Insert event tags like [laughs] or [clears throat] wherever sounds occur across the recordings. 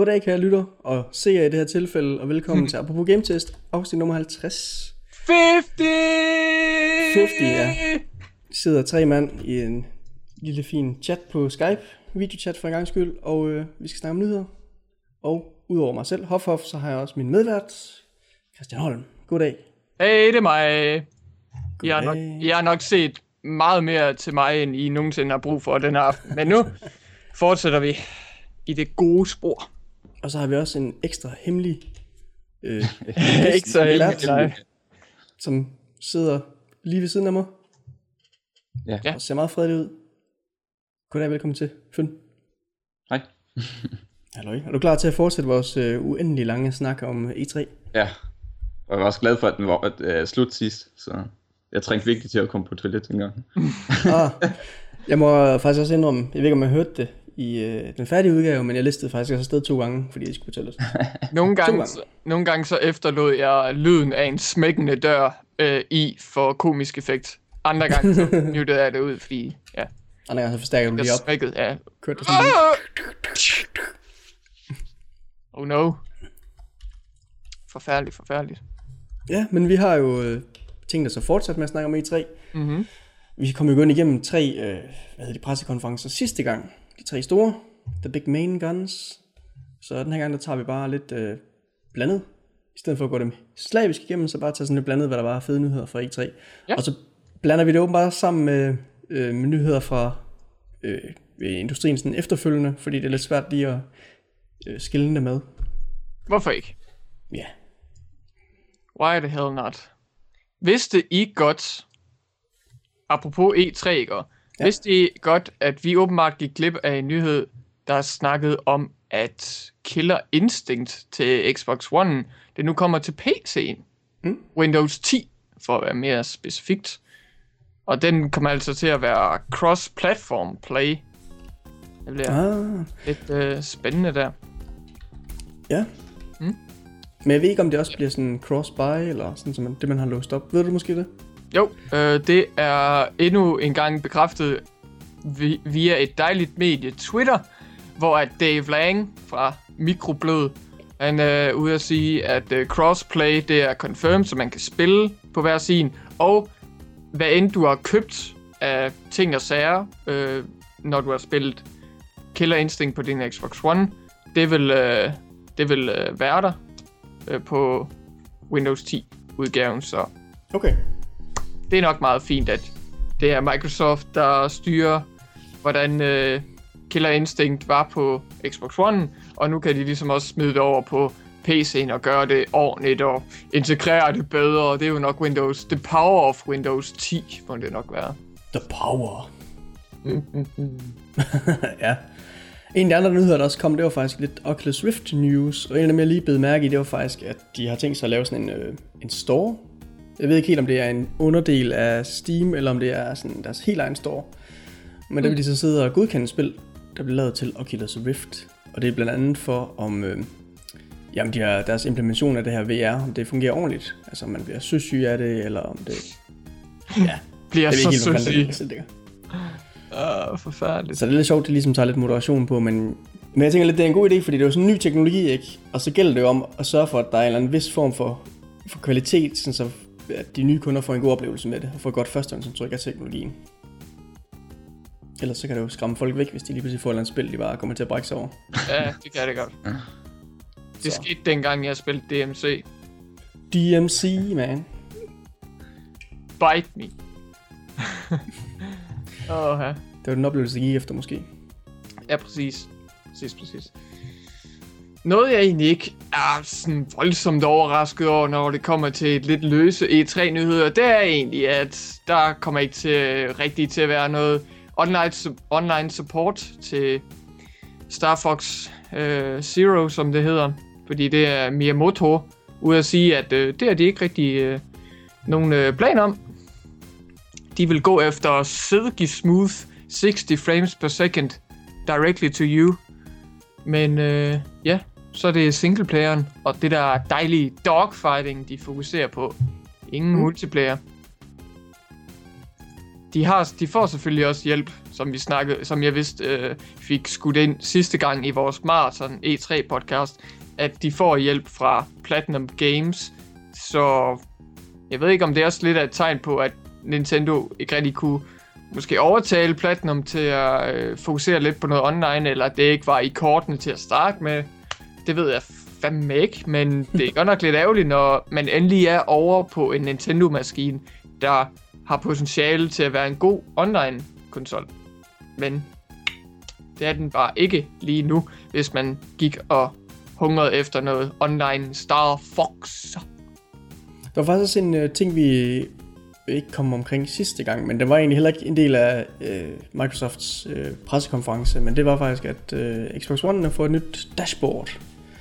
Goddag kære lytter og seere i det her tilfælde, og velkommen til [laughs] Apropos Game Test, afsnit nummer 50. 50! 50, ja. Sidder tre mand i en lille fin chat på Skype, videochat for en gang skyld, og øh, vi skal snakke om nyheder. Og udover mig selv, Hoff Hoff, så har jeg også min medvært, Christian Holm. Goddag. Hey, det er mig. Jeg har, nok, Goddag. jeg har nok set meget mere til mig, end I nogensinde har brug for den her aften. Men nu [laughs] fortsætter vi i det gode spor. Og så har vi også en ekstra hemmelig øh, Ikke så nej. som sidder lige ved siden af mig. Ja. Ja. Og ser meget fredelig ud. Goddag, velkommen til. Fyn. Hej. [laughs] Halløj. Er du klar til at fortsætte vores øh, uendelig lange snak om E3? Ja. Og jeg var også glad for, at den var øh, slut sidst, så jeg trængte virkelig til at komme på toilet en gang. ah, jeg må faktisk også indrømme, jeg ved ikke om jeg hørte det i øh, den færdige udgave, men jeg listede faktisk også afsted to gange, fordi jeg skulle fortælle det. [laughs] Nogle gange, gange. så, nogle gange så efterlod jeg lyden af en smækkende dør øh, i for komisk effekt. Andre gange så [laughs] mutede jeg det ud, fordi ja, Andre gange så forstærker du lige op. smækkede. Ja. Kørte det sådan lidt. [laughs] Oh no. Forfærdeligt, forfærdeligt. Ja, men vi har jo øh, tænkt os at fortsætte med at snakke om E3. Mhm. Vi kom jo kun igennem tre øh, hvad hedder de, pressekonferencer sidste gang. De tre store. The Big Main Guns. Så den her gang, der tager vi bare lidt øh, blandet. I stedet for at gå dem slavisk igennem, så bare tage sådan lidt blandet, hvad der var fede nyheder fra E3. Ja. Og så blander vi det åbenbart sammen med, øh, med nyheder fra øh, industrien sådan efterfølgende, fordi det er lidt svært lige at øh, skille det med. Hvorfor ikke? Ja. Why the hell not? Vidste I godt, apropos E3, ikke? Ja. Vidste I godt, at vi åbenbart gik glip af en nyhed, der snakkede om, at Killer Instinct til Xbox One, det nu kommer til PC'en. Mm. Windows 10, for at være mere specifikt. Og den kommer altså til at være cross-platform play. Det bliver Ah, lidt øh, spændende der. ja. Mm. Men jeg ved ikke, om det også bliver sådan cross-buy, eller sådan som man, det, man har låst op. Ved du måske det? Jo, øh, det er endnu en gang bekræftet vi- via et dejligt medie, Twitter, hvor at Dave Lang fra Mikroblød, han er ude at sige, at øh, crossplay, det er confirmed, så man kan spille på hver sin, og hvad end du har købt af ting og sager, øh, når du har spillet Killer Instinct på din Xbox One, det vil, øh, det vil øh, være der øh, på Windows 10 udgaven, så Okay det er nok meget fint, at det er Microsoft, der styrer, hvordan øh, Killer Instinct var på Xbox One, og nu kan de ligesom også smide det over på PC'en og gøre det ordentligt og integrere det bedre, og det er jo nok Windows, the power of Windows 10, må det nok være. The power. [laughs] ja. En af de andre nyheder, der også kom, det var faktisk lidt Oculus Rift news. Og en af dem, jeg lige blev mærke i, det var faktisk, at de har tænkt sig at lave sådan en, øh, en store. Jeg ved ikke helt, om det er en underdel af Steam, eller om det er sådan deres helt egen store. Men der vil de så sidde og godkende spil, der bliver lavet til Oculus Rift. Og det er blandt andet for, om øh, jamen, de har, deres implementation af det her VR, om det fungerer ordentligt. Altså om man bliver søsyg af det, eller om det... Ja, Bliver ved så helt, sødt det. Uh, forfærdeligt. Så det er lidt sjovt, at det ligesom tager lidt moderation på, men, men jeg tænker lidt, det er en god idé, fordi det er jo sådan en ny teknologi, ikke? Og så gælder det jo om at sørge for, at der er en eller anden vis form for, for kvalitet, sådan så at de nye kunder får en god oplevelse med det, og får et godt førstehåndsindtryk af teknologien. Ellers så kan det jo skræmme folk væk, hvis de lige pludselig får et eller andet spil, de bare kommer til at brække sig over. Ja, det kan det godt. Det Så. skete dengang, jeg spillede DMC. DMC, man. Bite me. Åh, ja. Det var den oplevelse, der gik efter måske. Ja, præcis. Præcis, præcis. Noget jeg egentlig ikke er sådan voldsomt overrasket over, når det kommer til et lidt løse E3-nyheder, det er egentlig, at der kommer ikke til rigtigt til at være noget online, su- online support til Star Fox øh, Zero, som det hedder. Fordi det er Miyamoto ude at sige, at øh, det er de ikke rigtig øh, nogen øh, plan om. De vil gå efter silky smooth 60 frames per second directly to you. Men øh, ja, så er det singleplayeren og det der dejlige dogfighting, de fokuserer på. Ingen mm. multiplayer. de, har, de får selvfølgelig også hjælp, som vi snakkede, som jeg vidste øh, fik skudt ind sidste gang i vores Marathon E3 podcast, at de får hjælp fra Platinum Games. Så jeg ved ikke, om det er også lidt af et tegn på, at Nintendo ikke rigtig kunne måske overtale Platinum til at øh, fokusere lidt på noget online, eller at det ikke var i kortene til at starte med. Det ved jeg fandme ikke, men det er godt nok lidt ærgerligt, når man endelig er over på en Nintendo-maskine, der har potentiale til at være en god online-konsol. Men det er den bare ikke lige nu, hvis man gik og hungrede efter noget online Star Fox. Der var faktisk også en uh, ting, vi ikke kom omkring sidste gang, men det var egentlig heller ikke en del af uh, Microsofts uh, pressekonference, men det var faktisk, at uh, Xbox One har fået et nyt dashboard.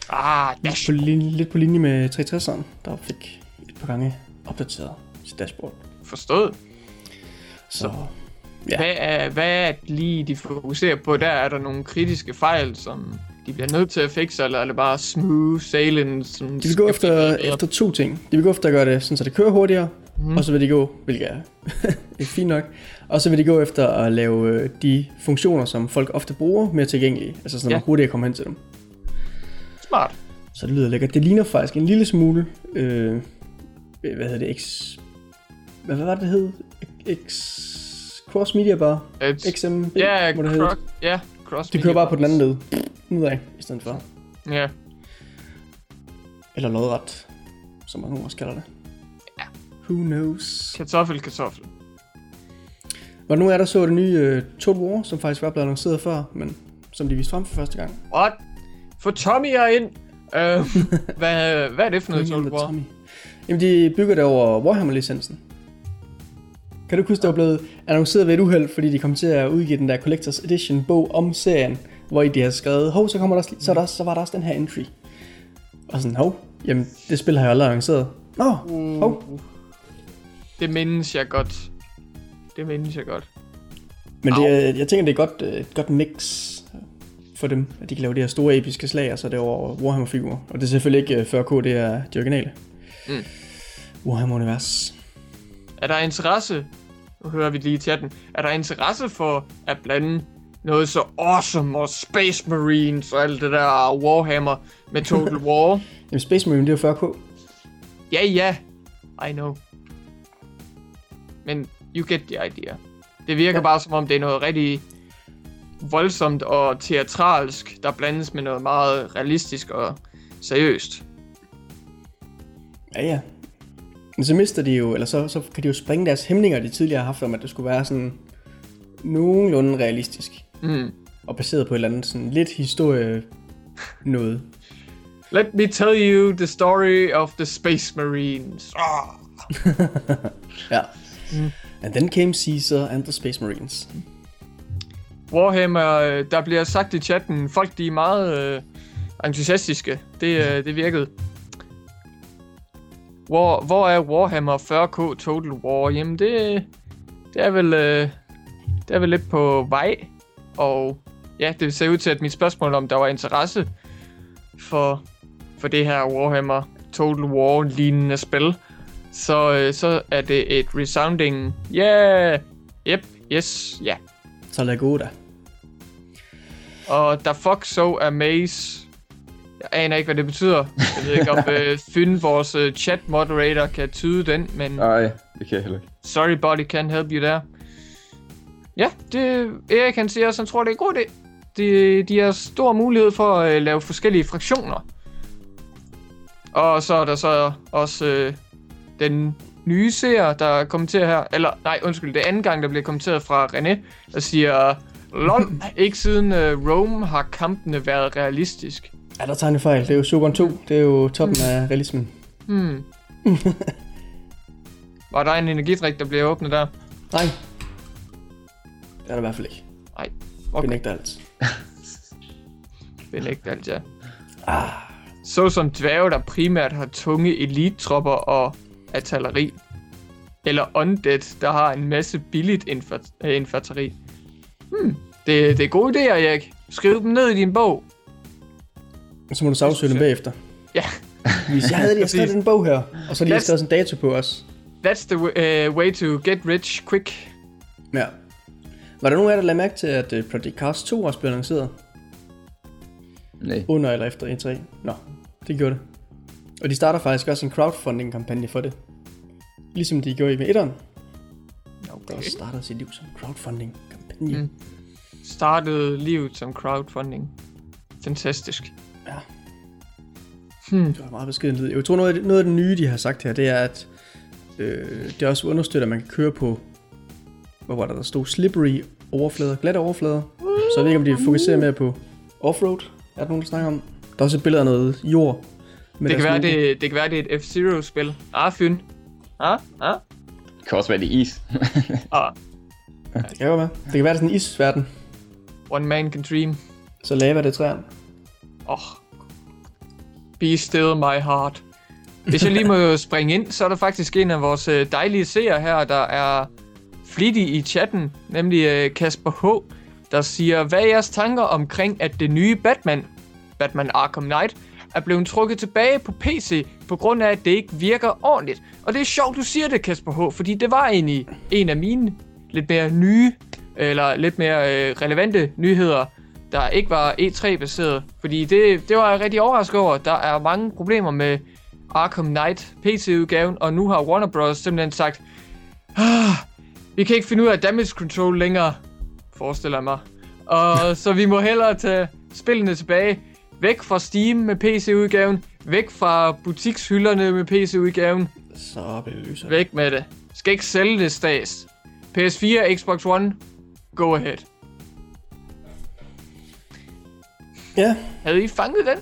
Ah, Lidt på, linje, lidt på linje med 360'eren, der fik et par gange opdateret sit dashboard. Forstået. Så Ja. Hvad, er, hvad er det lige, de fokuserer på? Der er der nogle kritiske fejl, som de bliver nødt til at fikse, eller er det bare smooth sailing? Som de vil gå efter, efter to ting. De vil gå efter at gøre det, sådan, så det kører hurtigere, mm. og så vil de gå, hvilket er, [laughs] er fint nok, og så vil de gå efter at lave øh, de funktioner, som folk ofte bruger, mere tilgængelige. Altså sådan, at Ja. man hurtigere kommer hen til dem. Smart. Så det lyder lækkert. Det ligner faktisk en lille smule, øh, hvad hedder det, X... Hvad var det, det hed? X... Cross Media Bar? XMB, ja, må det hedde. ja, cross Det kører bare på den anden led. Nedad, i stedet for. Ja, Eller lodret, som man nu også kalder det. Ja. Who knows? kartoffel, kartoffel. Var af jer, der så det nye uh, Total War, som faktisk var blevet annonceret før, men som de viste frem for første gang? What? Få Tommy ind! Uh, [laughs] hvad, hvad er det for noget, War? Tommy. Jamen, de bygger det over Warhammer-licensen. Kan du huske, det var blevet annonceret ved et uheld, fordi de kom til at udgive den der Collector's Edition bog om serien, hvor i de har skrevet, hov, så, kommer der, så, er der, så var der også den her entry. Og sådan, hov, jamen, det spil har jeg aldrig annonceret. Nå, hov. Det mindes jeg godt. Det mindes jeg godt. Men det, er- jeg tænker, det er godt, øh, et godt mix for dem, at de kan lave de her store episke slag, og så er det over Warhammer-figurer. Og det er selvfølgelig ikke øh, 40k, det er de originale. Mm. Warhammer-univers. Er der interesse? Nu hører vi lige i chatten. Er der interesse for at blande noget så awesome og Space Marines og alt det der Warhammer med Total [laughs] War? Jamen, Space Marine, det er jo 40k. ja, ja. I know. Men you get the idea. Det virker ja. bare som om det er noget rigtig voldsomt og teatralsk, der blandes med noget meget realistisk og seriøst. Ja, ja. Men så mister de jo, eller så, så kan de jo springe deres hæmninger, de tidligere har haft om, at det skulle være sådan nogenlunde realistisk. Mm. Og baseret på et eller andet sådan lidt historie noget. Let me tell you the story of the Space Marines. Ah. [laughs] Ja. Mm. And then came Caesar and the Space Marines. Warhammer, øh, der bliver sagt i chatten, folk de er meget øh, entusiastiske. Det, øh, det virkede. Hvor, hvor er Warhammer 40k Total War? Jamen det, det er vel øh, det er vel lidt på vej. Og ja, det ser ud til, at mit spørgsmål om der var interesse for, for det her Warhammer Total War lignende spil, så, øh, så er det et resounding, yeah, yep, yes, ja. Yeah. Så lad gå da. Og da fuck so amaze. Jeg aner ikke, hvad det betyder. Jeg ved ikke, om [laughs] øh, Fyn, vores øh, chat moderator, kan tyde den, men Nej, det kan jeg heller ikke. sorry buddy, can help you there. Ja, det, Erik han siger også, han tror, det er en god idé. De, de har stor mulighed for at øh, lave forskellige fraktioner. Og så er der så også øh, den nye seer, der kommenterer her. Eller nej, undskyld, det er anden gang, der bliver kommenteret fra René, der siger... LOL, [laughs] ikke siden øh, Rome har kampene været realistisk. Ja, der tager en fejl. Det er jo Shogun 2. Det er jo toppen af realismen. Hmm. [laughs] Var der en energidrik, der bliver åbnet der? Nej. Det er der i hvert fald ikke. Nej. Okay, Benægter alt. [laughs] benægter alt, ja. Ah. Så som dværge, der primært har tunge elittropper og artilleri. Eller undead, der har en masse billigt infat- øh, infanteri. Hmm, det, det er gode idéer, Erik. Skriv dem ned i din bog. Så må du sagsøge dem bagefter. Ja, Hvis jeg havde lige skrevet den bog her, og så lige Let's- skrevet sådan en dato på os. that's the uh, way to get rich quick. Ja. Var der nogen af jer, der lagde mærke til, at øh, Project Cars 2 også blev annonceret? Nej. Under eller efter E3? Nå, det gjorde det. Og de starter faktisk også en crowdfunding-kampagne for det. Ligesom de gjorde i med etteren. Der også startede sit liv som crowdfunding-kampagne. Mm. Startede livet som crowdfunding. Fantastisk. Ja. Hmm. Det var meget beskeden. Jeg tror, noget af, det, noget af det nye, de har sagt her, det er, at øh, det også understøtter, at man kan køre på, hvor var der, der stod slippery overflader, glatte overflader. Så jeg ved ikke, om de fokuserer mere på offroad. Er der nogen, der snakker om? Der er også et billede af noget jord. Det kan, være, logo. det, det kan være, det er et F-Zero-spil. Ah, fyn. Ah, ah, Det kan også være, det er is. [laughs] ah. Det kan være. Det kan være, det er sådan en isverden. One man can dream. Så lava det er træerne. Oh. Be still my heart. Hvis jeg lige må [laughs] springe ind, så er der faktisk en af vores øh, dejlige seere her, der er flittig i chatten, nemlig øh, Kasper H., der siger, hvad er jeres tanker omkring, at det nye Batman, Batman Arkham Knight, er blevet trukket tilbage på PC, på grund af, at det ikke virker ordentligt. Og det er sjovt, du siger det, Kasper H., fordi det var egentlig en af mine lidt mere nye, eller lidt mere øh, relevante nyheder, der ikke var E3-baseret. Fordi det, det var jeg rigtig overrasket over. Der er mange problemer med Arkham Knight PC-udgaven, og nu har Warner Bros. simpelthen sagt, ah, vi kan ikke finde ud af damage control længere, forestiller jeg mig. Og så vi må hellere tage spillene tilbage. Væk fra Steam med PC-udgaven. Væk fra butikshylderne med PC-udgaven. Så lysere. Væk med det. Skal ikke sælge det stas. PS4, Xbox One, go ahead. Ja. Havde I fanget den?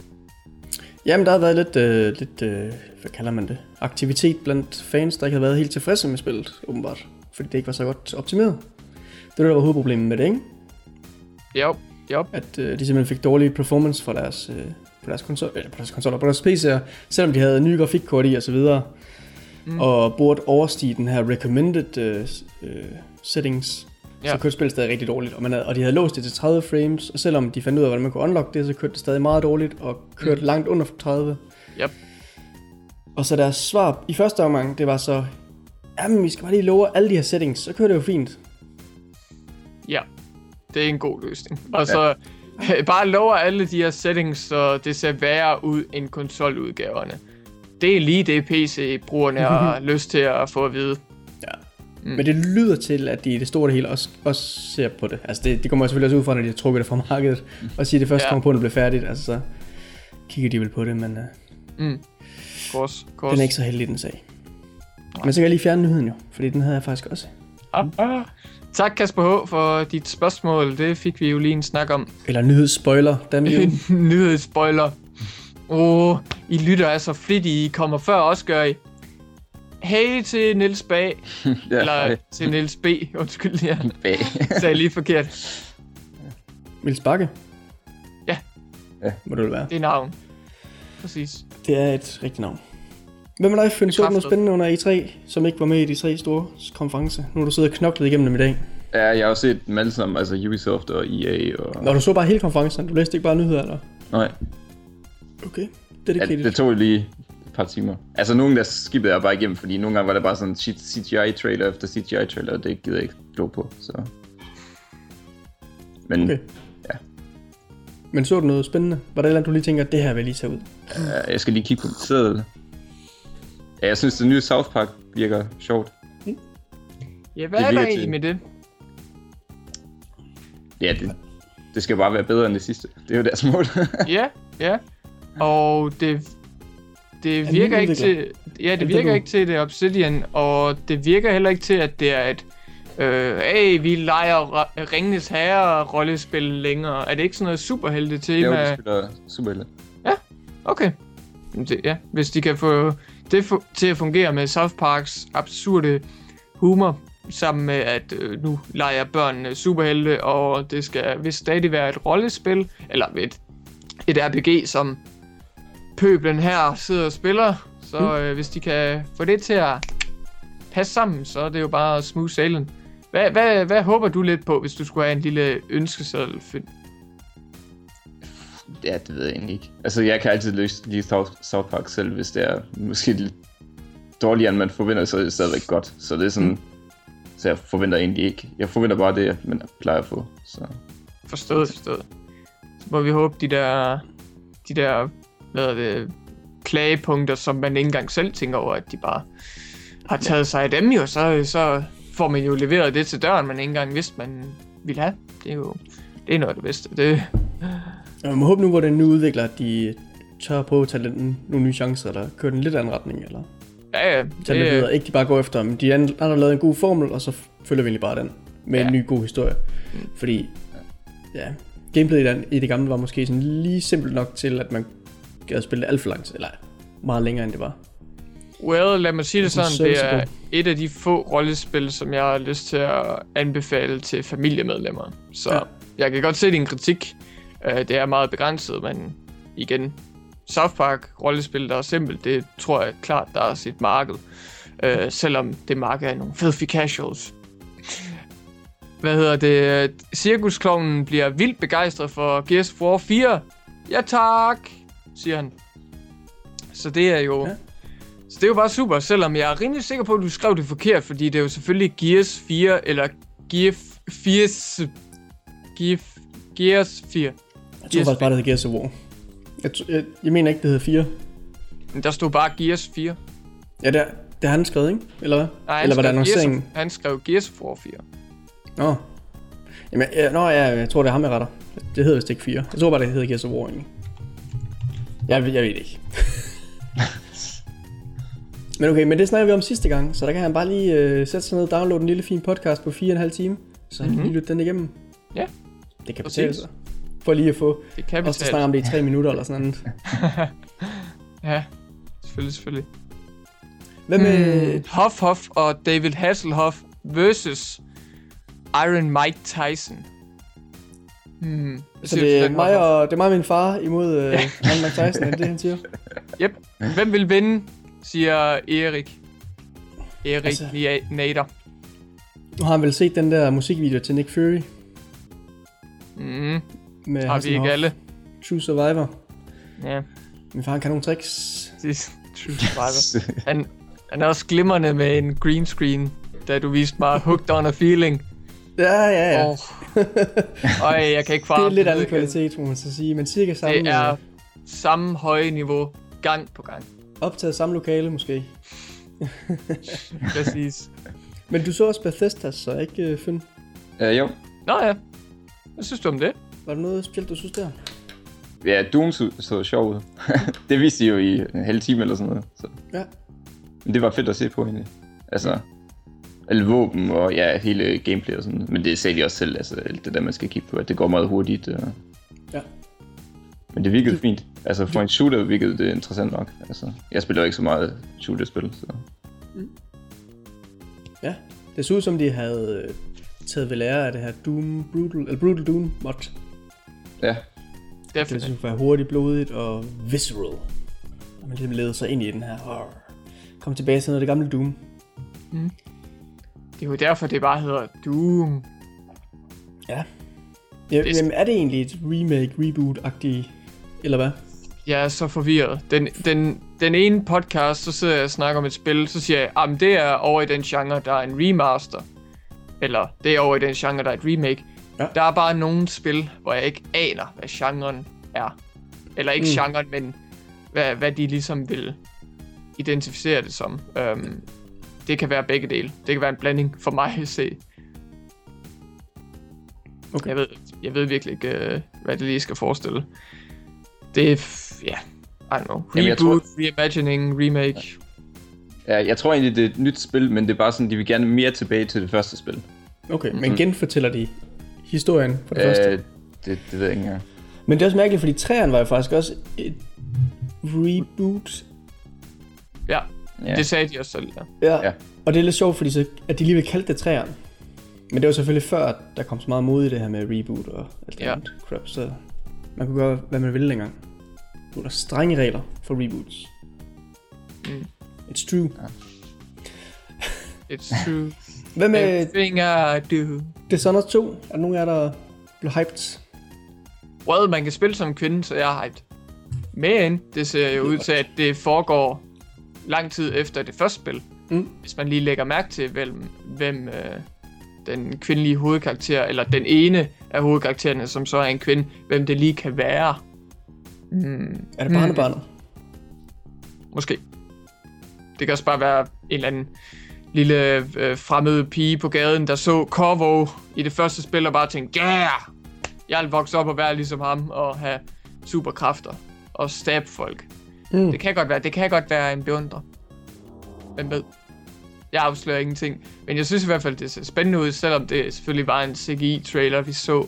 Jamen, der har været lidt, øh, lidt øh, hvad kalder man det, aktivitet blandt fans, der ikke har været helt tilfredse med spillet, åbenbart. Fordi det ikke var så godt optimeret. Det var det, der var hovedproblemet med det, ikke? Jo, jo. At øh, de simpelthen fik dårlig performance for deres, øh, på deres, konsol, eller på deres konsoller, på deres PC'er, selvom de havde nye grafikkort i og så videre. Mm. Og burde overstige den her recommended øh, øh, settings. Ja. så kørte spillet stadig rigtig dårligt. Og, man havde, og de havde låst det til 30 frames, og selvom de fandt ud af, hvordan man kunne unlock det, så kørte det stadig meget dårligt, og kørte mm. langt under 30. Yep. Og så deres svar i første omgang, det var så, jamen vi skal bare lige love alle de her settings, så kører det jo fint. Ja, det er en god løsning. Og så [laughs] bare lover alle de her settings, så det ser værre ud end konsoludgaverne. Det er lige det, PC-brugerne har [laughs] lyst til at få at vide. Ja. Mm. Men det lyder til, at de i det store hele også, også ser på det. Altså det, det kommer selvfølgelig også ud fra, når de har trukket det fra markedet, og siger, at det først Ja. kommer på, når det bliver færdigt. Altså så kigger de vel på det, men uh, Mm. Kors, kors. den er ikke så heldig, den sag. Men så kan jeg lige fjerne nyheden jo, fordi den havde jeg faktisk også. Ah, ah. Tak Kasper H. for dit spørgsmål. Det fik vi jo lige en snak om. Eller nyhedsspoiler, you. [laughs] Nyhedsspoiler. Åh, oh, I lytter altså flittigt. I kommer før også, gør I. Hey til Niels Bag. [laughs] ja, Eller ej, til Niels B. [laughs] Undskyld, jeg bag. sagde lige forkert. Niels Bakke. Ja. Ja. Må det være. Det er navn. Præcis. Det er et rigtigt navn. Hvem er dig, Finn? Så noget spændende under E3, som ikke var med i de tre store konferencer? Nu har du siddet og knoklet igennem dem i dag. ja, jeg har også set dem alle sammen, altså Ubisoft og EA og... Når du så bare hele konferencen, du læste ikke bare nyheder, eller? Nej, Okay, ja, dedicated. det tog lige et par timer. Altså nogle der skippede jeg bare igennem, fordi nogle gange var det bare sådan CGI-trailer efter CGI-trailer, og det gider jeg ikke glo på, så... Men Okay. ja. Men så du noget spændende? Var der et eller andet, du lige tænker, det her vil jeg lige tage ud? øh, jeg skal lige kigge på mit seddel. Ja, jeg synes, det nye South Park virker sjovt. Ja, hvad Det er der egentlig til- med det? Ja, det, det skal bare være bedre end det sidste. Det er jo deres mål. [laughs] Ja, ja. Og det, det virker ikke til... Ja, det virker ikke til, det er Obsidian, og det virker heller ikke til, at det er et... Øh, hey, vi leger Ringenes Herre-rollespil længere. Er det ikke sådan noget superhelte jo, de spiller superhelte. Okay. Jamen Det, ja, hvis de kan få det til at fungere med South Parks absurde humor, sammen med at øh, nu leger børnene superhelte, og det skal vist stadig være et rollespil, eller et, et RPG, som pøblen her sidder og spiller. Så øh, hvis de kan få det til at passe sammen, så er det jo bare smooth sailing. Hvad, hvad, hvad håber du lidt på, hvis du skulle have en lille ønskeseddel? Ja, det ved jeg egentlig ikke. Altså, jeg kan altid løse lige South, Park selv, hvis det er måske lidt dårligere, end man forventer, så er det stadigvæk godt. Så det er sådan... Så jeg forventer egentlig ikke. Jeg forventer bare det, man plejer at få. Så. Forstået, forstået. Så må vi håbe, de der, de der hvad er det, klagepunkter, som man ikke engang selv tænker over, at de bare har taget sig af dem jo, så, så får man jo leveret det til døren, man ikke engang vidste, man ville have. Det er jo det er noget af det bedste. Det, jeg må håbe nu, hvor den nu udvikler, at de tør på at tage lidt, nogle nye chancer, eller køre den lidt anden retning, eller ja, ja, lidt det, videre. Ikke de bare går efter dem. De andre har lavet en god formel, og så følger vi egentlig bare den. Med Ja. en ny god historie. Fordi, ja, gameplayet i den- i det gamle var måske sådan lige simpelt nok til, at man gad spille det alt for langt, eller meget længere end det var. well, lad mig sige det Jeg sådan, det er et af de få rollespil, som jeg har lyst til at anbefale til familiemedlemmer. Så ja. jeg kan godt se din kritik. Uh, det er meget begrænset, men igen, South Park rollespil, der er simpelt, det tror jeg klart, der er sit marked. Uh, selvom det marked er nogle filthy casuals. Hvad hedder det? Cirkusklovnen bliver vildt begejstret for Gears of War 4. Ja tak, siger han. Så det er jo... Ja. Så det er jo bare super, selvom jeg er rimelig sikker på, at du skrev det forkert, fordi det er jo selvfølgelig Gears 4, eller Gears 4... Gears, Gears 4. Jeg tror Gears faktisk bare, det hedder Gears of War. Jeg, jeg, jeg mener ikke, det hedder 4. Men der stod bare Gears 4. Ja, det, er, det har han skrevet, ikke? Eller hvad? Nej, han Eller var det skrev Gears annonceringen? of, han skrev Gears of War 4. Nå. Jamen, ja, nå, ja, jeg tror, det er ham, jeg retter. Det hedder vist ikke 4. Jeg tror bare, det hedder Gears of War, egentlig. Jeg, ved- jeg ved ikke. [laughs] men okay, men det snakker vi om sidste gang, så der kan han bare lige øh, sætte sig ned og downloade en lille fin podcast på 4,5 time, så han mm-hmm. lige lytte den igennem. Ja. Det kan betale sig. For lige at få Det kan at snakke om det i 3 minutter eller sådan noget. [laughs] Ja, selvfølgelig, selvfølgelig. Hvad med... Hmm, Huff Huff og David Hasselhoff versus Iron Mike Tyson. Hmm. Så det er, mig og, det er mig og min far imod øh, Ja. [laughs] Iron Mike Tyson, er det det, han siger? Yep. Hvem vil vinde, siger Erik. Erik altså... Nader. Nu har han vel set den der musikvideo til Nick Fury Mm, med har vi Hasselhoff. ikke alle. True Survivor. Ja, Min far han kan nogle tricks. præcis. True Survivor. Han, han er også glimrende med en green screen, da du viste mig Hooked on a Feeling. Ja, ja, ja. Åh. Øj, jeg kan ikke det fare er lidt anden kvalitet, må man så sige. Men cirka samme, Det er øh, samme høje niveau, gang på gang. optaget samme lokale måske. Præcis. [laughs] Men du så også Bethesda, så ikke, øh, Finn? Uh, jo. Nå ja. Hvad synes du om det? Var der noget specielt, du synes der? Ja, Doom så, så sjov ud. [laughs] det viste de jo i en halv time eller sådan noget. Så. Ja. Men det var fedt at se på egentlig. Altså, alle våben og ja, hele gameplay og sådan Men det sagde de også selv, altså alt det der, man skal kigge på, at det går meget hurtigt. Og... Ja. Men det virkede fint. Altså for en shooter virkede det interessant nok. Altså, jeg spiller ikke så meget shooter-spil, så... Ja. Det så ud som, de havde øh, taget ved lære af det her Doom Brutal, eller Brutal Doom mod. Ja, Det Definitivt. skulle være hurtigt, blodigt og visceral. Og man ligesom leder sig ind i den her. Arr. Kom tilbage til noget af det gamle Doom. Det er jo derfor, det bare hedder Doom. Ja. ja Det- jamen, er det egentlig et remake, reboot-agtigt, eller hvad? Jeg er så forvirret. Den, den, den ene podcast, så sidder jeg og snakker om et spil, så siger jeg, at det er over i den genre, der er en remaster. Eller det er over i den genre, der er et remake. Ja. Der er bare nogle spil, hvor jeg ikke aner, hvad genren er. Eller ikke Mm. mm. genren, men hvad, hvad de ligesom vil identificere det som. Um, det kan være begge dele. Det kan være en blanding for mig at se. Okay. Jeg ved, jeg ved virkelig ikke, øh, hvad det lige skal forestille. Det er, ja, I don't know. Jamen, jeg Reboot, reimagining, remake. ja, jeg tror egentlig, det er et nyt spil, men det er bare sådan, de vil gerne mere tilbage til det første spil. Okay, men genfortæller de historien for det første. Øh, det, det ved jeg ikke engang. Men det er også mærkeligt, fordi træerne var jo faktisk også et reboot. Ja, Ja. det sagde de også selv, ja. Ja. Ja. Og det er lidt sjovt, fordi så, at de lige vil kalde det træerne. Men det var selvfølgelig før, at der kom så meget mod i det her med reboot og alt det Ja. andet crap, så man kunne gøre, hvad man ville dengang. Nu er der strenge regler for reboots. Mm. It's true. It's true. [laughs] Hvad med Everything I do. Dishonored 2? Er der nogen af jer, der blev hyped? Well, man kan spille som kvinde, så jeg er hyped. Men det ser jo ud til, at det foregår lang tid efter det første spil. Mm. Hvis man lige lægger mærke til, hvem, hvem øh, den kvindelige hovedkarakter, eller den ene af hovedkaraktererne, som så er en kvinde, hvem det lige kan være. Mm, Er det barnebarnet? måske. Det kan også bare være en eller anden lille øh, fremmed pige på gaden, der så Corvo i det første spil og bare tænkte, ja, yeah! jeg vil vokse op og være ligesom ham og have superkræfter og stab folk. Mm. Det kan godt være, det kan godt være en beundrer. Hvem ved? Jeg afslører ingenting. Men jeg synes i hvert fald, det ser spændende ud, selvom det selvfølgelig var en CGI-trailer, vi så.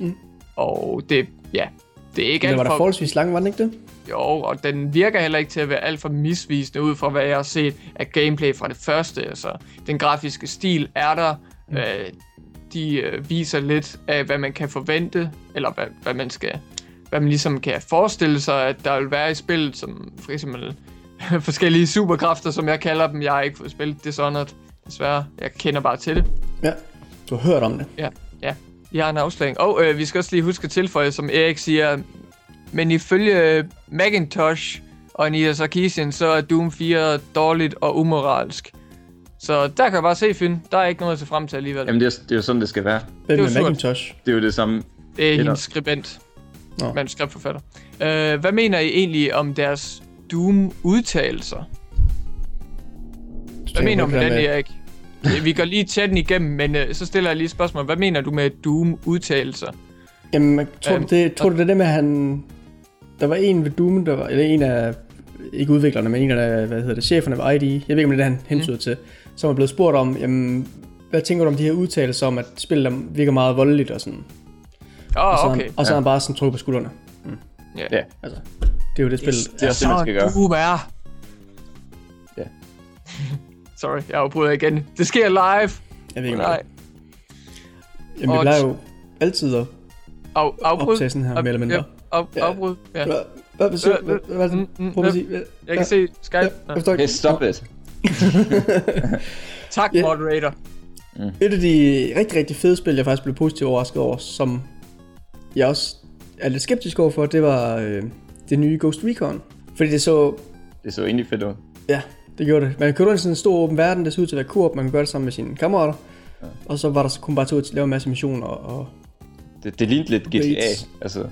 Mm. Og det, ja, det er ikke Den alt var der for... forholdsvis lang, var den ikke det? Jo, og den virker heller ikke til at være alt for misvisende ud fra, hvad jeg har set af gameplay fra det første. Altså, den grafiske stil er der. Mm. Øh, de øh, viser lidt af, hvad man kan forvente, eller hvad, hvad man skal hvad man ligesom kan forestille sig, at der vil være i spillet, som for eksempel [laughs] forskellige superkræfter, som jeg kalder dem. Jeg har ikke fået spillet Dishonored, desværre. Jeg kender bare til det. Ja. Du har hørt om det. Ja, ja. Jeg har en afsløring. Og øh, vi skal også lige huske at tilføje, som Erik siger, men ifølge Macintosh og Anita Sarkeesian, så er Doom 4 dårligt og umoralsk. Så der kan jeg bare se, Finn. Der er ikke noget at se frem til alligevel. Jamen, det er, det er jo sådan, det skal være. Hvem var med. Macintosh? Det er jo det samme. det er hendes skribent. Nå. Manuskriptforfatter. Øh, hvad mener I egentlig om deres Doom-udtalelser? Hvad mener du med den, Erik? Vi går lige chatten igennem, men øh, så stiller jeg lige et spørgsmål. Hvad mener du med Doom-udtalelser? Jamen, tror, Øhm, du, det, tror du det er det med, at han... Der var en ved Doom, der var, eller en af, ikke udviklerne, men en af, hvad hedder det, cheferne ved ID, jeg ved ikke, om det er han hensyder til, som er blevet spurgt om, jamen, hvad tænker du om de her udtalelser om, at spillet virker meget voldeligt og sådan. Åh, og så, oh, okay. han, og så har han bare sådan trukket på skuldrene. Ja. Ja. Altså, det er jo det spil. Yes, det er også det, man skal gøre. Doom er. Ja. [laughs] Sorry, jeg afbryder igen. Det sker live. Jeg ved ikke, Nej. Nej. Jamen, vi plejer jo altid at Af, afbryd. optage sådan her, mere eller mindre. Ja, af, Ja. afbryd. Ja. Hvad, hvad, Øh, hvad, hvad, hvad, mm, mm, prøv at ja. sige. Jeg kan se Skype. Ja. Hey, stop it. [laughs] Tak, Ja. moderator. Et af de rigtig, rigtig fede spil, jeg faktisk blev positivt overrasket over, som jeg også er lidt skeptisk overfor, det var øh, det nye Ghost Recon. Fordi det så, Det så egentlig fedt ud. ja, det gjorde det. Man kunne rundt i sådan en stor åben verden, det så ud til at være koop, man kunne gøre det sammen med sine kammerater. Ja. Og så var der så kun bare til at lave en masse missioner, og Det, det lignede lidt GTA. Altså,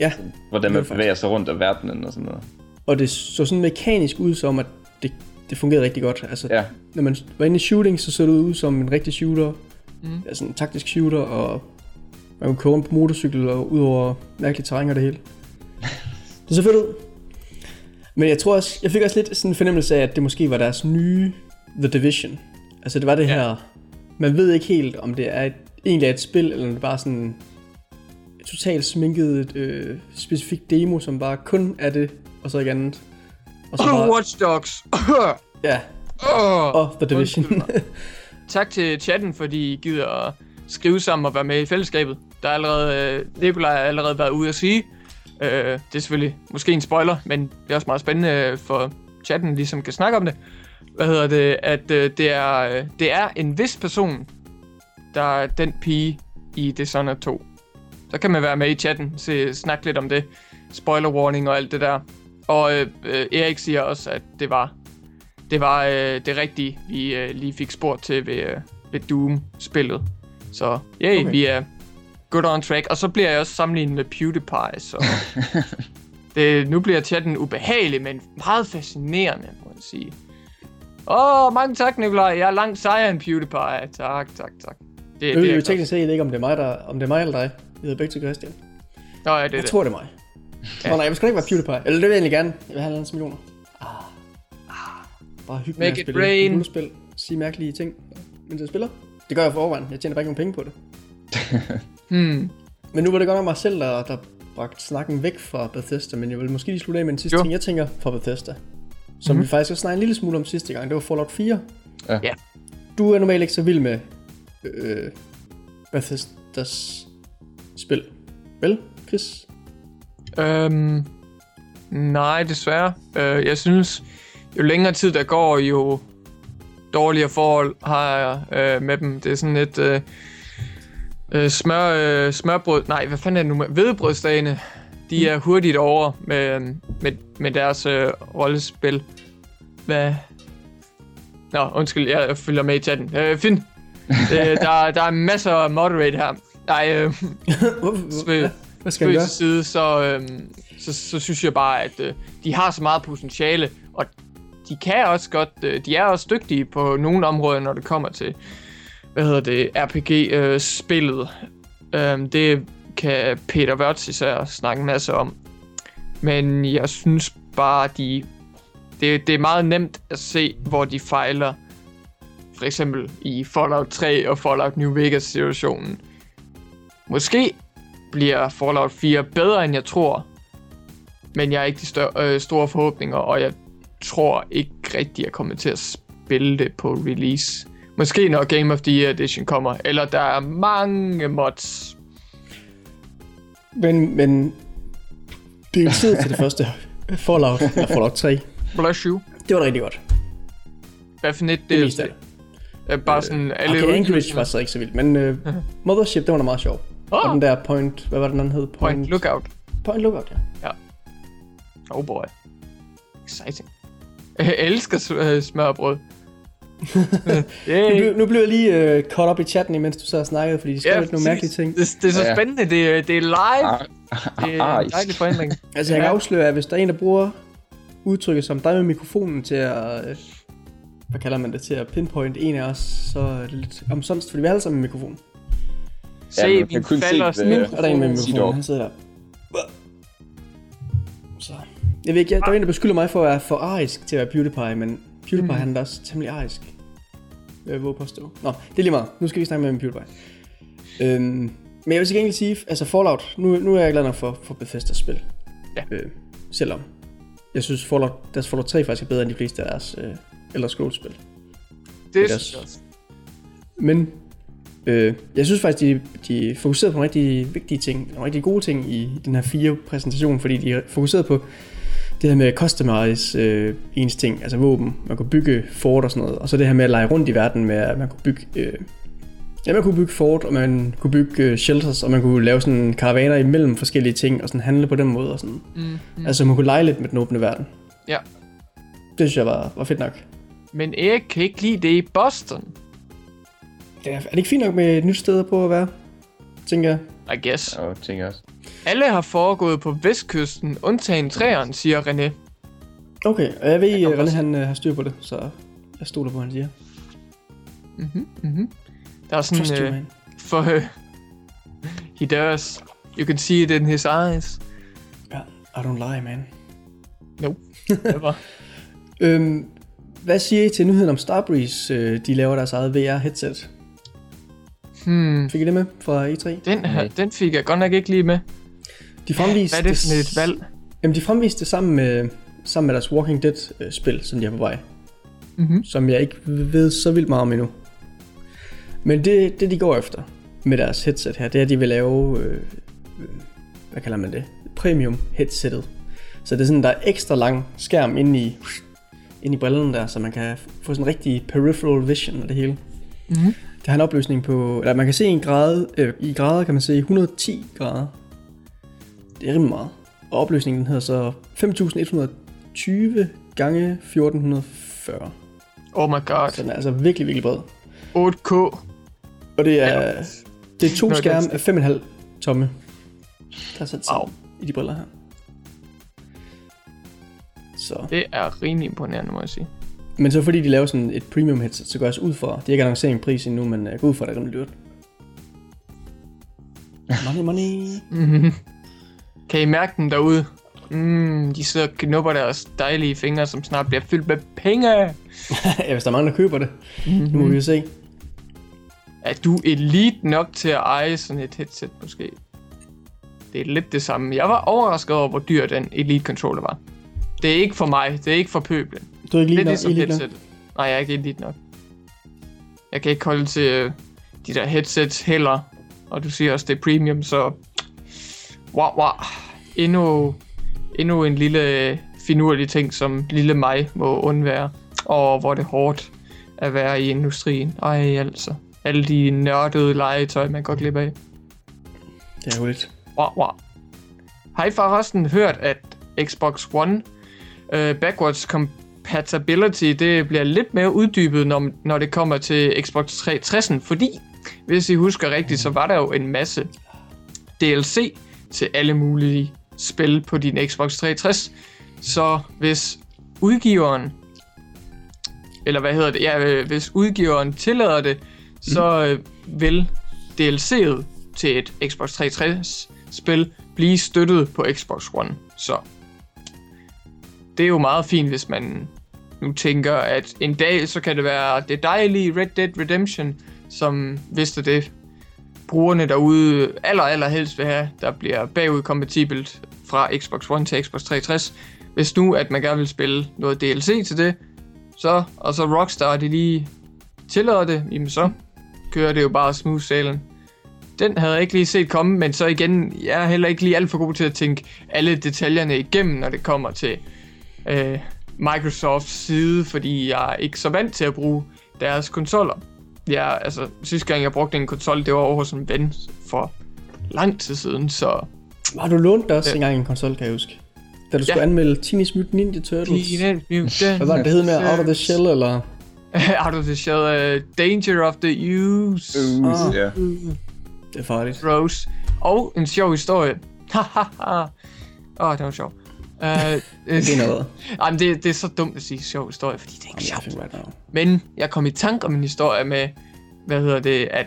ja, hvordan man bevæger sig rundt af verdenen og sådan noget. og det så sådan mekanisk ud som, at det, det fungerede rigtig godt. Altså, Ja, når man var inde i shooting, så så det ud som en rigtig shooter. Mm. Altså en taktisk shooter, og man kunne køre rundt på motorcykel og ud over mærkeligt terræn og det hele. [laughs] Det så fedt ud. Men jeg tror også, jeg fik også lidt sådan en fornemmelse af, at det måske var deres nye The Division. Altså det var det Ja. her, man ved ikke helt, om det er et, egentlig er et spil, eller om det bare sådan totalt sminket øh, specifik demo, som bare kun er det, og så ikke andet. Og så bare, Watch Dogs. [laughs] ja, oh. og The Division. Tak til chatten, fordi I gider at skrive sammen og være med i fællesskabet. Der er allerede, øh, Nikolaj har allerede været ude at sige. Øh, det er selvfølgelig måske en spoiler, men det er også meget spændende øh, for chatten, ligesom kan snakke om det. Hvad hedder det? At øh, det, er, øh, det er en vis person, der er den pige i Dishonored 2. Så kan man være med i chatten, se, snakke lidt om det. Spoiler warning og alt det der. Og øh, øh, Erik siger også, at det var det var øh, det rigtige, vi øh, lige fik spurgt til ved, øh, ved Doom-spillet. Så yay, Okay. vi er good on track. Og så bliver jeg også sammenlignet med PewDiePie, så [laughs] det, nu bliver chatten ubehagelig, men meget fascinerende, må jeg sige. Åh, oh, mange tak, Nikolaj. Jeg er langt sejere end PewDiePie. Tak, tak, tak. Det, Øh, det er øh, teknisk set, ved ikke, om det er mig, der, om det er mig eller dig. Jeg hedder begge til Christian. Nå, ja, det er Jeg det. tror, det er mig. Ja. Nå, nej, jeg skal ikke være PewDiePie. Eller det vil jeg egentlig gerne. Jeg vil have 50 millioner. Ah. Ah. Bare hygge med Make at it spille rain. Sige mærkelige ting, mens jeg spiller. Det gør jeg for overvejen. Jeg tjener bare ikke nogen penge på det. [laughs] Hmm. Men nu var det godt nok mig selv, der, der bragte snakken væk fra Bethesda. Men jeg vil måske lige slutte af med en sidste Jo. ting, jeg tænker fra Bethesda. Som mm-hmm. vi faktisk også snakkede en lille smule om sidste gang. Det var Fallout 4. Ja. Ja. Du er normalt ikke så vild med øh, Bethesdas spil. Vel, Chris? Øhm, nej, desværre. Øh, jeg synes, jo længere tid der går, jo dårligere forhold har jeg øh, med dem. Det er sådan lidt øh, øh, smør, øh, smørbrød. Nej, hvad fanden er det nu med? Hvedebrødsdagene. De er hurtigt over med, med, med deres øh, rollespil. Hvad? Nå, undskyld, jeg følger med i chatten. Øh, Finn, [laughs] øh, der, der er masser af moderate her. Nej, øh, [laughs] spøg, Hvad skal jeg spøg til side, så, øh, så, så synes jeg bare, at øh, de har så meget potentiale, og de kan også godt, øh, de er også dygtige på nogle områder, når det kommer til, hvad hedder det, RPG-spillet. Øh, det kan Peter Wörth især snakke en masse om. Men jeg synes bare, de, det, det er meget nemt at se, hvor de fejler. For eksempel i Fallout 3 og Fallout New Vegas situationen. Måske bliver Fallout 4 bedre, end jeg tror. Men jeg har ikke de stør- øh, store forhåbninger, og jeg tror ikke rigtig, jeg kommer til at spille det på release. Måske når Game of the Year Edition kommer, eller der er mange mods. Men, men det er jo tid til det [laughs] første Fallout, eller Fallout 3. Bless you. Det var da rigtig godt. Hvad for net Det det er? det. Øh, bare sådan alle Okay, Anchorage var så ikke så vildt, men uh, Mothership, det var da meget sjov. Og den der Point, hvad var den, den hed? point lookout. Point Lookout, ja. Oh boy. Exciting. Jeg elsker øh, smørbrød. [laughs] Nu, Yay. blev, nu blev jeg lige uh, caught op i chatten, imens du sad og snakkede, fordi de skrev Ja, lidt nogle mærkelige ting. Det, det er så Ja. spændende. Det, er- det er live. Ah, Det er ah, en dejlig forandring. [laughs] Altså, jeg kan Ja. afsløre, at hvis der er en, der bruger udtrykket som dig med mikrofonen til at, øh, hvad kalder man det, til at pinpoint en af os, så er det lidt omsonst, fordi vi er alle sammen med mikrofon. Se, Ja, min kan kun se, falder hvad- Nu er der en med mikrofonen, han sidder der. Så. Jeg ved ikke, jeg, der er en, der beskylder mig for at være for arisk til at være PewDiePie, men PewDiePie mm. han er også temmelig arisk. Vil jeg våge påstå. Nå, det er lige meget. Nu skal vi snakke med PewDiePie. Øhm, men jeg vil til gengæld sige, altså Fallout, nu, nu er jeg glad nok for, for Bethesdas spil. Ja. Øh, selvom jeg synes, Fallout, deres Fallout 3 faktisk er bedre end de fleste af deres øh, Elder Scrolls spil. Det synes jeg også. Men øh, jeg synes faktisk, de, de fokuserede på nogle rigtig vigtige ting, nogle rigtig gode ting i den her fire præsentation, fordi de fokuserede på det her med at customize øh, ens ting, altså våben, man kunne bygge fort og sådan noget, og så det her med at lege rundt i verden med, at man kunne bygge, øh, ja, man kunne bygge fort, og man kunne bygge øh, shelters, og man kunne lave sådan karavaner imellem forskellige ting, og sådan handle på den måde, og sådan. Mm, mm. Altså man kunne lege lidt med den åbne verden. Ja. Det synes jeg var, var fedt nok. Men Erik kan ikke lide det i Boston, Det er, er det ikke fint nok med et nyt sted at prøve at være? Tænker jeg. I guess. Og tænker jeg også. Alle har foregået på vestkysten, undtagen træerne, siger René. Okay, og jeg ved, at René han øh, har styr på det, så jeg stoler på, hvad han siger. Mhm, mhm. Der er Trust sådan, you, øh, man. for øh, he does. You can see it in his eyes. Ja, I don't lie, man. [laughs] Never. Øhm, hvad siger I til nyheden om Starbreeze? Øh, de laver deres eget VR-headset. Hmm. Fik I det med fra E3? Den, her, Nej. den fik jeg godt nok ikke lige med. De fremviste Hvad er det for et valg? Jamen, de fremviste det sammen med, sammen med deres Walking Dead-spil, som de har på vej. Mm-hmm. Som jeg ikke ved så vildt meget om endnu. Men det, det de går efter med deres headset her, det er, at de vil lave, øh, øh, hvad kalder man det? Premium headsetet. Så det er sådan, der er ekstra lang skærm inde i, inde i brillen der, så man kan få sådan en rigtig peripheral vision af det hele. Mm-hmm. Har en opløsning på, eller man kan se en grad, øh, i grader kan man se 110 grader. Det er rimelig meget. Og opløsningen den hedder så 5120 gange 1440. Oh my god. Så den er altså virkelig, virkelig bred. 8K. Og det er, det er to Nå, skærme af 5,5 tomme. Der er sat sammen i de briller her. Så. Det er rimelig imponerende, må jeg sige. Men så fordi de laver sådan et premium headset, så går jeg også ud fra, de har ikke annonceret en pris endnu, men jeg går ud fra, at det er rimelig dyrt. Money, money. Mm-hmm. [laughs] Kan I mærke den derude? Mm, de sidder og knupper deres dejlige fingre, som snart bliver fyldt med penge. [laughs] ja, hvis der er mange, der køber det. Nu må vi jo se. Er du elite nok til at eje sådan et headset, måske? Det er lidt det samme. Jeg var overrasket over, hvor dyr den Elite Controller var. Det er ikke for mig. Det er ikke for pøblen. Du er ikke lige Lidt nok, ligesom lige nok. headset. Nej, jeg er ikke elite nok. Jeg kan ikke holde til øh, de der headsets heller. Og du siger også, det er premium, så... Wow, wow. Endnu, endnu en lille øh, finurlig ting, som lille mig må undvære. Og hvor det er hårdt at være i industrien. Ej, altså. Alle de nørdede legetøj, man går glip af. Det er lidt. Wow, wow. Har I forresten hørt, at Xbox One uh, backwards compatibility, det bliver lidt mere uddybet, når, når det kommer til Xbox 360'en, fordi, hvis I husker rigtigt, så var der jo en masse DLC til alle mulige spil på din Xbox 360. Så hvis udgiveren, eller hvad hedder det, ja, øh, hvis udgiveren tillader det, så øh, vil DLC'et til et Xbox 360 spil blive støttet på Xbox One. Så det er jo meget fint, hvis man nu tænker, at en dag, så kan det være det dejlige Red Dead Redemption, som hvis det det, brugerne derude aller, aller helst vil have, der bliver bagudkompatibelt fra Xbox One til Xbox 360. Hvis nu, at man gerne vil spille noget DLC til det, så, og så Rockstar, de lige tillader det, jamen så kører det jo bare smooth sailing. Den havde jeg ikke lige set komme, men så igen, jeg er heller ikke lige alt for god til at tænke alle detaljerne igennem, når det kommer til øh, Microsofts side, fordi jeg er ikke så vant til at bruge deres konsoller. Ja, altså, sidste gang jeg brugte en konsol, det var over hos en ven for lang tid siden, så... Har du lånt dig også ja. engang en konsol, kan jeg huske? Da du Ja. skulle anmelde Teenage Mutant Ninja Turtles. Teenage Mutant Hvad var det, det hed med? Out of the Shell, eller? [laughs] Out of the Shell, uh, Danger of the Use. Ja. Det er farligt. Rose. Og en sjov historie. Hahaha. Åh, oh, det var sjov. Uh, Det er noget. [laughs] Jamen, det, det er så dumt at sige sjov historie, fordi det er ikke sjovt. right. Men jeg kom i tanke om en historie med, hvad hedder det, at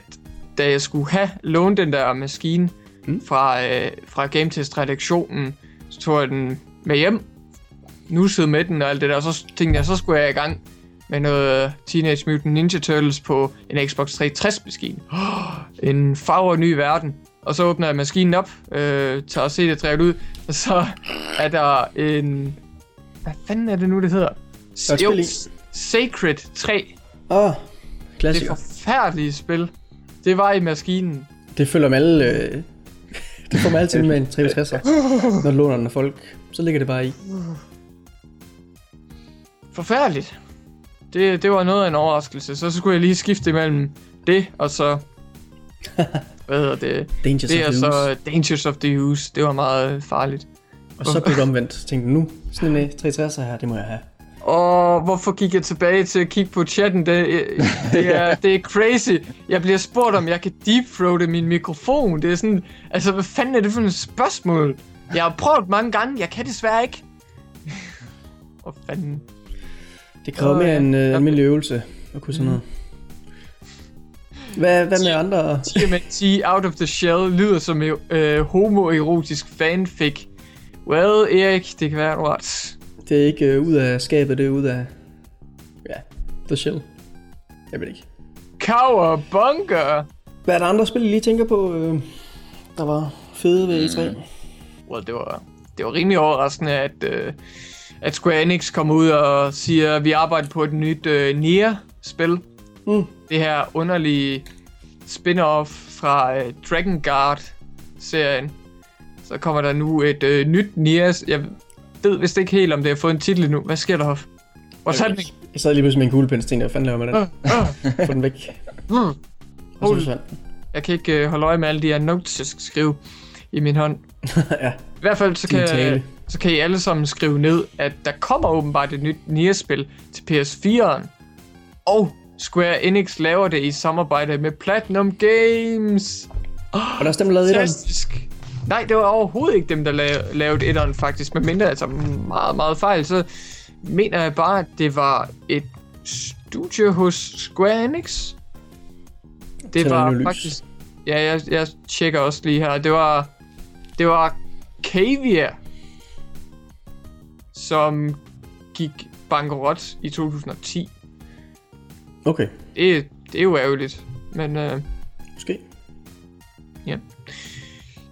da jeg skulle have lånt den der maskine Mm. mm. fra, øh, fra GameTest-redaktionen, så tog jeg den med hjem, nussede med den og alt det der, og så tænkte jeg, så skulle jeg i gang med noget Teenage Mutant Ninja Turtles på en Xbox 360-maskine. Oh, [gasps] en farver ny verden. Og så åbner jeg maskinen op, øh, tager CD-drevet ud, og så er der en... Hvad fanden er det nu, det hedder? er i. Sacred 3. Åh, oh, Det klassiker. forfærdelige spil. Det var i maskinen. Det følger med alle... Øh, [laughs] det får man altid med en 360'er. Når du låner den af folk, så ligger det bare i. Forfærdeligt. Det, det var noget af en overraskelse. Så skulle jeg lige skifte imellem det, og så... [laughs] hvad hedder det? Dangers Det of er the så så... Dangers of the Use. Det var meget farligt. Og så blev det omvendt. Tænkte nu, sådan en 360'er her, det må jeg have. Og hvorfor gik jeg tilbage til at kigge på chatten? Det, det, er, [laughs] det er crazy. Jeg bliver spurgt, om jeg kan deepthroate min mikrofon. Det er sådan... Altså, hvad fanden er det for et spørgsmål? Jeg har prøvet mange gange. Jeg kan desværre ikke. [laughs] Hvor fanden? Det kræver mere en almindelig øvelse at kunne sådan noget. Hvad, hvad med andre? TMNT Out of the Shell lyder som en øh, homoerotisk fanfic. Well, Erik, det kan være, ret. Det er ikke uh, ud af skabet, det er ud af... Ja, The Shell. Jeg ved ikke. Cowabunga! Hvad er der andre spil, I lige tænker på, øh, der var fede ved E3? Well, det var, det var rimelig overraskende, at, øh, at Square Enix kommer ud og siger, at vi arbejder på et nyt øh, Nier-spil. Mm. Det her underlige spin-off fra øh, Dragon Guard-serien. Så kommer der nu et øh, nyt Nier. Jeg ved vist ikke helt, om det har fået en titel endnu. Hvad sker der, Hoff? What's happening? Jeg sad lige pludselig med en kuglepen og tænkte, hvad fanden laver med den? Uh, [laughs] Få den væk. uh. Så Hold. den. Jeg kan ikke øh, holde øje med alle de her notes, jeg skal skrive i min hånd. [laughs] ja, I hvert fald så kan, tale. så kan I alle sammen skrive ned, at der kommer åbenbart et nyt Nier-spil til PS4'eren. Og Square Enix laver det i samarbejde med Platinum Games. og der er dem, der lavede. Fantastisk. Nej, det var overhovedet ikke dem, der la- lavede etteren faktisk. Men mindre altså meget, meget fejl, så mener jeg bare, at det var et studie hos Square Enix. Det var faktisk... Ja, jeg, jeg tjekker også lige her. Det var... Det var Cavia, som gik bankerot i 2010. Okay, Det, det er jo ærgerligt. Men øh, måske.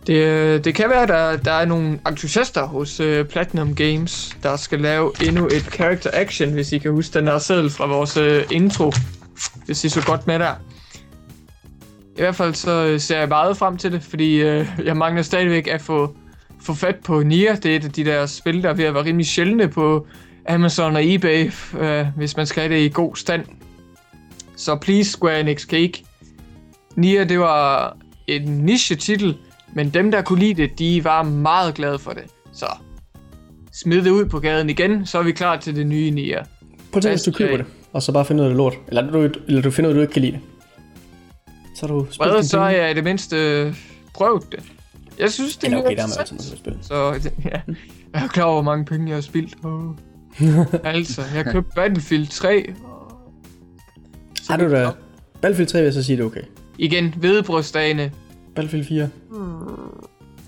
Det, øh, det kan være, at der, der er nogle entusiaster hos uh, Platinum Games, der skal lave endnu et character action, hvis I kan huske den der seddel fra vores uh, intro. Hvis I så godt med der. I hvert fald så øh, ser jeg meget frem til det, fordi uh, jeg mangler stadigvæk at få, få fat på Nier. Det er et af de der spil, der er ved at være rimelig sjældne på Amazon og eBay, uh, hvis man skal have det i god stand. Så please Square Enix Cake. Nier, det var en niche-titel, men dem, der kunne lide det, de var meget glade for det. Så smide det ud på gaden igen, så er vi klar til det nye Nier. Prøv at tænke, hvis du køber det, og så bare finder ud af det lort. Eller du, eller du finder ud af, du ikke kan lide det. Så du Hvad så penge. jeg i det mindste øh, prøvet det. Jeg synes, det er okay, der er man altid spille. Så [laughs] ja, jeg er klar over, hvor mange penge jeg har spildt. Oh. [laughs] altså, jeg købte Battlefield 3. Har du da... Battlefield 3 vil jeg så sige, det er okay. Igen, hvedebrødsdagene. Battlefield 4.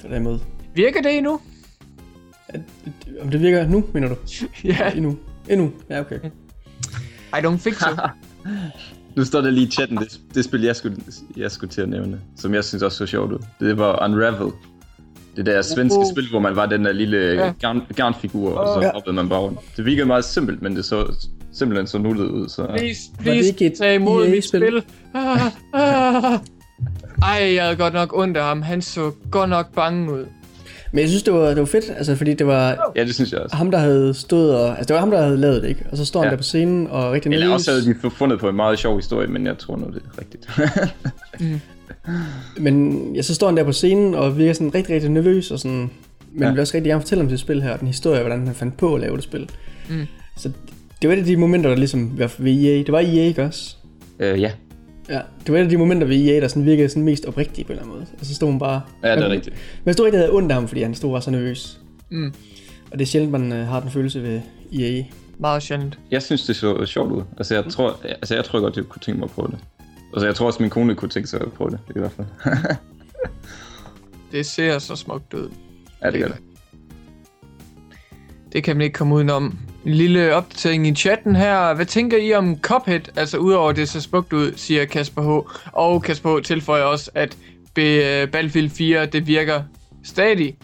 Så derimod. Virker det endnu? Om det virker nu, mener du? [laughs] ja, Endnu. Endnu. Ja, okay. I don't think so. [laughs] Nu står der lige i chatten, det, det spil, jeg skulle, jeg skulle til at nævne, som jeg synes også så sjovt ud. Det var Unravel. Det der svenske Oh. spil, hvor man var den der lille Ja. ja. garn, garnfigur, og så Ja. hoppede man bare rundt. Det virkede meget simpelt, men det så simpelthen så nuttet ud. Så... Please, det please, ikke et tag imod mit EA-spil? spil. Ah, [laughs] ah. Ej, jeg havde godt nok ondt af ham. Han så godt nok bange ud. Men jeg synes, det var, det var fedt, altså fordi det var Ja, det synes jeg også. ham, der havde stået og... Altså det var ham, der havde lavet det, ikke? Og så står han Ja. der på scenen og rigtig Eller nervøs. også havde de fundet på en meget sjov historie, men jeg tror nu, det er rigtigt. [laughs] Men ja, så står han der på scenen og virker sådan rigtig, rigtig nervøs og sådan... Men. Ja. vil også rigtig gerne fortælle om sit spil her, og den historie, hvordan han fandt på at lave det spil. Mm. Så det var et af de momenter, der ligesom var ved EA. Det var EA, ikke også? øh, ja. Ja, det var et af de momenter ved EA, der sådan virkede sådan mest oprigtige på en eller anden måde. Og så stod hun bare... ja, det er Men- rigtigt. Men jeg stod rigtig, havde ondt af ham, fordi han stod var så nervøs. Mm. Og det er sjældent, man øh, har den følelse ved EA. Meget sjældent. Jeg synes, det så sjovt ud. Altså, jeg tror, altså, jeg tror godt, jeg kunne tænke mig at prøve det. Altså, jeg tror også, min kone kunne tænke sig at prøve det, i hvert fald. [laughs] Det ser så smukt ud. ja, det gør det. Det kan man ikke komme udenom. En lille opdatering i chatten her. Hvad tænker I om Cuphead? Altså udover det så smukt ud, siger Kasper H. Og Kasper H. tilføjer også, at øh, Battlefield 4, det virker stadig.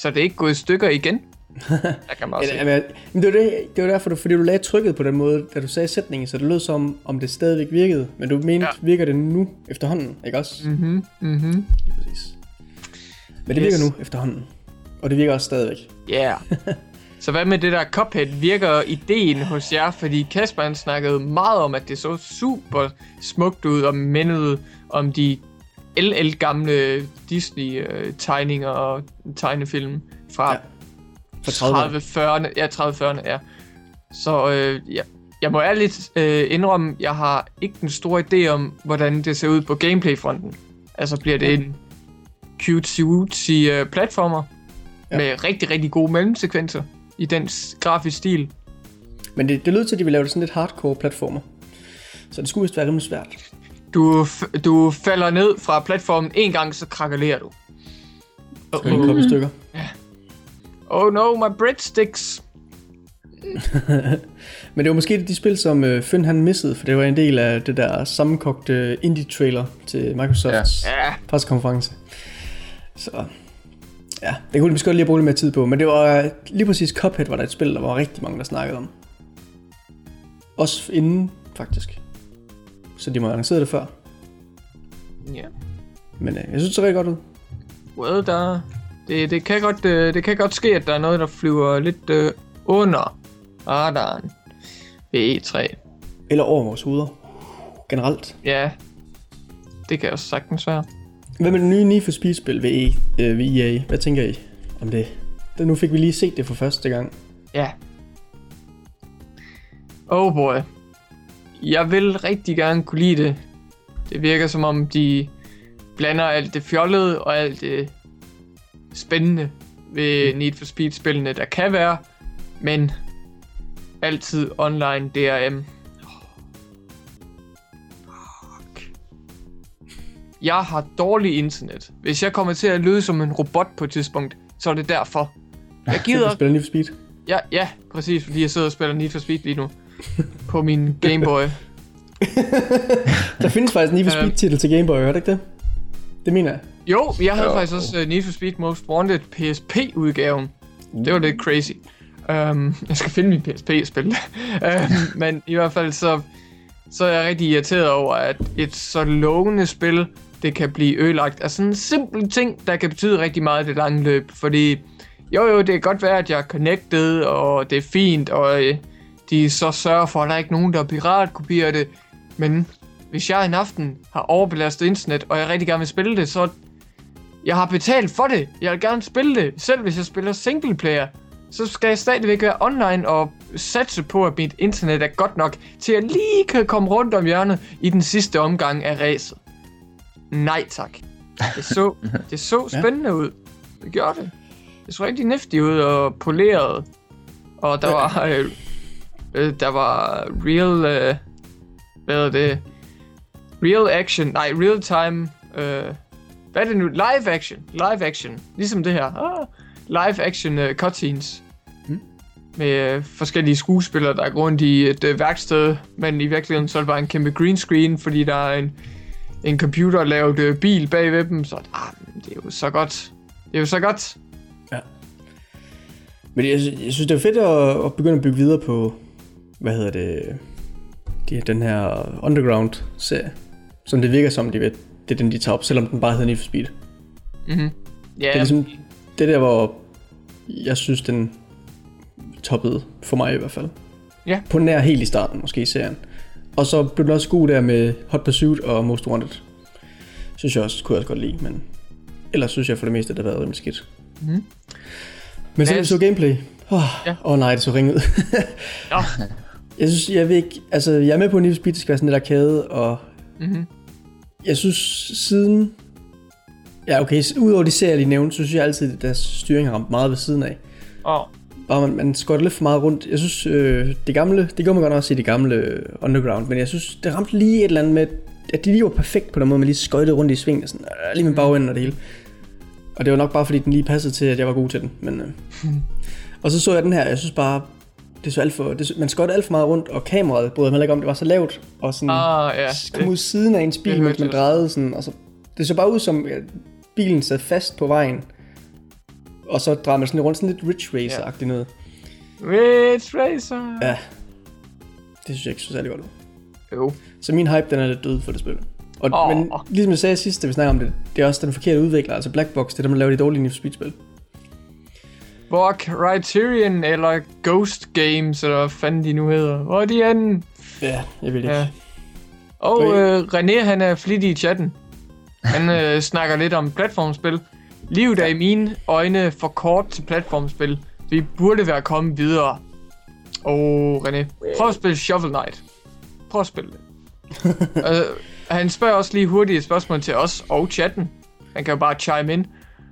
Så det er ikke gået i stykker igen. [laughs] Der kan man også Ja, men, det, var det, det var derfor, du, fordi du lagde trykket på den måde, da du sagde sætningen, så det lød som, om det stadigvæk virkede. Men du mente, Ja. ja. virker det nu efterhånden, ikke også? Mm. Mhm, mhm. Præcis. Men det Yes. virker nu efterhånden. Og det virker også stadigvæk. Yeah. [laughs] Så hvad med det der Cuphead? Virker ideen hos jer? Fordi Kasper han snakkede meget om, at det så super smukt ud og mindede om de el gamle Disney-tegninger og tegnefilm fra Ja. For 30. 30-40'erne. Ja, 30-40'erne, ja. Så øh, ja, jeg må ærligt øh, indrømme, jeg har ikke den store idé om, hvordan det ser ud på gameplay-fronten. Altså bliver det en cutesy uh, platformer. Ja. med rigtig, rigtig gode mellemsekvenser i den grafiske stil. Men det, det lød til, at de ville lave det sådan lidt hardcore platformer. Så det skulle vist være rimelig svært. Du, du falder ned fra platformen en gang, så krakalerer du. Kan uh. komme i stykker. Oh no, my breadsticks. [laughs] Men det var måske de spil, som øh, Finn han missede, for det var en del af det der sammenkogte indie-trailer til Microsofts ja. Ja, pressekonference. Så ja, det kunne de måske godt lige brugt lidt mere tid på, men det var øh, lige præcis Cuphead, var der et spil, der var rigtig mange, der snakkede om. Også inden, faktisk. Så de må have annonceret det før. ja. Men øh, jeg synes, det ser rigtig godt ud. Well, der, det, det, kan godt, øh, det kan godt ske, at der er noget, der flyver lidt øh, under radaren ved E3. Eller over vores hoveder. Generelt. Ja, det kan også sagtens være. Hvad med det nye Need for Speed-spil ved, e, øh, ved EA? Hvad tænker I om det? det? Nu fik vi lige set det for første gang. Ja. Oh boy. Jeg vil rigtig gerne kunne lide det. Det virker som om, de blander alt det fjollede og alt det spændende ved Need for Speed-spillene, der kan være. Men altid online DRM. Jeg har dårlig internet. Hvis jeg kommer til at lyde som en robot på et tidspunkt, så er det derfor. Jeg [laughs] gider Du spiller Need for Speed. Ja, ja, præcis, fordi jeg sidder og spiller Need for Speed lige nu. på min Game Boy. [laughs] [laughs] Der findes faktisk en Need for Øhm. Speed-titel til Game Boy, er det ikke det? Det mener jeg. Jo, jeg havde Jo. faktisk også uh, Need for Speed Most Wanted PSP-udgaven. Det var lidt crazy. Um, jeg skal finde min PSP-spil. um, men i hvert fald så, så er jeg rigtig irriteret over, at et så lovende spil, det kan blive ødelagt af sådan en simpel ting, der kan betyde rigtig meget i det lange løb. Fordi jo jo, det kan godt være, at jeg er connected, og det er fint, og øh, de så sørger for, at der er ikke nogen, der piratkopierer det. Men hvis jeg en aften har overbelastet internet, og jeg rigtig gerne vil spille det, så jeg har betalt for det. Jeg vil gerne spille det, selv hvis jeg spiller single player. så skal jeg stadigvæk være online og satse på, at mit internet er godt nok til at lige kan komme rundt om hjørnet i den sidste omgang af racet. Nej tak. Det så, [laughs] det så Ja. spændende ud. Det gjorde det. Det så rigtig niftigt ud og poleret. Og der Ja. var, øh, øh, der var real, øh, hvad er det? Real action, nej, real time, øh, hvad er det nu? Live action, live action, ligesom det her. Ah, live action uh, cutscenes. Mm. Med øh, forskellige skuespillere, der går rundt i et øh, værksted, men i virkeligheden så er det bare en kæmpe green screen, fordi der er en, en computer lavet øh, bil bagved dem, så ah, det er jo så godt. Det er jo så godt. Men jeg, jeg synes, det er fedt at, at begynde at bygge videre på, hvad hedder det, de, den her Underground-serie. Som det virker som, de ved, det er den, de tager op, selvom den bare hedder Need for Speed. Mhm. Ja, Det er ligesom det der, hvor jeg synes, den toppede for mig i hvert fald. Ja. På nær helt i starten, måske i serien. Og så blev den også god der med Hot Pursuit og Most Wanted. Synes jeg også, kunne jeg også godt lide, men ellers synes jeg for det meste, det har været rimelig skidt. Mhm. Men så Ja, vi så gameplay. Åh Ja. oh, oh, nej, det så ringet ud. Nå. [laughs] jeg synes, jeg ved ikke, altså jeg er med på, at Need for Speed skal være sådan lidt arcade, og Mhm. jeg synes siden... Ja, okay, udover de serier, jeg lige nævnte, så synes jeg altid, at deres styring har ramt meget ved siden af. Åh, Og man, man skøjter lidt for meget rundt. Jeg synes, øh, det gamle, det gjorde man godt også i det gamle øh, Underground, men jeg synes, det ramte lige et eller andet med, at de lige var perfekt på den måde, man lige skøjtede rundt i sving, og sådan, øh, lige med bagenden og det hele. Og det var nok bare, fordi den lige passede til, at jeg var god til den. Men, øh. [laughs] og så så jeg den her, jeg synes bare, det så alt for, det, så- man skøjtede alt for meget rundt, og kameraet brød mig ikke om, det var så lavt, og sådan, ah, ja. kom ud siden af ens bil, mens man drejede sådan, og så, det så bare ud som, at bilen sad fast på vejen, og så drejede man sådan lidt rundt, sådan lidt Ridge Racer-agtigt noget. Ridge Racer. Ja, det synes jeg ikke så særlig godt ud. Jo. Så min hype, den er lidt død for det spil. Og, oh. Men ligesom jeg sagde sidst, da vi snakkede om det, det er også den forkerte udvikler, altså Black Box, det er dem, der laver de dårlige Need for Speed-spil. Hvor er Criterion eller Ghost Games, eller hvad fanden de nu hedder. Hvor er de henne? Ja, jeg vil ikke. Ja. Ja. Og øh, René, han er flittig i chatten. Han [laughs] øh, snakker lidt om platformspil. Livet er i mine øjne for kort til platformspil. Vi burde være kommet videre. Og René, prøv at spille Shovel Knight. Prøv at spille det. [laughs] øh, han spørger også lige hurtigt et spørgsmål til os og chatten. Han kan jo bare chime ind.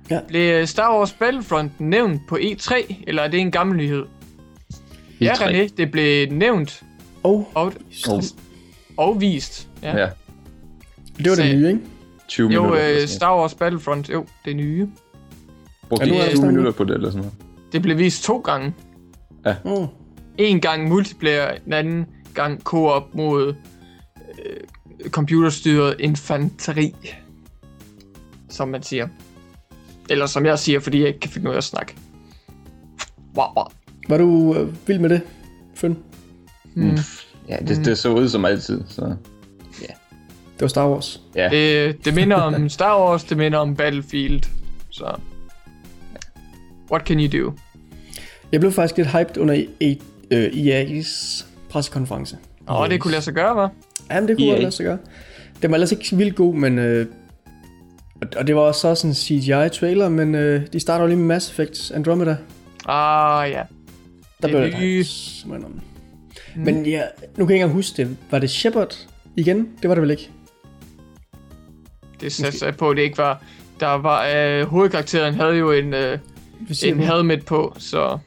Ja. Blev Star Wars Battlefront nævnt på E3, eller er det en gammel nyhed? Ja, E3. René, det blev nævnt Og og, Oh, og vist. Ja. ja, det var det nye, ikke? 20 Jo, minutter. eller øh, Star Wars Battlefront, jo, det nye. Brugte Ja, nu de er der 20 snakket. minutter på det eller sådan noget. Det blev vist to gange. Mm. En gang multiplayer, en anden gang co-op mod øh, computerstyret infanteri. Som man siger. Eller som jeg siger, fordi jeg ikke kan finde ud af at snakke. Wow, wow. Var du øh, vild med det, Føn? Mm. Ja, det, det så ud som altid, så... Det var Star Wars. Ja, Det, det minder om [laughs] Star Wars, det minder om Battlefield. Så... What can you do? Jeg blev faktisk lidt hyped under E- øh, EA's pressekonference. Åh, det kunne lade sig gøre, hva'? Jamen, det kunne EA. godt lade sig gøre. Den var ellers ikke vildt god, men... Øh, og- det var også sådan en CGI-trailer, men øh, de starter jo lige med Mass Effect Andromeda. Ah, ja. Der Det blev det nye. hype, simpelthen om. Men ja, nu kan jeg ikke engang huske det. Var det Shepard igen? Det var det vel ikke? Det satte jeg på, at det ikke var... Der var... Øh, hovedkarakteren havde jo en, øh, en nu. helmet på, så...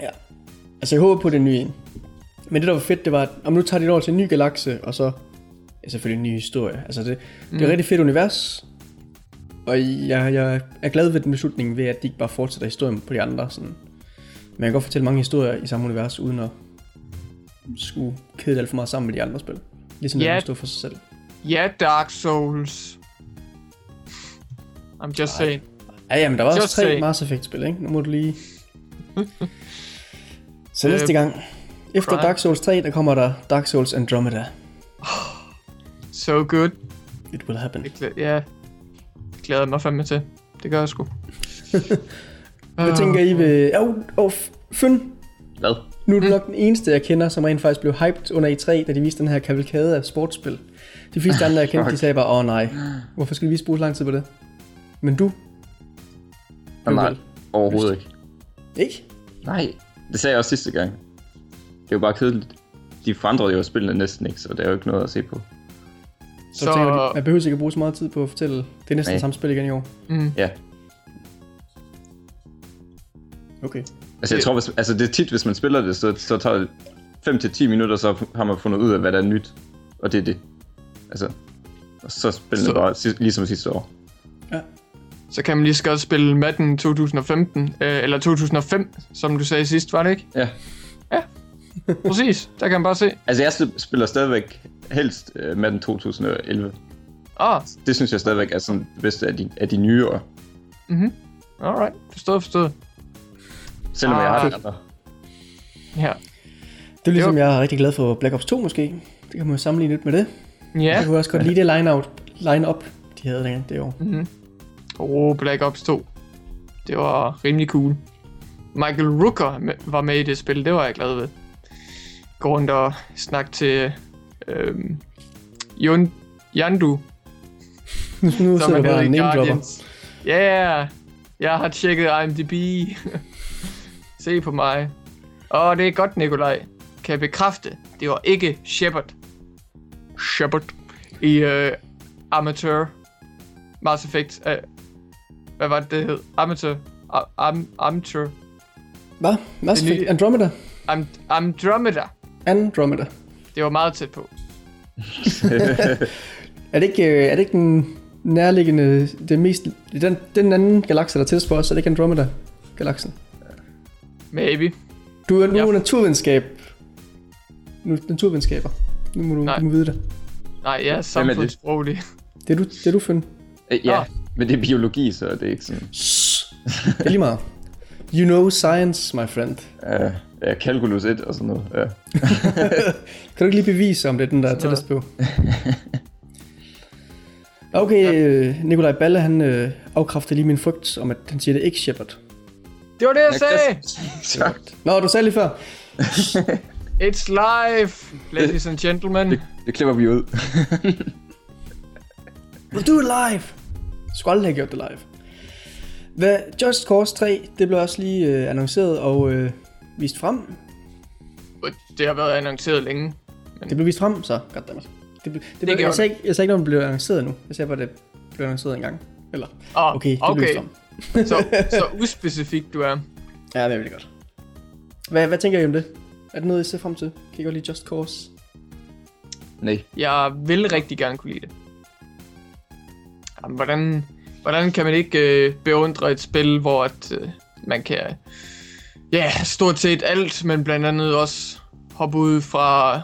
Ja. Altså, jeg håber på det nye en. Men det, der var fedt, det var, at om nu tager de det over til en ny galakse, og så ja, selvfølgelig en ny historie. Altså, det, det er Mm. et rigtig fedt univers. Og jeg, jeg er glad ved den beslutning ved, at de ikke bare fortsætter historien på de andre. Sådan. Men jeg kan godt fortælle mange historier i samme univers, uden at skulle kede det alt for meget sammen med de andre spil. Ligesom Ja. at stå for sig selv. Ja, Dark Souls. I'm just saying. Ja, ja, men der var også Just tre saying. Mass Effect spil, ikke? Nu må du lige... [laughs] Så Øh, næste gang, efter Prime. Dark Souls 3, der kommer der Dark Souls Andromeda. [sighs] So good. It will happen. Det glæ- ja, det glæder jeg mig fandme til. Det gør jeg sgu. [laughs] Hvad tænker I ved... Åh, oh, oh, Fyn, hvad? nu er du nok den eneste, jeg kender, som rent faktisk blev hyped under E3, da de viste den her kavalkade af sportsspil. De fleste andre, jeg kendte, de sagde bare, åh oh, nej, hvorfor skal vi vise bruge så lang tid på det? Men du? Nej, vel. overhovedet ikke. Ikke? Nej, det sagde jeg også sidste gang. Det er jo bare kedeligt. De forandrede jo spillene næsten ikke, så der er jo ikke noget at se på. Så, så... tænker jeg, man behøver ikke at bruge så meget tid på at fortælle. Det er næsten Nej. samme spil igen i år. Mm. Ja, Okay. altså jeg tror, hvis, altså det er tit, hvis man spiller det, så, så tager det 5-10 minutter, så har man fundet ud af, hvad der er nyt. Og det er det. Altså, så spiller Så- det bare ligesom sidste år. Ja. Så kan man lige så godt spille Madden 2015, øh, eller 2005, som du sagde sidst, var det ikke? Ja. Præcis, der kan man bare se. Altså jeg sp- spiller stadigvæk helst uh, Madden 2011. Ah, Det synes jeg stadigvæk er sådan det bedste af de, af de nyere. mhm. Alright, forstået, forstået. Selvom ah, jeg har Ah. de andre. Ja. Det er ligesom, Jo. jeg er rigtig glad for Black Ops 2 måske. Det kan man jo sammenligne lidt med det. Ja. Jeg kunne også godt lide det line-out, line-up, de havde dengang det år. Mhm. Oh, Black Ops 2. Det var rimelig cool. Michael Rooker var med i det spil, det var jeg glad ved. Gå rundt og snakke til øhm, Jon, Yandu, [laughs] Nu, sidder er du bare en name. Ja, yeah, jeg har tjekket IMDb. Se på mig. Åh, det er godt, Nikolaj. Kan jeg bekræfte, det var ikke Shepard. Shepard. I uh, Amateur. Mass Effect. Uh, hvad var det, det hed? Amateur. Am Amateur. Hvad? Mass Effect? nye- Andromeda? Am Andromeda. Andromeda. Det var meget tæt på. [laughs] Er det ikke, øh, er det ikke den nærliggende, det mest, den, den anden galakse, der er på os, er det ikke Andromeda-galaksen? Maybe. Du er nu ja. naturvidenskab. Nu, naturvidenskaber. Nu må du, Nej. du må vide det. Nej, jeg er det? samfundsproglig. Det er du, det er du Finn. Øh, Ja, Ah. men det er biologi, så det er ikke sådan... Shh. Det er lige meget. You know science, my friend. Uh, ja, calculus 1 og sådan noget. Ja. [laughs] Kan du ikke lige bevise, om det er den, der er tættest på? Okay, ja. Nikolaj Balle, han øh, afkræfter lige min frygt om, at han siger, det er ikke Shepard. Det var det, jeg sagde! [laughs] Tak. Nå, du sagde lige før. [laughs] It's live, ladies and gentlemen. Det, det klipper vi ud. [laughs] We'll do it live. Jeg skulle aldrig have gjort det live. Hvad, Just Cause 3, det blev også lige øh, annonceret og øh, vist frem. Det har været annonceret længe. Det blev vist frem, så goddammit. Det, blev, det, blev, gjorde jeg, sagde ikke, jeg sagde ikke, når det blev annonceret nu. Jeg sagde bare, det blev annonceret en gang. Eller, Oh, okay, det okay. blev vist frem. så, så [laughs] uspecifik du er. Ja, det er virkelig godt. Hvad, hvad tænker I om det? Er det noget, I ser frem til? Kan I godt lide Just Cause? Nej. Jeg vil rigtig gerne kunne lide det. Jamen, hvordan, hvordan kan man ikke øh, beundre et spil, hvor at, øh, man kan... Ja, stort set alt, men blandt andet også hoppe ud fra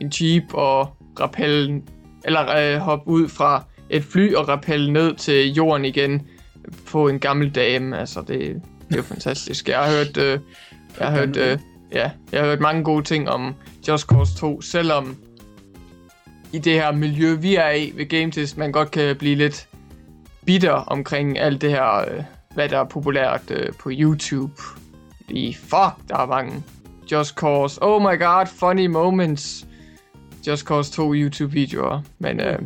en jeep og rappelle... Eller øh, hoppe ud fra et fly og rappelle ned til jorden igen på en gammel dame. Altså, det, det er jo [laughs] fantastisk. Jeg har hørt... Øh, jeg har hørt... Øh, ja, jeg har hørt mange gode ting om Just Cause 2, selvom i det her miljø, vi er i ved Game Test, man godt kan blive lidt bitter omkring alt det her, øh, hvad der er populært øh, på YouTube. Fordi fuck, der er mange. Just Cause, oh my god, funny moments. Just Cause 2 YouTube-videoer. Men øh,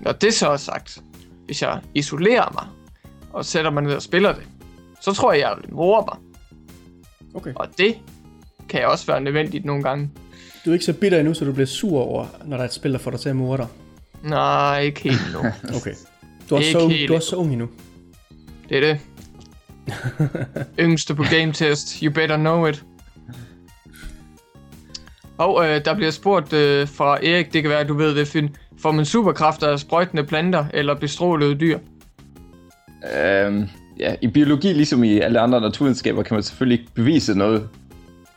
når det så er sagt, hvis jeg isolerer mig og sætter mig ned og spiller det, så tror jeg, jeg vil more mig. Okay. Og det kan jeg også være nødvendigt nogle gange. Du er ikke så bitter endnu, så du bliver sur over, når der er et spil, der får dig til at morde dig. Nej, ikke helt nu. [laughs] Okay. Du er, Ikke så, ung, helt du er så ung endnu. Det er det. [laughs] Yngste på game test. You better know it. Og øh, der bliver spurgt øh, fra Erik, det kan være, at du ved det, Finn. Får man superkræfter af sprøjtende planter eller bestrålede dyr? Øhm, ja, i biologi, ligesom i alle andre naturvidenskaber, kan man selvfølgelig ikke bevise noget.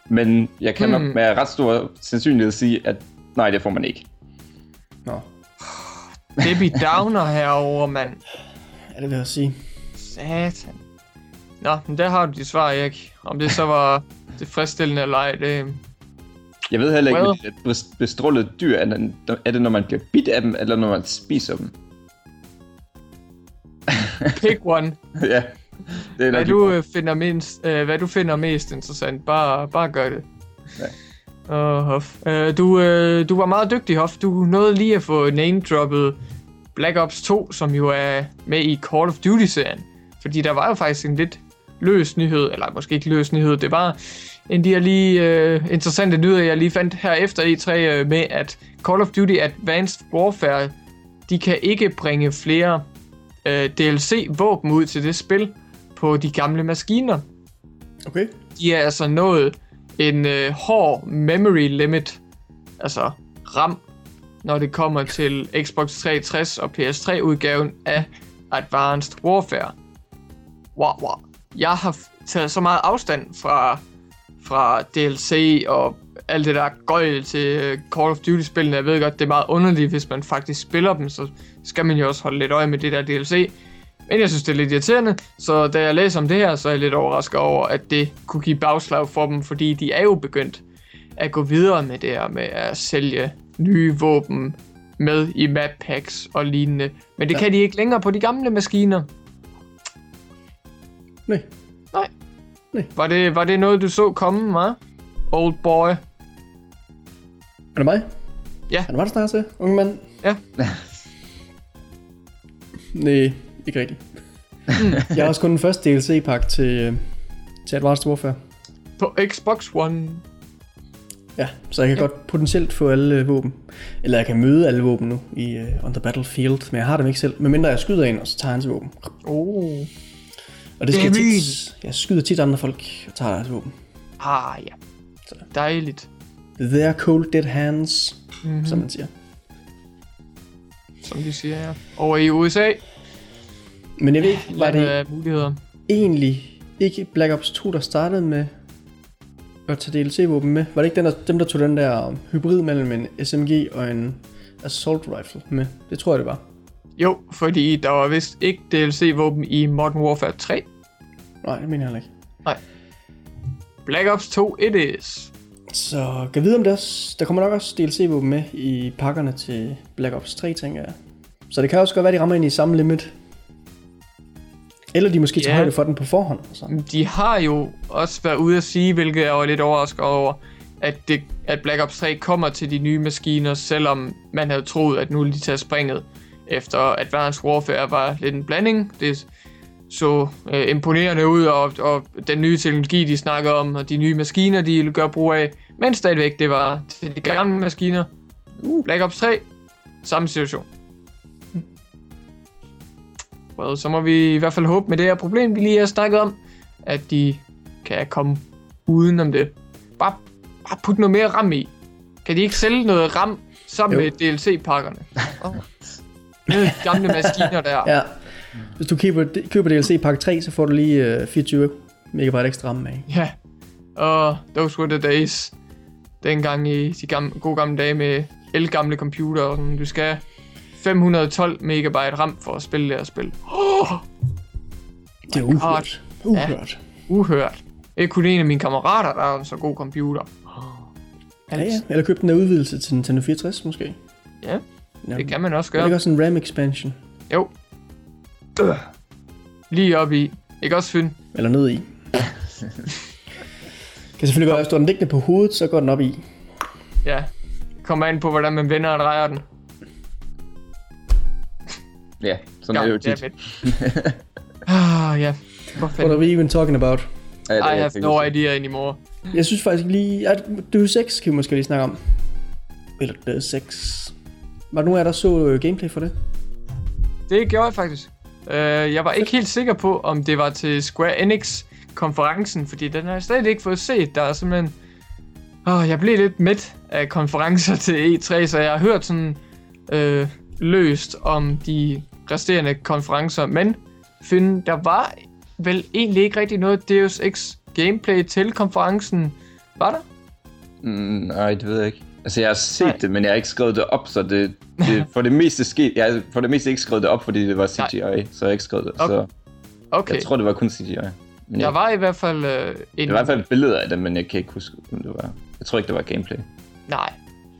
Men jeg kan Hmm. nok med ret stor sandsynlighed sige, at nej, det får man ikke. Nå, Debbie Downer herover, mand. ja, det vil jeg sige. Satan. Nå, men der har du dit svar, Erik. Om det så var tilfredsstillende eller ej, det... Jeg ved heller ikke, Well. well. at bes- bestrålede dyr, er det, er det, når man bliver bidt af dem, eller når man spiser dem? Pick one. [laughs] ja, det er Hvad du, øh, finder mindst, øh, hvad du finder mest interessant, bare, bare gør det. Åh, Hoff. Øh, du, øh, du var meget dygtig, Hoff. Du nåede lige at få name-droppet Black Ops 2, som jo er med i Call of Duty-serien. Fordi der var jo faktisk en lidt løs nyhed, eller måske ikke løs nyhed, det var en de her lige øh, interessante nyheder, jeg lige fandt her efter E3 øh, med, at Call of Duty Advanced Warfare, de kan ikke bringe flere øh, DLC-våben ud til det spil på de gamle maskiner. Okay. De er altså nået en øh, hård memory limit, altså RAM, når det kommer til Xbox 360 og PS3-udgaven af Advanced Warfare. Wow, wow. Jeg har taget så meget afstand fra, fra DLC og alt det der gøjl til øh, Call of Duty-spillene. Jeg ved godt, det er meget underligt, hvis man faktisk spiller dem, så skal man jo også holde lidt øje med det der DLC. Men jeg synes, det er lidt irriterende, så da jeg læser om det her, så er jeg lidt overrasket over, at det kunne give bagslag for dem, fordi de er jo begyndt at gå videre med det her med at sælge nye våben med i map packs og lignende. Men det Ja. kan de ikke længere på de gamle maskiner. Nej. Var det, var det noget, du så komme, hva'? Old boy. Er det mig? Ja. Er det mig, der snakker til? Unge mand? Ja. Nej, ikke rigtigt. [laughs] jeg har også kun den første DLC-pakke til, øh, til Advanced Warfare. På Xbox One. Ja, så jeg kan Ja. ja. godt potentielt få alle øh, våben. Eller jeg kan møde alle våben nu i uh, On The Battlefield, men jeg har dem ikke selv. Medmindre jeg skyder en, og så tager hans våben. Oh. Og det skal Det er tit, jeg skyder tit andre folk og tager deres våben. Ah, ja. Så. Dejligt. They're cold dead hands, Mm-hmm. mm. som man siger. Som de siger her. Over i USA. Men jeg ved ikke, var det muligheder. egentlig ikke Black Ops 2, der startede med at tage DLC-våben med? Var det ikke den, der, dem, der tog den der hybrid mellem en SMG og en Assault Rifle med? Det tror jeg, det var. Jo, fordi der var vist ikke DLC-våben i Modern Warfare 3. Nej, det mener jeg heller ikke. Black Ops 2 it is. Så kan vide om det også. Der kommer nok også DLC-våben med i pakkerne til Black Ops 3, tænker jeg. Så det kan også godt være, de rammer ind i samme limit. Eller de måske tager Ja. højde for den på forhånd. Så. De har jo også været ude at sige, hvilket jeg var lidt overrasket over, at, det, at Black Ops 3 kommer til de nye maskiner, selvom man havde troet, at nu ville de tage springet. Efter Advanced Warfare var lidt en blanding. Det så øh, imponerende ud, og, og den nye teknologi, de snakker om, og de nye maskiner, de ville gøre brug af. Men stadigvæk, det var til de gamle maskiner. Uh. Black Ops 3, samme situation. Well, så må vi i hvert fald håbe med det her problem, vi lige har snakket om, at de kan komme uden om det. Bare, bare putte noget mere RAM i. Kan de ikke sælge noget RAM sammen Jo. med DLC-pakkerne? Oh. [laughs] Med gamle maskiner der. Ja. Hvis du køber, køber DLC pakke 3, så får du lige øh, 24 megabyte ekstra RAM med. Ja. Og those were the days. Dengang i de gamle, gode gamle dage med elgamle computer og sådan. Du skal 512 megabyte RAM for at spille det her spil. Oh, Det er uhørt. Uhørt. uhørt. Ikke kun en af mine kammerater, der har en så god computer. Ja, ja. Eller køb den der udvidelse til Nintendo 64 måske. Ja, Ja. det kan man også Er det gøre. ikke også en RAM expansion? Jo. Øh. Lige op i. Ikke også, Fyn? Eller ned i? kan selvfølgelig godt, hvis du har den liggende på hovedet, så går den op i. Ja. Kommer an på, hvordan man vender og drejer den. Ja, sådan er det jo tit. [laughs] Ah, ja. Hvor What are we even talking about? Ja, det er I have no idea anymore. Jeg synes faktisk lige... At Deus 6 kan vi måske lige snakke om. Eller Deus 6. Var der nogen af jer, der så øh, gameplay for det? Det gjorde jeg faktisk. Uh, jeg var ikke helt sikker på, om det var til Square Enix-konferencen, fordi den har jeg stadig ikke fået set. Der er simpelthen... Oh, jeg blev lidt midt af konferencer til E3, så jeg har hørt sådan øh, løst om de resterende konferencer. Men, Finn, der var vel egentlig ikke rigtig noget Deus Ex gameplay til konferencen. Var der? Mm, nej, det ved jeg ikke. Altså, jeg har set Nej. det, men jeg har ikke skrevet det op, så det, det [laughs] for det meste sket. Jeg har for det meste ikke skrevet det op, fordi det var CGI, så jeg har ikke skrevet det. Okay. Så Okay. jeg tror, det var kun CGI. Men der jeg, var i hvert fald øh, en... det var i hvert fald billeder af det, men jeg kan ikke huske, om det var... Jeg tror ikke, det var gameplay. Nej.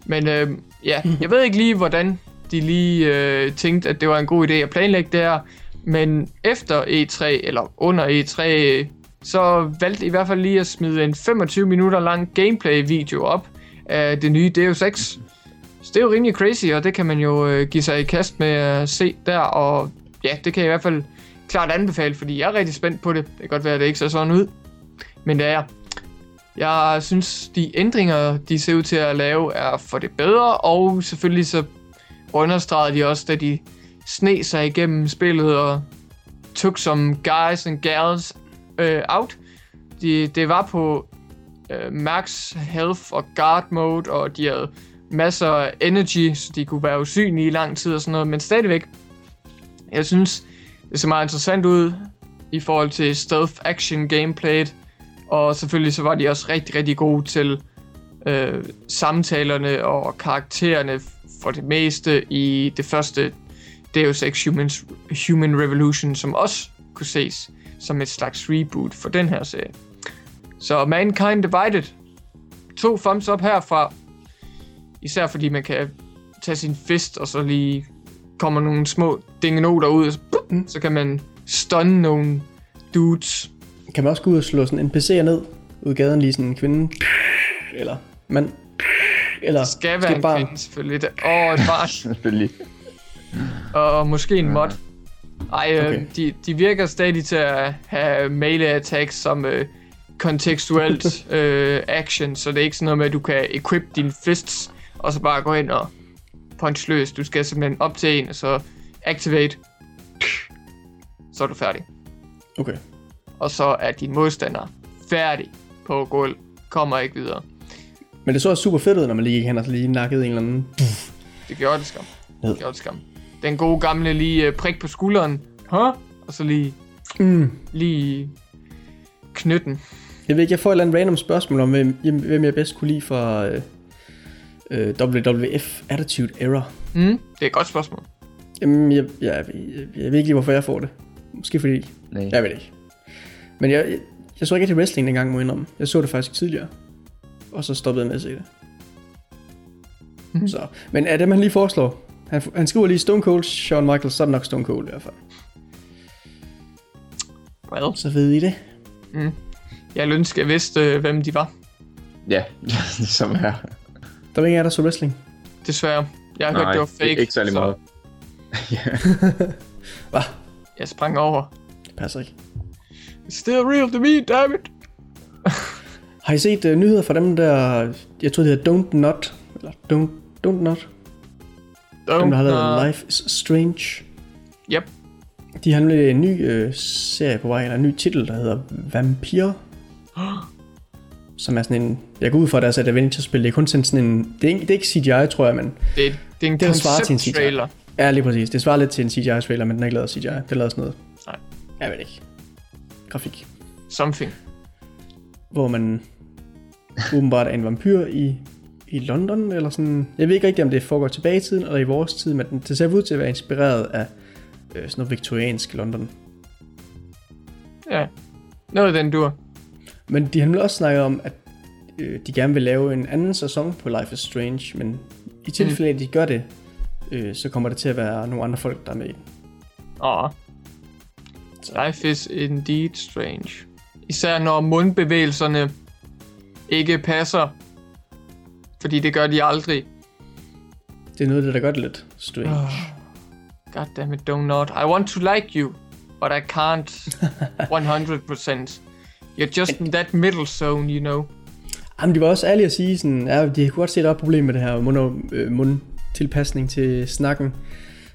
Men øh, ja, jeg ved ikke lige, hvordan de lige øh, tænkte, at det var en god idé at planlægge det her. Men efter E3, eller under E3, så valgte i hvert fald lige at smide en 25 minutter lang gameplay-video op af det nye Deus Ex. Så det er jo rimelig crazy, og det kan man jo øh, give sig i kast med at se der. Og ja, det kan i hvert fald klart anbefale, fordi jeg er rigtig spændt på det. Det kan godt være, at det ikke ser sådan ud. Men det er jeg. Jeg synes, de ændringer, de ser ud til at lave, er for det bedre, og selvfølgelig så understregede de også, da de sne sig igennem spillet og tog som guys and girls øh, out. De, det var på øh, max health og guard mode, og de havde masser af energy, så de kunne være usynlige i lang tid og sådan noget, men stadigvæk, jeg synes, det ser meget interessant ud i forhold til stealth action gameplayet, og selvfølgelig så var de også rigtig, rigtig gode til øh, samtalerne og karaktererne for det meste i det første Deus Ex Humans, Human Revolution, som også kunne ses som et slags reboot for den her serie. Så Mankind Divided. To thumbs up herfra. Især fordi man kan tage sin fist, og så lige kommer nogle små dingenoter ud, og så, mm. så kan man stunne nogle dudes. Kan man også gå ud og slå sådan en PC'er ned ud gaden, lige sådan en kvinde? Eller mand? Eller Det skal være en barn? kvinde, selvfølgelig. Det- Åh, et barn. [laughs] Selvfølgelig. og måske en mod. Ej, øh, Okay. de, de virker stadig til at have melee attacks som øh, kontekstuelt [laughs] øh, action, så det er ikke sådan noget med, at du kan equip dine fists, og så bare gå ind og punch løs. Du skal simpelthen op til en, og så activate. Så er du færdig. Okay. Og så er din modstander færdig på gulv. Kommer ikke videre. Men det så også super fedt ud, når man lige gik hen og lige nakkede en eller anden. Det gjorde det skam. Ned. Det gjorde det skam. Den gode gamle lige øh, prik på skulderen. Huh? Og så lige, Mm. lige knytten. Jeg ved ikke, jeg får et eller andet random spørgsmål om, hvem, hvem jeg bedst kunne lide fra øh, øh, WWF Attitude Era. Mm, det er et godt spørgsmål. Jamen, jeg, jeg, jeg, jeg, jeg ved ikke lige, hvorfor jeg får det. Måske fordi, Nej. jeg ved det ikke. Men jeg, jeg, jeg så ikke rigtig wrestling dengang, må jeg indrømme. Jeg så det faktisk tidligere. Og så stoppede jeg med at se det. Mhm. Så, men er det, man lige foreslår? Han, han skriver lige Stone Cold, Shawn Michaels, så er det nok Stone Cold i hvert fald. Well, Så ved I det. jeg ville ønske, jeg vidste, øh, hvem de var. Ja, [laughs] ligesom her. Der var ingen af der så wrestling. Desværre. Jeg har hørt, det var fake. ikke særlig så meget. [laughs] ja. Jeg sprang over. Det passer ikke. It's still real to me, damn it. [laughs] Har I set uh, nyheder fra dem der, jeg tror det hedder Don't Not, eller Don't, Don't Not, dem der har lavet Life is Strange. Yep. De har nemlig en ny øh, serie på vej, eller en ny titel, der hedder Vampire. [gasps] som er sådan en, jeg går ud fra, at deres adventure-spil, det er kun sådan en, det er, ikke, det er ikke CGI, tror jeg, men Det, er- det er en Det til en CGI. trailer. ja, lige præcis. Det svarer lidt til en CGI-trailer, men den er ikke lavet CGI. Det er lavet sådan noget, Nej. jeg ved ikke, grafik. Something. hvor man åbenbart er en vampyr i, i London, eller sådan. Jeg ved ikke rigtig, om det foregår tilbage i tiden, eller i vores tid, men det ser ud til at være inspireret af øh, sådan noget viktoriansk London. Ja. Noget den dur. Men de har også snakket om, at øh, de gerne vil lave en anden sæson på Life is Strange, men i tilfælde af, at de gør det, øh, så kommer det til at være nogle andre folk, der er med i den. Åh. Life is indeed strange. Især når mundbevægelserne ikke passer. Fordi det gør de aldrig. Det er noget det, der gør det lidt strange. Oh. God damn it, don't not. I want to like you, but I can't [laughs] 100%. You're just in that middle zone, you know. Jamen, de var også ærlige at sige, sådan, ja, de kunne godt se, at der var et problem med det her mund, øh, mundtilpasning til snakken.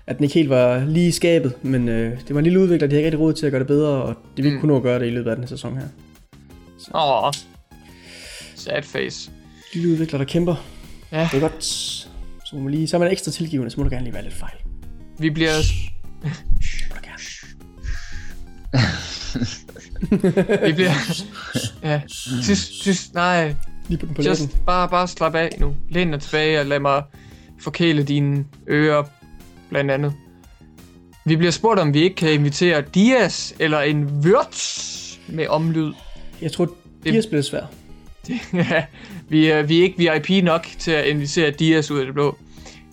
At den ikke helt var lige i skabet, men øh, det var en lille udvikler, de havde ikke rigtig råd til at gøre det bedre, og de ville ikke Mm. kunne nå at gøre det i løbet af den her sæson her. Åh. Sad face. Lille udvikler, der kæmper. Ja. Det er godt. Så, man lige, så er man ekstra tilgivende, så må du gerne lige være lidt fejl. Vi bliver... Må du gerne. Vi bliver... ja. Tis, tis, nej. Lige på den på. Just bare, bare slap af nu. Læn dig tilbage og lad mig forkæle dine ører, blandt andet. Vi bliver spurgt, om vi ikke kan invitere Dias eller en Wirtz med omlyd. Jeg tror, det er spillet svært. [laughs] Ja, vi, er, vi er ikke VIP nok til at invitere Dias ud af det blå.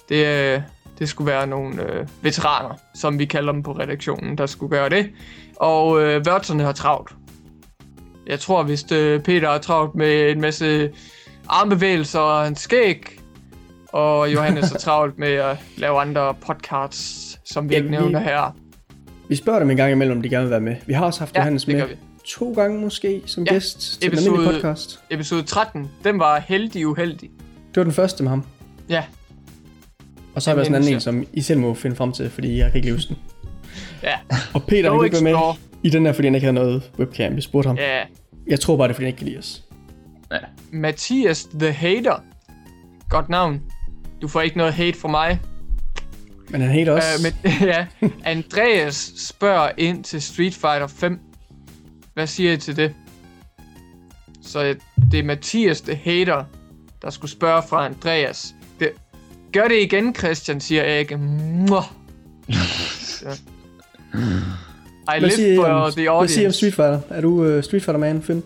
Det, øh, det skulle være nogle øh, veteraner, som vi kalder dem på redaktionen, der skulle gøre det. Og øh, Wörtherne har travlt. Jeg tror, hvis øh, Peter har travlt med en masse armbevægelser og en skæg, og Johannes er [laughs] travlt med at lave andre podcasts, som vi Ja, ikke vi- nævner her. Vi spørger dem en gang imellem, om de gerne vil være med. Vi har også haft Ja, Johannes med vi. To gange måske som Ja, gæst til episode- den podcast. Episode 13, den var heldig uheldig. Det var den første med ham. Ja, Og så har vi også en anden en, som I selv må finde frem til, fordi jeg kan ikke huske den. [laughs] ja. Og Peter, han ikke med i den her, fordi han ikke havde noget webcam. Vi spurgte ham. Ja, Jeg tror bare, det er, fordi han ikke kan lide os. Ja. Mathias the Hater. Godt navn. Du får ikke noget hate fra mig. Men han hater også. Uh, men, [laughs] ja, Andreas spørger ind til Street Fighter 5. Hvad siger I til det? Så øh, det er Mathias the Hater, der skulle spørge fra Andreas. Det, gør det igen, Christian, siger Erik. Mwah. [laughs] Ja. I hvad, siger I live for om, the hvad siger om audience. Street Fighter? Er du uh, Street Fighter man, Finn?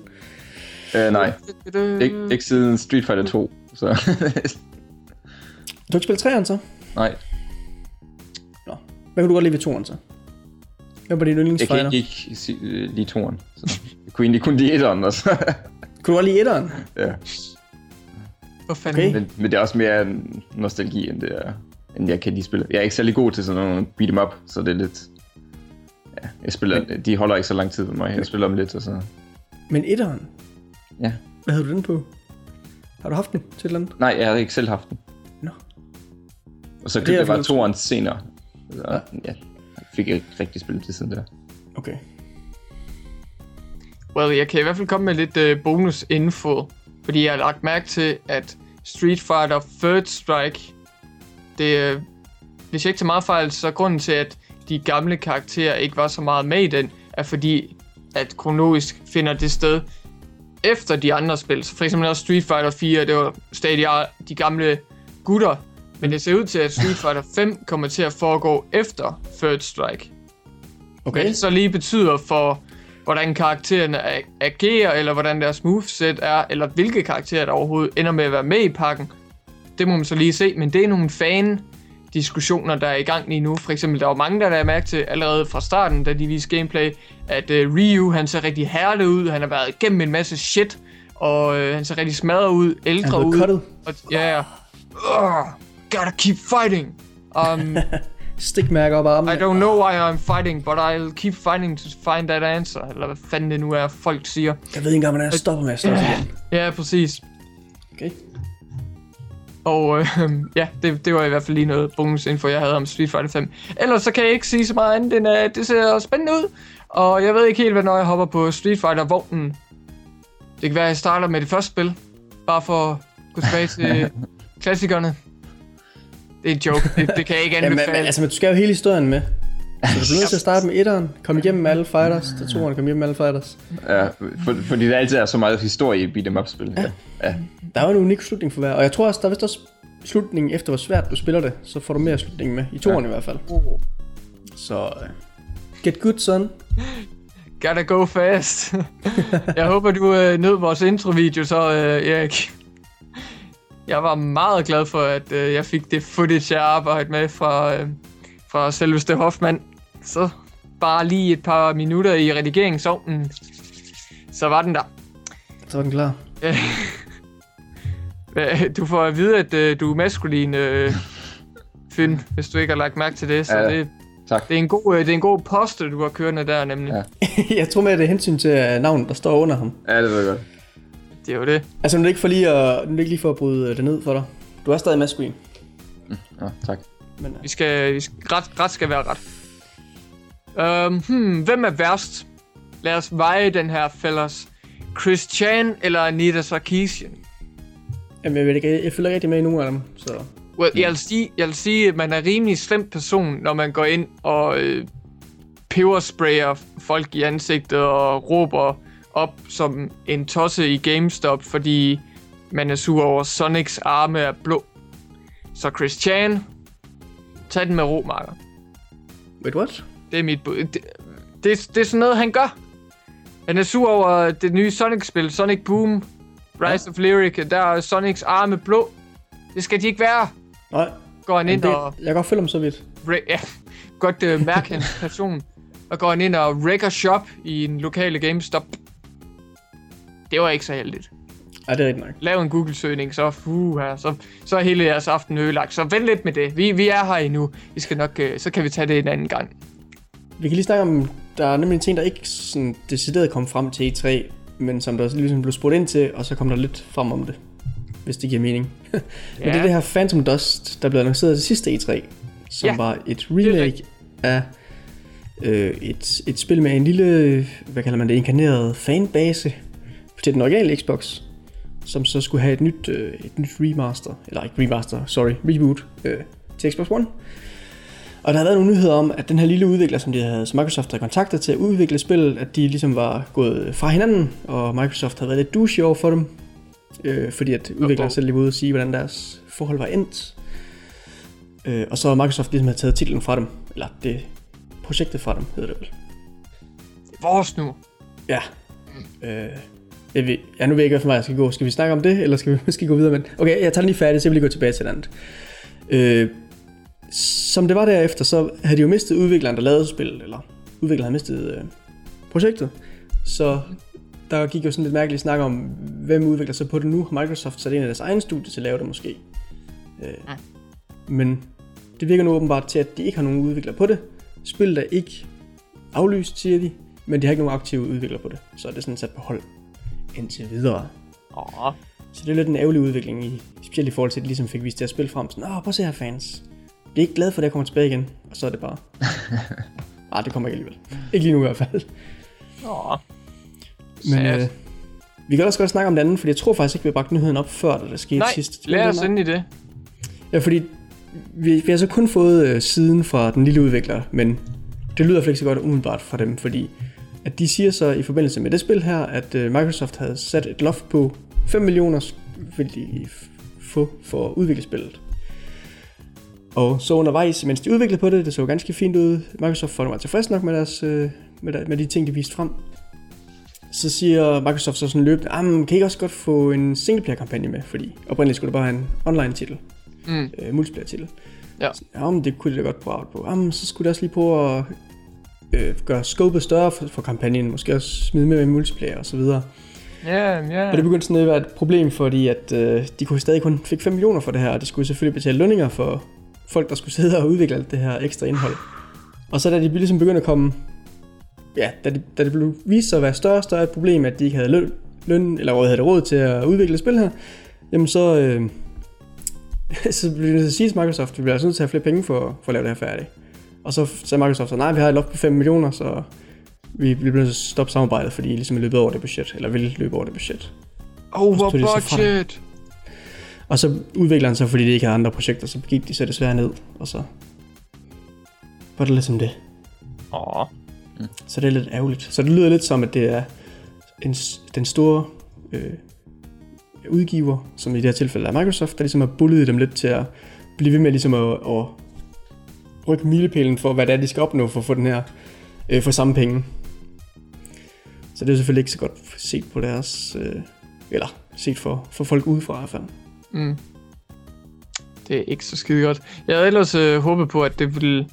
Uh, nej, Ik- ikke siden Street Fighter 2. Så Du har ikke spillet 3'eren så? nej, Nå. Hvad kan du godt lide ved 2'eren så? Hvad var din jeg kan yndlingsfighter? ikke, ikke øh, lide toren. Så jeg kunne egentlig kun lide etteren også. Kunne du godt lide 1'eren? ja. Hvor fanden? Okay. men, men det er også mere en nostalgi, end det er, end jeg kan lide spille. Jeg er ikke særlig god til sådan nogle beat 'em up, så det er lidt... Ja, jeg spiller, de holder ikke så lang tid med mig. Jeg spiller om lidt, og så... Men 1'eren? Ja. Hvad havde du den på? Har du haft den til et eller andet? Nej, jeg havde ikke selv haft den. Nå. Og så det købte jeg bare toeren senere. Så, ja. Jeg fik ikke rigtig spillet det siden der. Okay. Well, jeg kan i hvert fald komme med lidt uh, bonusinfo, fordi jeg har lagt mærke til, at Street Fighter Third Strike, det, uh, hvis jeg ikke tager meget fejl, så er grunden til, at de gamle karakterer ikke var så meget med i den, er fordi, at kronologisk finder det sted efter de andre spil. Så for eksempel også Street Fighter 4, det var stadig de gamle gutter, men det ser ud til, at Street Fighter 5 kommer til at foregå efter Third Strike. Okay. Hvad det så lige betyder for, hvordan karaktererne ag- agerer, eller hvordan deres moveset er, eller hvilke karakterer, der overhovedet ender med at være med i pakken. Det må man så lige se, men det er nogle fan diskussioner, der er i gang lige nu. For eksempel, der var mange, der lagde mærke til allerede fra starten, da de viste gameplay, at uh, Ryu, han ser rigtig herlig ud, han har været igennem en masse shit, og uh, han ser rigtig smadret ud, ældre ud. cuttet. Og, ja, ja. Ugh, gotta keep fighting. Um, [laughs] Stikmærker op armen. I don't know why I'm fighting, but I'll keep fighting to find that answer. Eller hvad fanden det nu er, folk siger. Jeg ved ikke engang, hvordan jeg stopper med at slås igen. [clears throat] Ja, præcis. Okay. Og øh, [laughs] ja, det, det var i hvert fald lige noget bonusinfo, jeg havde om Street Fighter 5. Ellers så kan jeg ikke sige så meget andet, end at det ser spændende ud. Og jeg ved ikke helt, hvornår jeg hopper på Street Fighter-vognen. Det kan være, at jeg starter med det første spil. Bare for at gå tilbage til [laughs] klassikerne. Det er en joke. Det, det kan jeg ikke anbefale. men, altså, men du skal jo hele historien med. Så du bliver nødt til at starte med etteren, komme igennem med alle fighters, til toeren, komme igennem med alle fighters. Ja, for, fordi der altid er så meget historie i beat 'em up-spil. Ja. ja. Der er jo en unik slutning for hver, og jeg tror også, der er vist også slutningen efter, hvor svært du spiller det, så får du mere slutning med, i toeren ja. i hvert fald. Så, uh, get good, son. Gotta go fast. [laughs] jeg håber, du øh, nød vores introvideo, så øh, Erik. Jeg var meget glad for, at øh, jeg fik det footage, jeg arbejdede med fra, øh, fra selveste Hoffmann. Så bare lige et par minutter i redigeringsovnen, så var den der. Så var den klar. [laughs] Du får at vide, at øh, du er maskulin, øh, Finn, hvis du ikke har lagt mærke til det. Så Ja, det, tak. det, er en god, øh, det er en god poster, du har kørende der nemlig. Ja. Ja. [laughs] jeg tror med, at det er hensyn til øh, navnet, der står under ham. Ja, det ved jeg godt. Det er jo det. Altså, nu er det ikke for lige at, nu er det ikke lige for at bryde øh, det ned for dig. Du er stadig maskulin. Ja, tak. Men, øh, Vi skal, vi skal ret, ret skal være ret. Um, hmm, hvem er værst? Lad os veje den her, fellers. Christian eller Anita Sarkeesian? jamen, jeg, ved ikke, jeg følger ikke rigtig med i nogen af dem, så... Well, jeg, vil sige, jeg vil sige, at man er en rimelig slem person, når man går ind og øh, pebersprayer folk i ansigtet og råber op som en tosse i GameStop, fordi man er sur over Sonics arme er blå. Så Christian, tag den med ro, Marker. Wait, what? Det er mit bud. Det, det, det er sådan noget, han gør. Han er sur over det nye Sonic-spil, Sonic Boom, Rise ja. of Lyric. Der er Sonics arme blå. Det skal de ikke være. Nej, Går han ind det, og... jeg kan godt følge ham så vidt. Re- ja, godt uh, mærke [laughs] hans person. Og går han ind og wrecker shop i en lokale GameStop. Det var ikke så heldigt. Ej, det er rigtigt nok. Lav en Google-søgning, så, uh, her, så, så er hele jeres aften ødelagt. Så vent lidt med det. Vi, vi er her endnu. Vi skal nok, uh, så kan vi tage det en anden gang. vi kan lige snakke om, der er nemlig en ting, der ikke sådan decideret kom frem til E3, men som der ligesom blev spurgt ind til, og så kom der lidt frem om det, hvis det giver mening. ja. [laughs] Men det er det her Phantom Dust, der blev annonceret til sidste E3, som Ja, var et remake af øh, et, et spil med en lille, hvad kalder man det, inkarneret fanbase til den originale Xbox, som så skulle have et nyt, øh, et nyt remaster, eller ikke remaster, sorry, reboot øh, til Xbox One. Og der har været nogle nyheder om, at den her lille udvikler, som, de havde, som Microsoft havde kontaktet til at udvikle spillet, at de ligesom var gået fra hinanden, og Microsoft havde været lidt douche over for dem, øh, fordi at udvikleren selv lige ude og sige, hvordan deres forhold var endt. Øh, og så har Microsoft ligesom havde taget titlen fra dem, eller det projektet fra dem, hedder det vel. Det er vores nu. Ja. Øh, jeg ved, ja, nu ved jeg ikke, hvad for mig jeg skal gå. Skal vi snakke om det, eller skal vi [laughs] måske gå videre? Men okay, jeg tager den lige færdig, så jeg vil lige gå tilbage til det andet. Øh, som det var derefter, så havde de jo mistet udvikleren, der lavede spillet, eller udvikleren havde mistet øh, projektet. Så der gik jo sådan lidt mærkeligt snak om, hvem udvikler sig på det nu. Har Microsoft sat en af deres egen studie til at lave det måske? Øh, Ja. men det virker nu åbenbart til, at de ikke har nogen udvikler på det. Spillet er ikke aflyst, siger de, men de har ikke nogen aktive udviklere på det. Så er det sådan sat på hold indtil videre. Åh, Så det er lidt en ærgerlig udvikling, i, specielt i forhold til, at de ligesom fik vist det her spil frem. Sådan, åh, prøv at se her fans. Jeg er ikke glad for, at jeg kommer tilbage igen. Og så er det bare... [laughs] Nej, det kommer ikke alligevel. Ikke lige nu i hvert fald. åh. Men øh, vi kan også godt snakke om det andet, fordi jeg tror faktisk ikke, vi har bragt nyheden op før, da det skete Nej, sidst. lad os ind i det. Ja, fordi vi, vi har så kun fået øh, siden fra den lille udvikler, men det lyder så godt umiddelbart fra dem, fordi at de siger så i forbindelse med det spil her, at øh, Microsoft havde sat et loft på 5 millioner, vil de få for at udvikle spillet. Og så undervejs, mens de udviklede på det, det så ganske fint ud, Microsoft var tilfreds nok med, deres, øh, med, der, med de ting, de viste frem. Så siger Microsoft så sådan løbende, ah, kan I ikke også godt få en singleplayer-kampagne med? Fordi oprindeligt skulle det bare have en online-titel Mm. øh, multiplayer-titel. Ja. Ja, men det kunne de da godt prøve på. Jamen, så skulle de også lige prøve at øh, gøre scopet større for, for kampagnen. Måske også smide med med multiplayer og så videre. Ja, ja. Og det begyndte sådan at være et problem, fordi at øh, de kunne stadig kun fik 5 millioner for det her, og de skulle selvfølgelig betale lønninger for folk, der skulle sidde og udvikle alt det her ekstra indhold. Og så da de ligesom begyndte at komme, ja, da det, da det blev vist sig at være større og større et problem, at de ikke havde løn, løn eller råd, havde råd til at udvikle spil her, jamen så, øh, [laughs] så blev det nødt til at sige til Microsoft, at vi bliver altså nødt til at have flere penge for, for at lave det her færdigt. Og så sagde Microsoft, så nej, vi har et loft på 5 millioner, så vi, vi bliver nødt til at stoppe samarbejdet, fordi I ligesom er løbet over det budget, eller vil løbe over det budget. Over fra budget. Og så udvikleren så, fordi de ikke havde andre projekter, så gik de så desværre ned, og så var det lidt som det. Åh. Så det er lidt ærgerligt. Så det lyder lidt som, at det er en, den store øh, udgiver, som i det her tilfælde er Microsoft, der ligesom har bullet dem lidt til at blive ved med ligesom at, at rykke milepælen for, hvad det er, de skal opnå for at få den her øh, for samme penge. Så det er selvfølgelig ikke så godt set på deres, øh, eller set for, for folk udefra i hvert fald. Mm. Det er ikke så skide godt. Jeg havde ellers øh, håbet på, at det ville...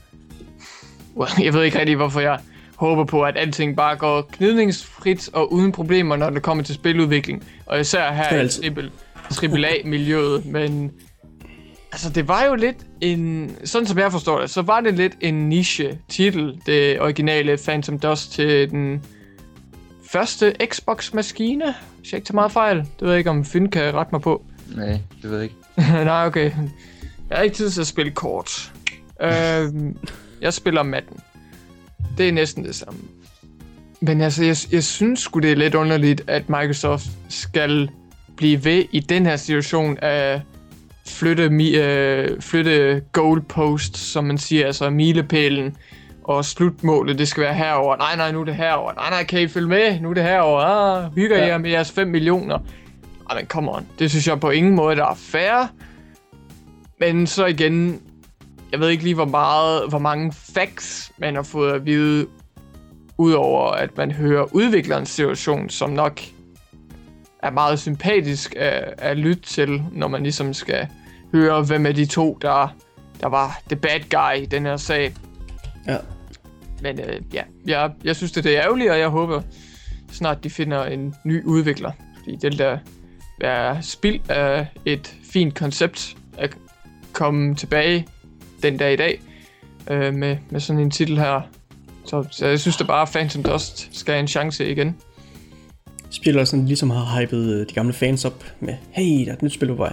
Well, [laughs] jeg ved ikke rigtig, hvorfor jeg håber på, at alting bare går gnidningsfrit og uden problemer, når det kommer til spiludvikling. Og især her i altid. triple, triple A-miljøet. Men altså, det var jo lidt en... Sådan som jeg forstår det, så var det lidt en niche-titel, det originale Phantom Dust til den første Xbox-maskine. Hvis jeg ikke tager meget fejl. Det ved jeg ikke, om Finn kan rette mig på. Nej, det ved jeg ikke. [laughs] Nej, okay. Jeg har ikke tid til at spille kort. øhm, jeg spiller Madden. Det er næsten det samme. Men altså, jeg, jeg synes sgu, det er lidt underligt, at Microsoft skal blive ved i den her situation af flytte, mi, øh, flytte goalpost, som man siger, altså milepælen og slutmålet, det skal være herover. Nej, nej, nu er det herover. Nej, nej, kan I følge med? Nu er det herover. Ah, hygger ja. Jer med jeres 5 millioner. Ej, men come on. Det synes jeg på ingen måde, der er fair. Men så igen, jeg ved ikke lige, hvor meget, hvor mange facts, man har fået at vide, udover at man hører udviklerens situation, som nok er meget sympatisk at, at lytte til, når man ligesom skal høre, hvem af de to, der, der var the bad guy i den her sag. Ja. Men øh, ja, jeg, jeg synes, det er ærgerligt, og jeg håber snart, de finder en ny udvikler. Fordi det da være spild af et fint koncept at komme tilbage den dag i dag øh, med, med sådan en titel her, Så, så jeg synes da bare, Phantom Dust skal have en chance igen. Spiller sådan ligesom har hypet øh, de gamle fans op med, hey, der er et nyt spil på vej.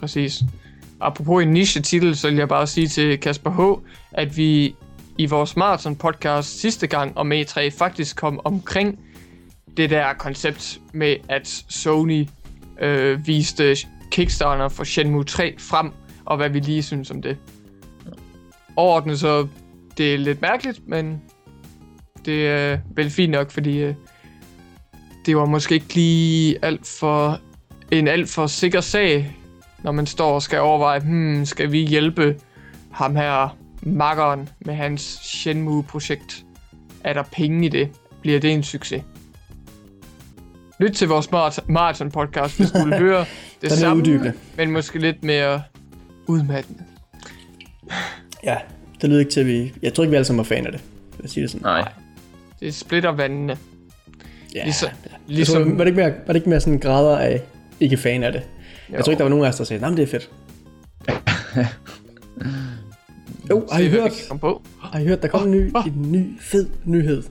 Præcis. Apropos en niche-titel, så vil jeg bare sige til Kasper H., at vi i vores marathon podcast sidste gang om E3 faktisk kom omkring det der koncept med, at Sony øh, viste Kickstarter for Shenmue 3 frem, og hvad vi lige synes om det. Overordnet så, det er lidt mærkeligt, men det er vel fint nok, fordi øh, det var måske ikke lige alt for en alt for sikker sag, når man står og skal overveje, hmm, skal vi hjælpe ham her makkeren med hans Shenmue-projekt? Er der penge i det? Bliver det en succes? Lyt til vores marathon-podcast, hvis du vil høre [laughs] det er samme, uddybende. men måske lidt mere udmattende. Ja, det lyder ikke til, at vi... Jeg tror ikke, vi alle sammen er fan af det. Lad os sige det sådan. Nej. Det splitter vandene. Ja, Ligesom, jeg tror, ligesom var, det ikke mere, var det ikke mere sådan grader af ikke fan af det? Jo. Jeg tror ikke, der var nogen af os, der sagde, nej, det er fedt. [laughs] Jo, har I hørt, på. har I hørt, der kom en ny, Åh. en ny fed nyhed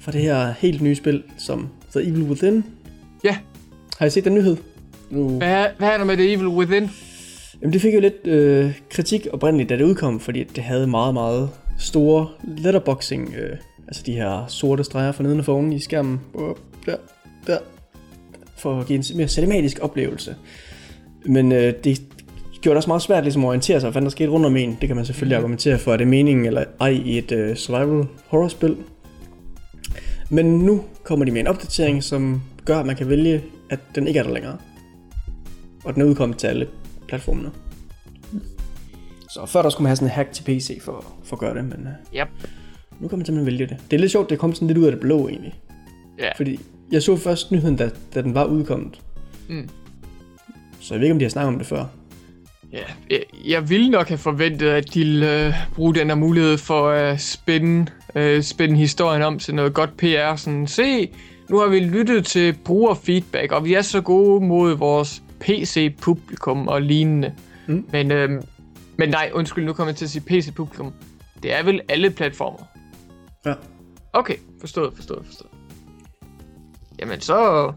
fra det her helt nye spil, som The Evil Within. Ja, Har I set den nyhed? Nu, hvad, hvad er der med The Evil Within? Jamen det fik jo lidt øh, kritik oprindeligt, da det udkom, fordi det havde meget, meget store letterboxing, øh, altså de her sorte streger for neden for oven i skærmen, uh, der, der, for at give en mere cinematisk oplevelse. Men øh, det gjorde det også meget svært ligesom at orientere sig, hvad der skete rundt om en. Det kan man selvfølgelig mm. argumentere for, er det meningen eller ej i et øh, survival horror spil. Men nu kommer de med en opdatering, som gør, at man kan vælge, at den ikke er der længere. Og den er udkommet til alle platformene. Så før der skulle man have sådan en hack til PC for, for at gøre det, men uh, Yep. nu kan man simpelthen vælge det. Det er lidt sjovt, det kom sådan lidt ud af det blå egentlig. Ja. Fordi jeg så først nyheden, da, da den var udkommet. Mm. Så jeg ved ikke, om de har snakket om det før. Ja, jeg, jeg ville nok have forventet, at de ville øh, bruge den her mulighed for at øh, spænde, øh, spænde historien om til noget godt PR. Sådan, se, nu har vi lyttet til brugerfeedback, og vi er så gode mod vores PC-publikum og lignende. Mm. Men, øh, men nej, undskyld, nu kommer jeg til at sige PC-publikum. Det er vel alle platformer. Ja. Okay, forstået, forstået, forstået. Jamen så...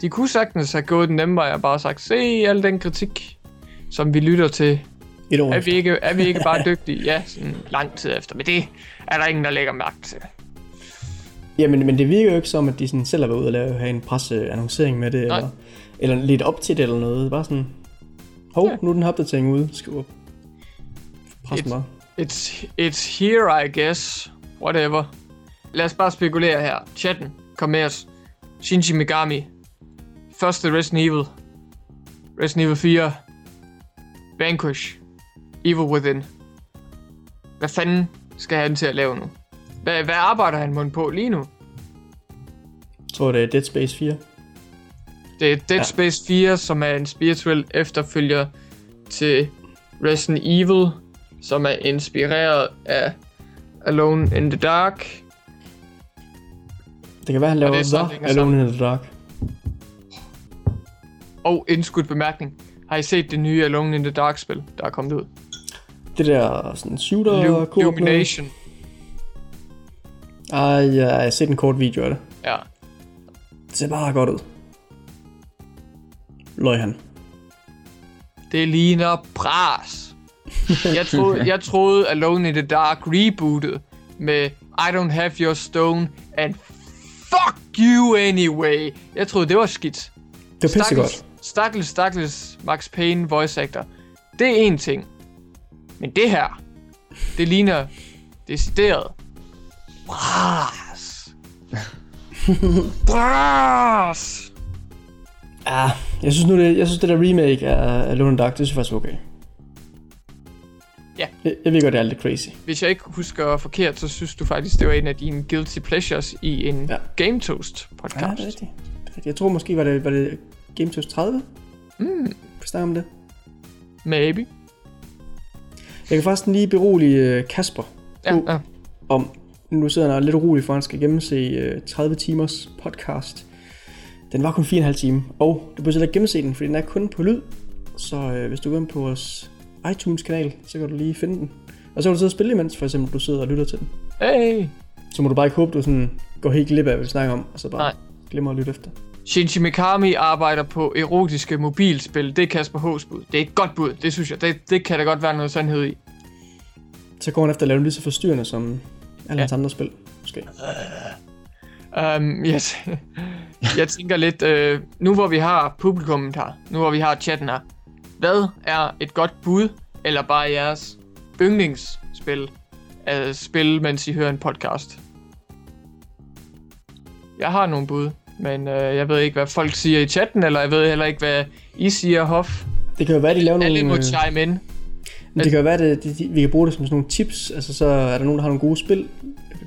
De kunne sagtens have gået den nemme vej og bare sagt, se al den kritik, som vi lytter til. Et år Er vi ikke, er vi ikke bare dygtige? Ja, sådan lang tid efter. Men det er der ingen, der lægger mærke til. Jamen, men det virker jo ikke som, at de sådan selv har været ude og lave, have en presseannoncering med det, Nej. eller, eller lidt op til det eller noget. Bare sådan, hov, Ja. nu er den opdatering ude. Skriv Pressen bare. It's, it's here, I guess. Whatever. Lad os bare spekulere her. Chatten, kom med os. Shinji Megami. Første Resident Evil. Resident Evil 4. Vanquish. Evil Within. Hvad fanden skal han til at lave nu? Hvad, hvad arbejder han mon på lige nu? Jeg tror, det er Dead Space 4. Det er Dead Ja. Space 4, som er en spirituel efterfølger til Resident Evil, som er inspireret af Alone in the Dark. Det kan være, han laver det The Alone in the Dark. Og indskudt bemærkning. Har I set det nye Alone in the Dark spil, der er kommet ud? Det der sådan shooter Lu-. Illumination. Ej, ja, jeg har set en kort video af det. Ja. Det ser bare godt ud. Løg han. Det ligner bras. Jeg troede, [laughs] jeg troede Alone in the Dark rebootet med I don't have your stone and fuck you anyway. Jeg troede, det var skidt. Det var pissegodt. Stakkels, stakkels Max Payne voice actor. Det er en ting. Men det her, det ligner decideret bras. [laughs] bras. Ja, jeg synes nu, det, jeg synes, det der remake af Alone in Dark, det synes jeg faktisk okay. Ja. Jeg, jeg ved godt, det er lidt crazy. Hvis jeg ikke husker forkert, så synes du faktisk, det var en af dine guilty pleasures i en ja. Ja. Game Toast Ja, podcast. rigtigt. Det er rigtigt. Jeg tror måske, var det, var det Game Toast 30? Mm, Vi snakker om det. maybe. Jeg kan faktisk lige berolige øh, Kasper Ja, ja. om, nu sidder han lidt urolig for, at han skal gennemse øh, 30 timers podcast. Den var kun 4,5 timer, og du behøver ikke gennemse den, for den er kun på lyd. Så øh, hvis du går ind på vores iTunes-kanal, så kan du lige finde den. Og så kan du sidde og spille imens, for eksempel, du sidder og lytter til den. Hey! Så må du bare ikke håbe, du sådan går helt glip af, hvad vi snakker om, og så bare Nej. glemmer at lytte efter. Shinji Mikami arbejder på erotiske mobilspil. Det er Kasper H's bud. Det er et godt bud, det synes jeg. Det, det kan der godt være noget sandhed i. Så går han efter at lave dem lige så forstyrrende som alle hans andre spil, måske. Um, yes. jeg tænker lidt, øh, nu hvor vi har publikummet her, nu hvor vi har chatten her, hvad er et godt bud, eller bare jeres yndlingsspil at spille, mens I hører en podcast? Jeg har nogle bud, men øh, jeg ved ikke, hvad folk siger i chatten, eller jeg ved heller ikke, hvad I siger, Hoff. Det kan jo være, de laver nogle... Alle må øh, chime in. Men det kan jo være, at de, vi kan bruge det som sådan nogle tips. Altså, så er der nogen, der har nogle gode spil.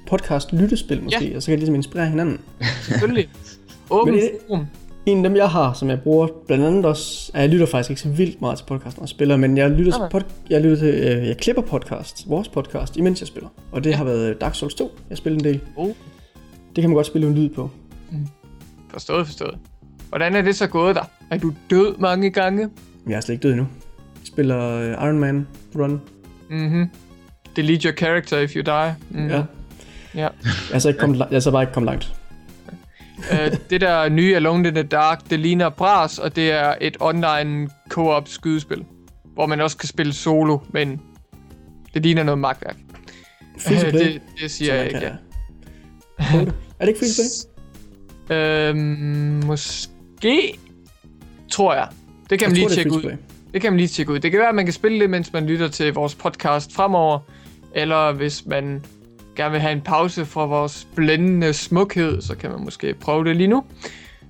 Podcast lyttespil måske, ja. og så kan de ligesom inspirere hinanden. Selvfølgelig. [laughs] Åben forum. En af dem, jeg har, som jeg bruger blandt andet også... Jeg lytter faktisk ikke så vildt meget til podcast, når jeg spiller, men jeg lytter, Nej, til, pod, jeg lytter til... Øh, jeg klipper podcast, vores podcast, imens jeg spiller. Og det ja. har været Dark Souls 2, jeg spiller en del. Oh. Det kan man godt spille en lyd på. Forstået, forstået. Hvordan er det så gået der? Er du død mange gange? Jeg er slet ikke død endnu. Jeg spiller øh, Iron Man Run. Mhm. Delete your character if you die. Mm. Ja. Ja. Jeg er så, ikke kommet, jeg er så bare ikke kommet langt. uh, det der nye Alone in the Dark, det ligner bras, og det er et online co-op skydespil. Hvor man også kan spille solo, men det ligner noget magtværk. Play, det, det siger jeg ikke, ja. Er det ikke free? [laughs] Øhm, måske, tror jeg. Det kan man Jeg lige tror, det er tjekke ud. Det kan man lige tjekke ud. Det kan være, at man kan spille det, mens man lytter til vores podcast fremover. Eller hvis man gerne vil have en pause fra vores blændende smukhed, så kan man måske prøve det lige nu,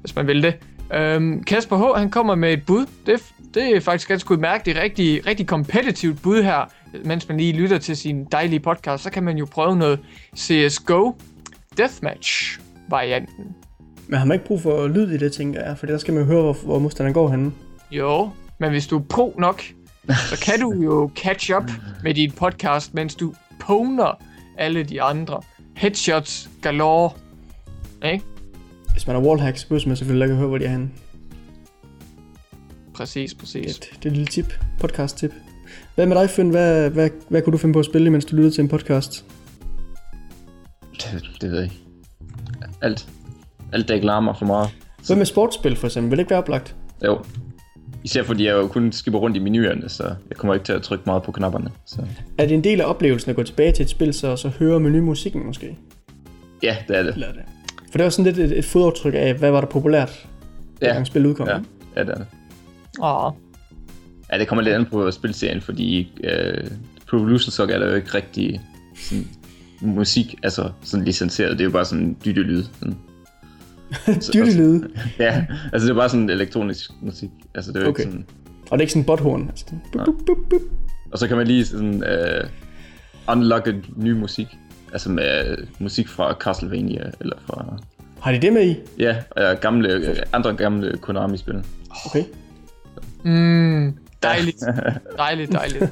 hvis man vil det. Øhm, Kasper H. han kommer med et bud. Det, er- det er faktisk ganske udmærket. Det er rigtig, rigtig kompetitivt bud her. Mens man lige lytter til sin dejlige podcast, så kan man jo prøve noget CSGO Deathmatch varianten. Men har man ikke brug for lyd i det, tænker jeg? For der skal man jo høre, hvor, hvor modstanderen går henne. Jo, men hvis du er pro nok, så kan du jo catch up med din podcast, mens du poner alle de andre. Headshots galore. Ikke? Hvis man er wallhack, så behøver man selvfølgelig ikke at høre, hvor de er henne. Præcis, præcis. Det, det er et lille tip. Podcast tip. Hvad med dig, Finn? Hvad, hvad, hvad kunne du finde på at spille, mens du lyttede til en podcast? Det, det ved jeg ikke. Alt. Alt, ikke larmer for meget. Hvad med sportsspil, for eksempel? Vil det ikke være oplagt? Jo. Især fordi jeg jo kun skipper rundt i menuerne, så jeg kommer ikke til at trykke meget på knapperne. Så. Er det en del af oplevelsen at gå tilbage til et spil, så, så høre menumusikken måske? Ja, det er det. Eller er det? For det var sådan lidt et, et fodaftryk af, hvad var der populært, Ja, ja. spil udkom. ja, ja det er det. Åh, Ja, det kommer lidt an på spilserien, fordi øh, Pro Evolution Soccer er der jo ikke rigtig sådan, musik, altså sådan licenseret. Det er jo bare sådan dytte lyd. Sådan. [laughs] Dytte lyde. [laughs] Ja, altså det er bare sådan elektronisk musik. Altså det er jo Okay. ikke sådan... Og det er ikke sådan en butthorn. Altså, bup, bup, bup, bup. Og så kan man lige sådan øh, unlocke ny musik. Altså med øh, musik fra Castlevania, eller fra... Har de det med i? Ja, øh, gamle, øh, andre gamle Konami-spil. Okay. mm, [laughs] dejligt. Dejligt, dejligt.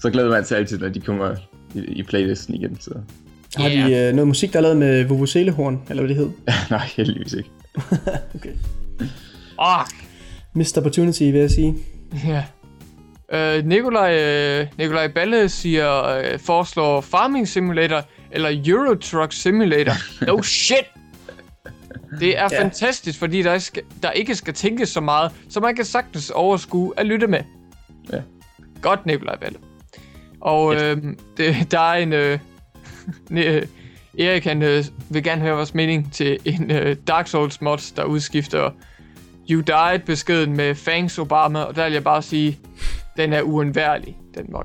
Så glæder man sig altid, når de kommer i, i playlisten igen. Så. Har de Ja. øh, noget musik, der er lavet med Vuvuzelehorn, eller hvad det hed? [laughs] Nej, heldigvis ikke. [laughs] Okay. Åh, Missed opportunity, vil jeg sige. ja. Øh, Nikolaj, øh, Nikolaj Balle siger, øh, foreslår Farming Simulator eller Euro Truck Simulator. [laughs] No shit! Det er Ja. fantastisk, fordi der, skal, der ikke skal tænkes så meget, så man kan sagtens overskue at lytte med. Ja. Godt, Nikolaj Balle. Og øh, det, der er en... Øh, Øh, Erik han øh, vil gerne høre vores mening til en øh, Dark Souls mod, der udskifter You Died beskeden med Fangs Obama, og der vil jeg bare sige, den er uundværlig, den mod.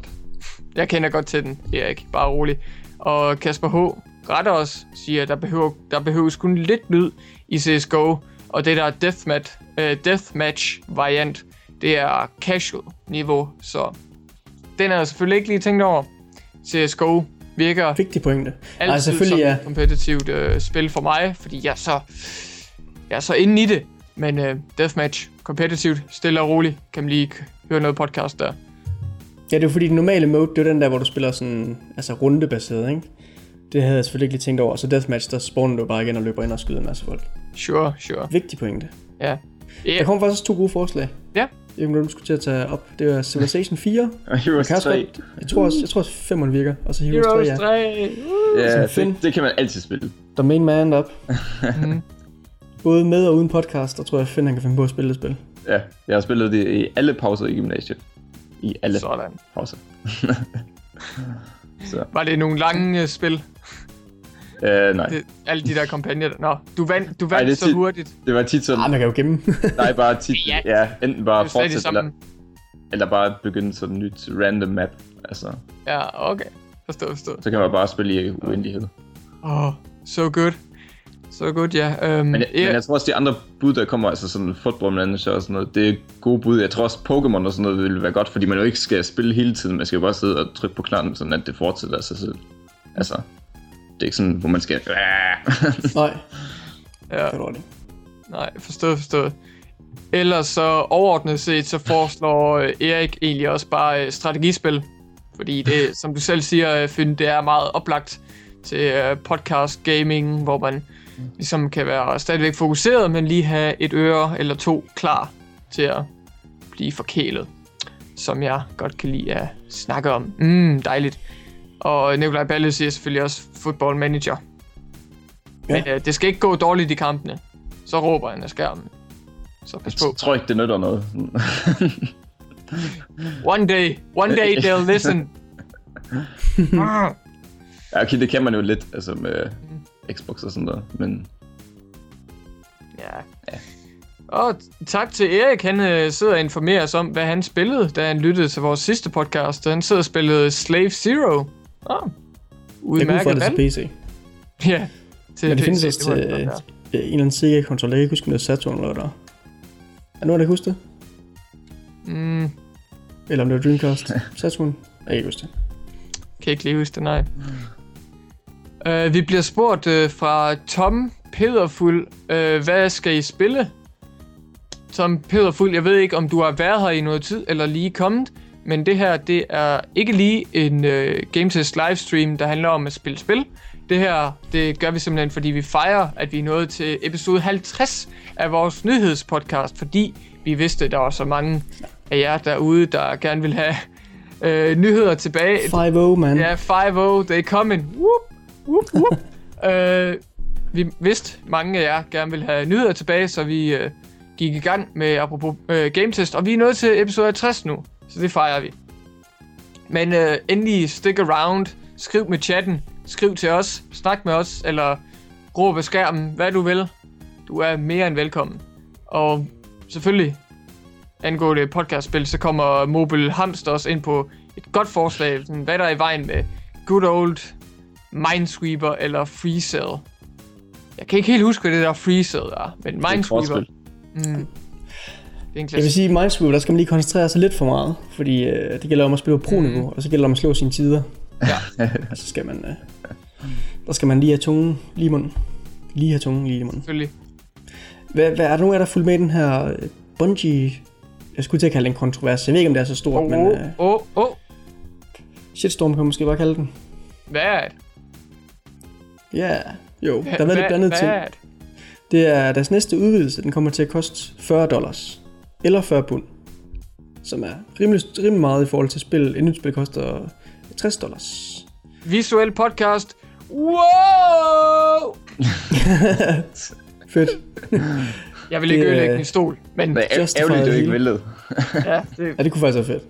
Jeg kender godt til den, Erik, bare rolig. Og Kasper H. retter os, siger, at der, behøver, der behøves kun lidt lyd i CSGO, og det der deathmatch, øh, deathmatch variant, det er casual niveau, så den er jeg selvfølgelig ikke lige tænkt over. CSGO virker Vigtig pointe. altid Ej, selvfølgelig som ja. et kompetitivt øh, spil for mig, fordi jeg er så, jeg er så inde i det. Men øh, deathmatch, kompetitivt, stille og roligt, kan man lige høre noget podcast der. Ja, det er fordi, den normale mode, det er den der, hvor du spiller sådan, altså rundebaseret, ikke? Det havde jeg selvfølgelig ikke lige tænkt over. Så deathmatch, der spawner du bare igen og løber ind og skyder en masse folk. Sure, sure. Vigtig pointe. Ja. Der ja. kommer faktisk to gode forslag. Ja. Jeg ved du skulle til at tage op. Det er Civilization 4. [laughs] Og Heroes Kan også 3. godt- Jeg tror også, jeg tror også 5'eren virker. Og så Heroes 3, Heroes ja. 3. Ja, Som Finn. det, det kan man altid spille. The main man up. [laughs] Mm. Både med og uden podcast, der tror jeg, Finn han kan finde på at spille det spil. Ja, jeg har spillet det i alle pauser i gymnasiet. I alle Sådan. pauser. [laughs] så, Var det nogle lange øh, spil? Øh, nej. Det, alle de der kampagner. Nå, du vandt, du Ej, vandt det er så tit- hurtigt. Det var tit sådan, Ah, man kan jo gemme. [laughs] nej, bare tit, Ja. ja, enten bare fortsætte, eller, eller bare begynde sådan et nyt random map. Altså, Ja, okay. Forstå, forstå. så kan man bare spille i uendelighed. Åh, oh, so good. So good, ja. Um, Men, jeg, men jeg tror også, de andre bud, der kommer, altså sådan football manager og sådan noget, det er gode bud. Jeg tror også, Pokémon og sådan noget vil være godt, fordi man jo ikke skal spille hele tiden. Man skal jo bare sidde og trykke på knappen, sådan at det fortsætter af sig selv. Altså, det er ikke sådan, hvor man skal... [laughs] Nej, ja, var det. nej, forstået, forstået. Ellers så overordnet set, så foreslår øh, Erik egentlig også bare øh, strategispil. Fordi det, [laughs] som du selv siger, øh, Finn, det er meget oplagt til podcast gaming, hvor man ligesom kan være stadigvæk fokuseret, men lige have et øre eller to klar til at blive forkælet. Som jeg godt kan lide at snakke om. Mm, dejligt. Og Nikolaj Balle siger selvfølgelig også football manager. Ja. Men øh, det skal ikke gå dårligt i kampene. Så råber han af skærmen. Så pas på. Jeg tror ikke, det nytter noget. [laughs] One day, one day they'll listen. [laughs] Ja, okay, det kan man jo lidt, altså med Xbox og sådan noget, men Ja. Og tak til Erik, han øh, sidder og informerer os om, hvad han spillede, da han lyttede til vores sidste podcast. Han sidder og spillede Slave Zero. Ah, Jeg kunne få udmærket det til. PC. Ja, til Men det PC, findes også til det godt, øh, ja. en eller anden Sega-kontroller. Jeg kan ikke huske, om det er Saturn eller der. Er nogen, der kan huske det? Mm, Eller om det var Dreamcast? Saturn? Jeg kan ikke huske det. kan ikke lige huske det, nej. Uh, vi bliver spurgt uh, fra Tom Pederfuld, uh, hvad skal I spille? Tom Pederfuld, jeg ved ikke, om du har været her i noget tid, eller lige kommet, men det her, det er ikke lige en uh, Game Test livestream, der handler om at spille spil. Det her, det gør vi simpelthen, fordi vi fejrer, at vi er nået til episode 50 af vores nyhedspodcast, fordi vi vidste, at der var så mange af jer derude, der gerne vil have øh, nyheder tilbage. 5-0, man. Ja, 5-0, they coming. Whoop, whoop, whoop. [laughs] øh, vi vidste, mange af jer gerne vil have nyheder tilbage, så vi øh, gik i gang med apropos øh, game test, og vi er nået til episode 50 nu, så det fejrer vi. Men øh, endelig stick around, skriv med chatten, skriv til os, snak med os, eller råb af skærmen, hvad du vil. Du er mere end velkommen. Og selvfølgelig, angående podcastspil, så kommer Mobile Hamster også ind på et godt forslag, sådan, hvad der er i vejen med good old Minesweeper eller FreeCell. Jeg kan ikke helt huske, hvad det der FreeCell er, men det er et Minesweeper, kortspil. mm, det er vil sige, i Minesweeper, der skal man lige koncentrere sig lidt for meget. Fordi øh, det gælder om at spille på pro-niveau, Mm. og så gælder det om at slå sine tider. Ja. Og [laughs] så skal man... Øh, der skal man lige have tungen lige i munden. Lige have tungen lige i munden. Selvfølgelig. Hvad, hvad er der af jer, der fulgt med i den her øh, Bungie... Jeg skulle til at kalde det en kontrovers. Jeg ved ikke, om det er så stort, Åh, men øh, åh, åh. shitstorm kan man måske bare kalde den. Hvad er det? Ja, jo. Der har været lidt blandet ting. er det? Det er deres næste udvidelse. Den kommer til at koste 40 dollars. Eller 40 pund. Som er rimelig, rimelig meget i forhold til spil. Et nyt spil koster 60 dollars. Visuel podcast. Wow! [laughs] Fedt. Jeg vil ikke Det, ødelægge min stol, men Det er ærgerligt, er ikke væltet. ja, det Ja, det kunne faktisk være fedt.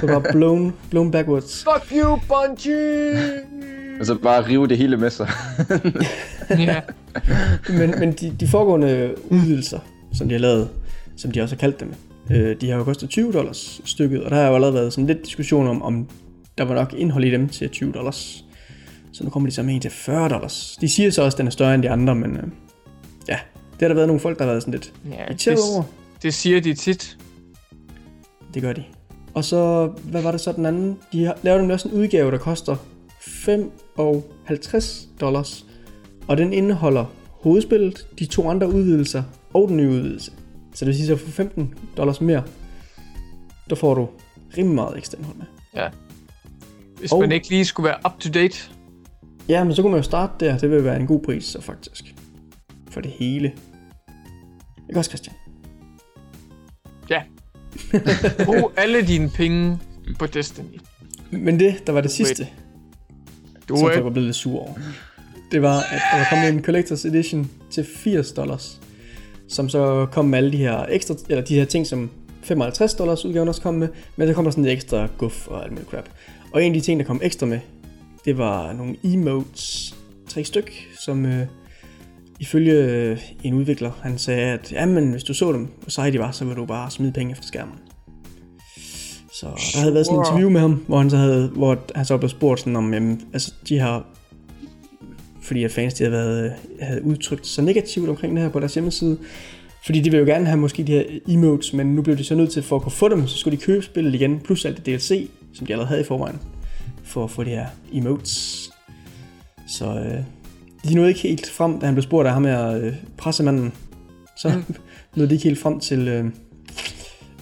Så bare blown, blown backwards. Fuck you, Bungie! Og så bare rive det hele med sig. ja. [laughs] Men, men de, de foregående udvidelser, som de har lavet, som de også har kaldt dem, øh, de har jo kostet 20 dollars stykket, og der har jo allerede været sådan lidt diskussion om, om der var nok indhold i dem til 20 dollars. Så nu kommer de så med en til 40 dollars. De siger så også, at den er større end de andre, men øh, ja, det har der været nogle folk, der har været sådan lidt ja irriteret det, over. det siger de tit. Det gør de. Og så, hvad var det så den anden? De har lavet nemlig også en udgave, der koster 55 dollars. Og den indeholder hovedspillet, de to andre udvidelser og den nye udvidelse. Så det vil sige, at for 15 dollars mere, der får du rimelig meget ekstra indhold med. Ja. Hvis Og- man ikke lige skulle være up to date. Ja, men så kunne man jo starte der. Det vil være en god pris så faktisk. For det hele. Ikke også, Christian? Ja. [laughs] Brug alle dine penge på Destiny. Men det, der var det sidste, Du som folk var blevet lidt sur over, det var, at der var kommet en Collector's Edition til 80 dollars, som så kom med alle de her ekstra, eller de her ting, som 55 dollars udgaven også kom med, men så kom der sådan lidt ekstra guf og alt muligt crap. Og en af de ting, der kom ekstra med, det var nogle emotes, tre styk, som øh, ifølge øh, en udvikler, han sagde, at jamen, hvis du så dem, hvor seje de var, så ville du bare smide penge efter skærmen. Så der havde været sådan Sure. interview med ham, hvor han så havde, hvor han så blev spurgt sådan om, jamen, altså de har, fordi at fans de havde, været, havde udtrykt sig negativt omkring det her på deres hjemmeside, fordi de ville jo gerne have måske de her emotes, men nu blev de så nødt til, for at kunne få dem, så skulle de købe spillet igen, plus alt det DLC, som de allerede havde i forvejen, for at få de her emotes. Så øh, de nåede ikke helt frem, da han blev spurgt af ham her øh, pressemanden. Så Mm. mm. [laughs] nåede de ikke helt frem til, øh,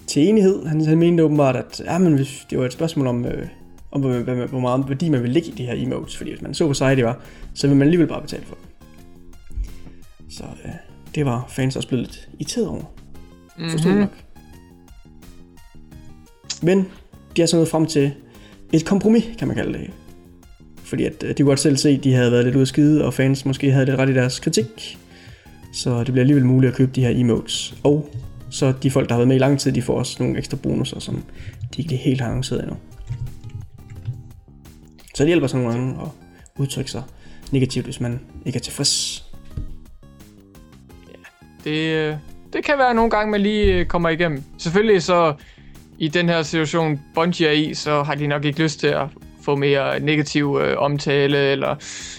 til enighed. Han, han mente åbenbart, at ja, men hvis det var et spørgsmål om, øh, om hvor, hvor, hvor meget værdi man ville lægge i de her emotes. Fordi hvis man så, hvor seje de var, så ville man alligevel bare betale for dem. Så øh, det var fans også blevet lidt irriteret over. Mhm. nok. Men de er så nået frem til et kompromis, kan man kalde det. Fordi at, øh, de kunne godt selv se, at de havde været lidt ude skide, og fans måske havde lidt ret i deres kritik. Så det bliver alligevel muligt at købe de her emotes. Og så de folk, der har været med i lang tid, de får også nogle ekstra bonusser, som de ikke helt har annonceret endnu. Så det hjælper sådan nogle gange at udtrykke sig negativt, hvis man ikke er tilfreds. Ja, Det, øh, det kan være nogle gange, man lige øh, kommer igennem. Selvfølgelig så i den her situation, Bungie er i, så har de nok ikke lyst til at få mere negativ øh, omtale eller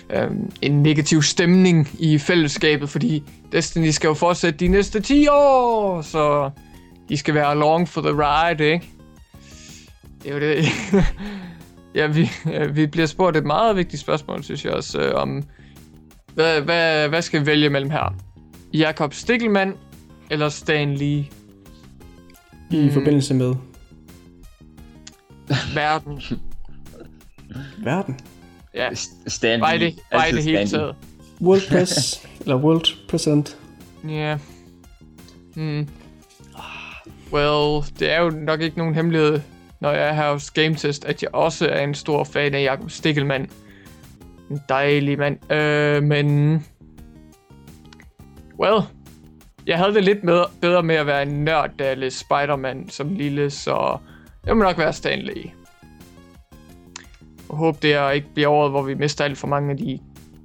øh, en negativ stemning i fællesskabet, fordi Destiny skal jo fortsætte de næste 10 år, så de skal være along for the ride, ikke? Det er jo det. [laughs] ja, vi, [laughs] vi bliver spurgt et meget vigtigt spørgsmål, synes jeg også, øh, om hvad, hvad, hvad skal vi vælge mellem her? Jakob Stikkelmann eller Stan Lee? I Mm. forbindelse med Verden. [laughs] verden. Ja, Stand bare i det, bare i det hele taget. World Press, [laughs] eller World President. Ja. Hmm. Well, det er jo nok ikke nogen hemmelighed, når jeg er her hos GameTest, at jeg også er en stor fan af Jakob Stikkelmann. En dejlig mand. Øh, men... Well, jeg havde det lidt med, bedre med at være en nørd, da jeg læste Spider-Man som lille, så jeg må nok være Stanley. Og Jeg håber, det er ikke bliver året, hvor vi mister alt for mange af de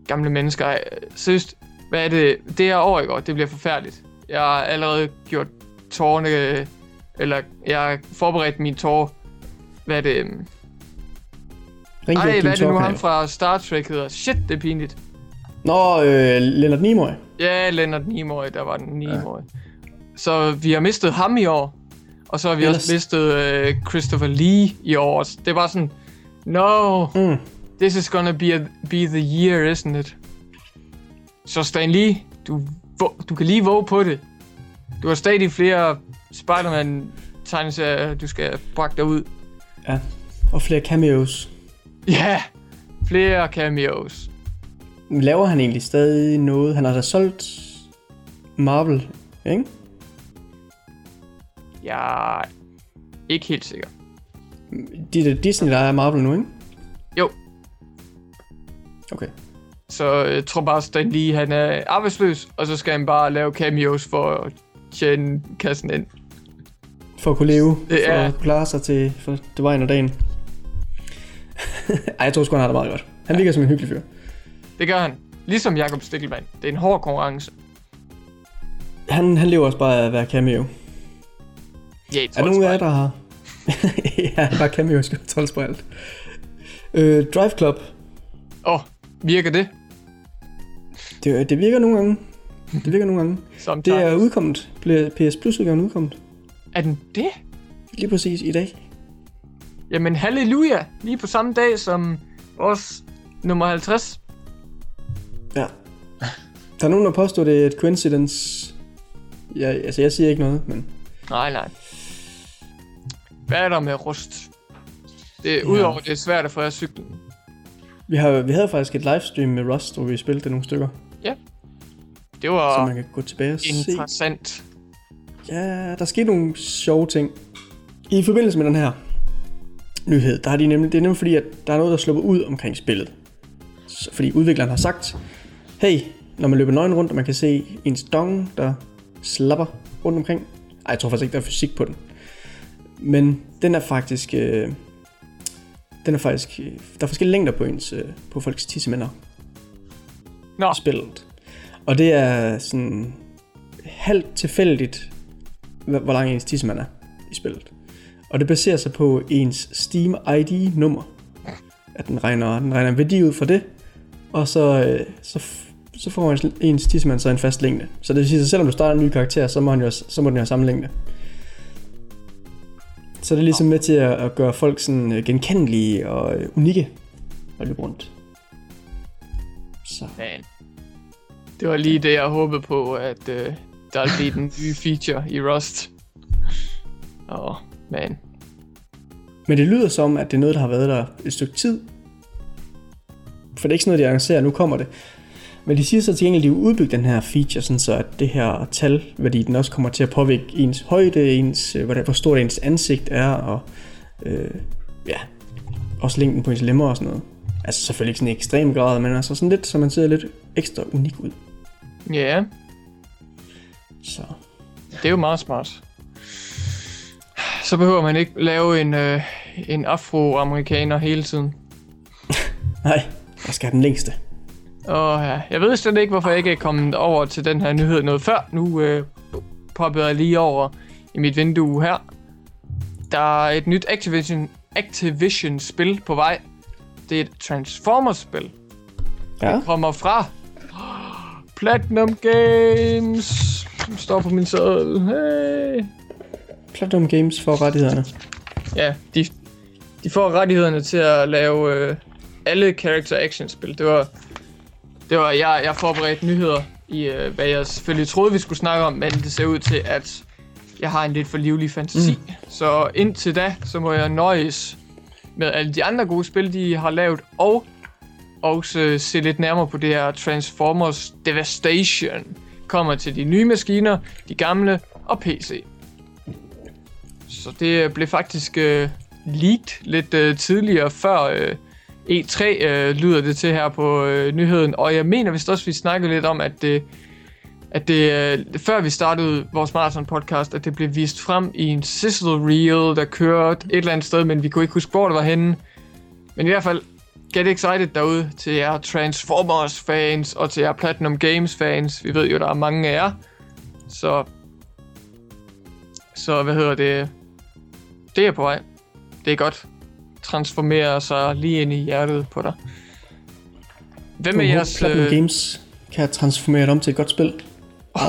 gamle mennesker. Øh, seriøst, hvad er det? Det er år i går, det bliver forfærdeligt. Jeg har allerede gjort tårne, øh, eller jeg har forberedt mine tårer. Hvad er det? øhm, Ring Ej, hvad er det nu ham fra Star Trek hedder? Shit, det er pinligt. Nå, øh, Leonard Nimoy. Ja, Leonard Nimoy, der var den Nimoy. Så vi har mistet ham i år. Og så har vi Ellers- også mistet øh, Christopher Lee i år. Det var sådan, no, Mm. this is gonna be, a, be the year, isn't it? Så Stan Lee, du, du kan lige våge på det. Du har stadig flere Spider-Man tegneserier, du skal brække dig ud. Ja, og flere cameos. Ja, flere cameos. Laver han egentlig stadig noget? Han har da solgt Marvel, ikke? Jeg er ikke helt sikker. De der Disney, der er Marvel nu, ikke? Jo. Okay. Så jeg tror bare, Stan Lee, han er arbejdsløs, og så skal han bare lave cameos for at tjene kassen ind. For at kunne leve, Det for er- at klare sig til for det var en af dagen. [laughs] Ej, jeg tror sgu, han har det meget godt. Han virker som en hyggelig fyr. Det gør han. Ligesom Jakob Stikkelmann. Det er en hård konkurrence. Han, han lever også bare af at være cameo. Ja, Er der nogen af jer, der har... [laughs] ja, bare cameo skal alt. Øh, Drive Club. Åh, oh, virker det? Det, det virker nogle gange. Det virker nogle gange. Som Det er udkommet. PS Plus udgaven udkommet. Er den det? Lige præcis i dag. Jamen, halleluja. Lige på samme dag som vores nummer 50. Ja. Der er nogen, der påstår, det er et coincidence. Ja, altså, jeg siger ikke noget, men... Nej, nej. Hvad er der med rust? Det, ja. Udover det er svært at få af cyklen. Vi, har, vi havde faktisk et livestream med Rust, hvor vi spillede nogle stykker, Det så var man kan gå tilbage og se. Ja, der skete nogle sjove ting. I forbindelse med den her nyhed, der har de nemlig, det er nemlig fordi, at der er noget, der slupper ud omkring spillet. Så, fordi udvikleren har sagt, hey, når man løber nøgen rundt, og man kan se ens dong, der slapper rundt omkring. Ej, jeg tror faktisk ikke, der er fysik på den. Men den er faktisk... Øh, den er faktisk... Øh, der er forskellige længder på ens... Øh, på folks tissemænder Nå, spillet. Og det er sådan halvt tilfældigt, hvor lang ens tissemand er i spillet. Og det baserer sig på ens Steam ID-nummer. At den regner, den regner en værdi ud fra det, og så, øh, så, så får ens, ens tissemand så en fast længde. Så det vil sige, at selvom du starter en ny karakter, så må, han jo, så må den jo have samme længde. Så det er ligesom med til at, at gøre folk sådan øh, genkendelige og øh, unikke at løbe rundt. Så. man. Det var lige det, jeg håbede på, at øh, der ville blive den nye feature i Rust. Åh, oh, man. Men det lyder som, at det er noget, der har været der et stykke tid. For det er ikke sådan noget, de annoncerer, nu kommer det. Men de siger så til gengæld, at de vil udbygge den her feature, sådan så at det her talværdi, den også kommer til at påvirke ens højde, ens, øh, hvordan- hvor stort ens ansigt er, og øh, ja, også længden på ens lemmer og sådan noget. Altså selvfølgelig ikke sådan i ekstrem grad, men altså sådan lidt, så man ser lidt ekstra unik ud. Ja, Så det er jo meget smart. Så behøver man ikke lave en, øh, en afroamerikaner hele tiden. [laughs] nej, jeg skal have den længste. Og ja, jeg ved slet ikke, hvorfor jeg ikke er kommet over til den her nyhed noget før. Nu øh, popper jeg lige over i mit vindue her. Der er et nyt Activision, Activision-spil på vej. Det er et Transformers-spil. Ja, Kommer fra [gasps] Platinum Games. Som står på min sædel. Hey. Platinum Games får rettighederne. Ja, de, de får rettighederne til at lave øh, alle character action spil. Det var, det var jeg, jeg forberedte nyheder i, øh, hvad jeg selvfølgelig troede, vi skulle snakke om, men det ser ud til, at jeg har en lidt for livlig fantasi. Mm. Så indtil da, så må jeg nøjes med alle de andre gode spil, de har lavet, og også se lidt nærmere på det her Transformers Devastation. Kommer til de nye maskiner, de gamle og PC. Så det øh, blev faktisk øh, leaked lidt øh, tidligere, før øh, E3 øh, lyder det til her på øh, nyheden. Og jeg mener vist også, vi snakkede lidt om, at det, at det øh, før vi startede vores marathon podcast, at det blev vist frem i en sizzle reel, der kørte et eller andet sted, men vi kunne ikke huske, hvor det var henne. Men i hvert fald, get excited derude til jer Transformers fans og til jer Platinum Games fans. Vi ved jo, der er mange af jer. Så, så hvad hedder det? Det er på vej. Det er godt. Transformerer sig lige ind i hjertet på dig. Hvem er jeres... Platinum øh, Games kan transformere det om til et godt spil. [laughs]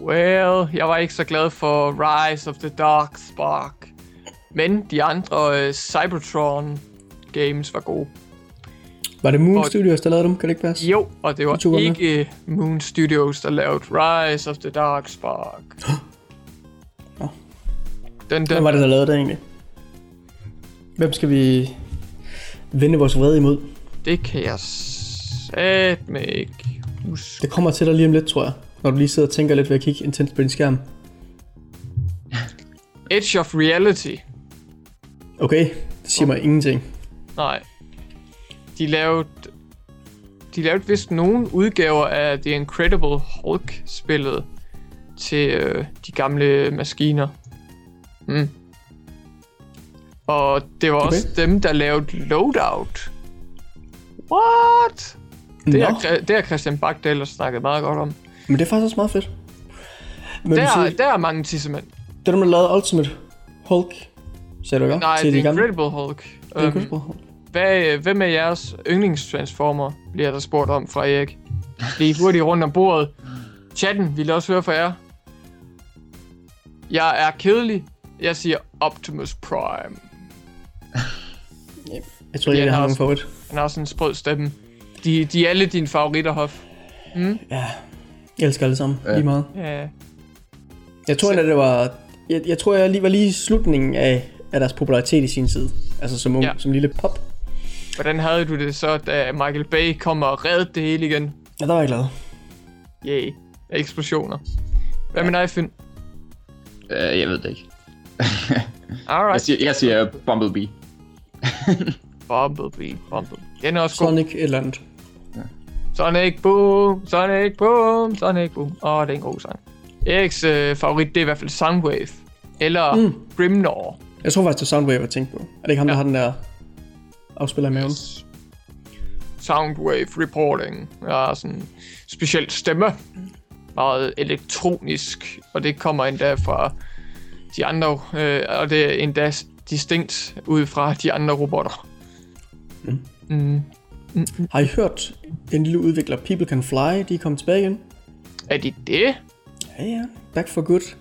Well, jeg var ikke så glad for Rise of the Dark Spark. Men de andre uh, Cybertron games var gode. Var det Moon Og- Studios, der lavede dem? Kan det ikke passe? Jo, og det var De to gamle. ikke Moon Studios, der lavede Rise of the Dark Spark. [gasps] Nå. Den, Hvem den, var det, der lavede det egentlig? Hvem skal vi vende vores vrede imod? det kan jeg satme ikke huske. Det kommer til dig lige om lidt, tror jeg. Når du lige sidder og tænker lidt ved at kigge intens på din skærm. Edge of Reality. Okay, det siger mig ingenting. Nej. De lavede... De lavede vist nogle udgaver af The Incredible Hulk-spillet til øh, de gamle maskiner. Mm. Og det var okay. også dem, der lavede Loadout. What? Det har, Chri- det har Christian Bach ellers snakket meget godt om. men det er faktisk også meget fedt. Men Der, siger, der er mange tissemænd. det er dem, der lavede Ultimate Hulk, sagde du ikke? Nej, Til The de gamle. Incredible Hulk. Det er Øhm, Incredible Hulk. Hvad, hvem er jeres yndlingstransformer, bliver der spurgt om fra Erik. Lige hurtigt rundt om bordet. Chatten vil også høre fra jer. Jeg er kedelig. Jeg siger Optimus Prime. Jeg tror ikke, jeg har nogen også- favorit. Han har sådan en sprød stemme. De, de er alle dine favoritter, Hoff. Ja, jeg elsker alle sammen Ja. lige meget. Ja. Jeg tror, at det var... Jeg, jeg tror, jeg lige var lige i slutningen af, af deres popularitet i sin tid. Altså som, ung, Ja. ja. som lille pop. Hvordan havde du det så, da Michael Bay kom og reddede det hele igen? Ja, der var jeg glad. Yay. Eksplosioner. Hvad med dig, Finn? Uh, jeg ved det ikke. [laughs] Alright. Jeg siger, jeg siger Bumblebee. [laughs] Bumblebee, Bumblebee. Den er også god. Sonic et eller andet. Sonic Boom, Sonic Boom, Sonic Boom. Åh, oh, det er en god sang. Eriks øh, favorit, det er i hvert fald Soundwave. Eller mm. Grimnor. Jeg tror faktisk, det er Soundwave, jeg tænkte på. Er det ikke ham, ja. der har den der afspiller i maven? Soundwave Reporting. Ja, sådan en speciel stemme. Meget elektronisk. Og det kommer endda fra de andre, øh, og det er endda distinkt ud fra de andre robotter. Mm. Mm. Har I hørt en lille udvikler, People Can Fly, de er kommet tilbage igen? Er de det? Ja, ja. Back for good.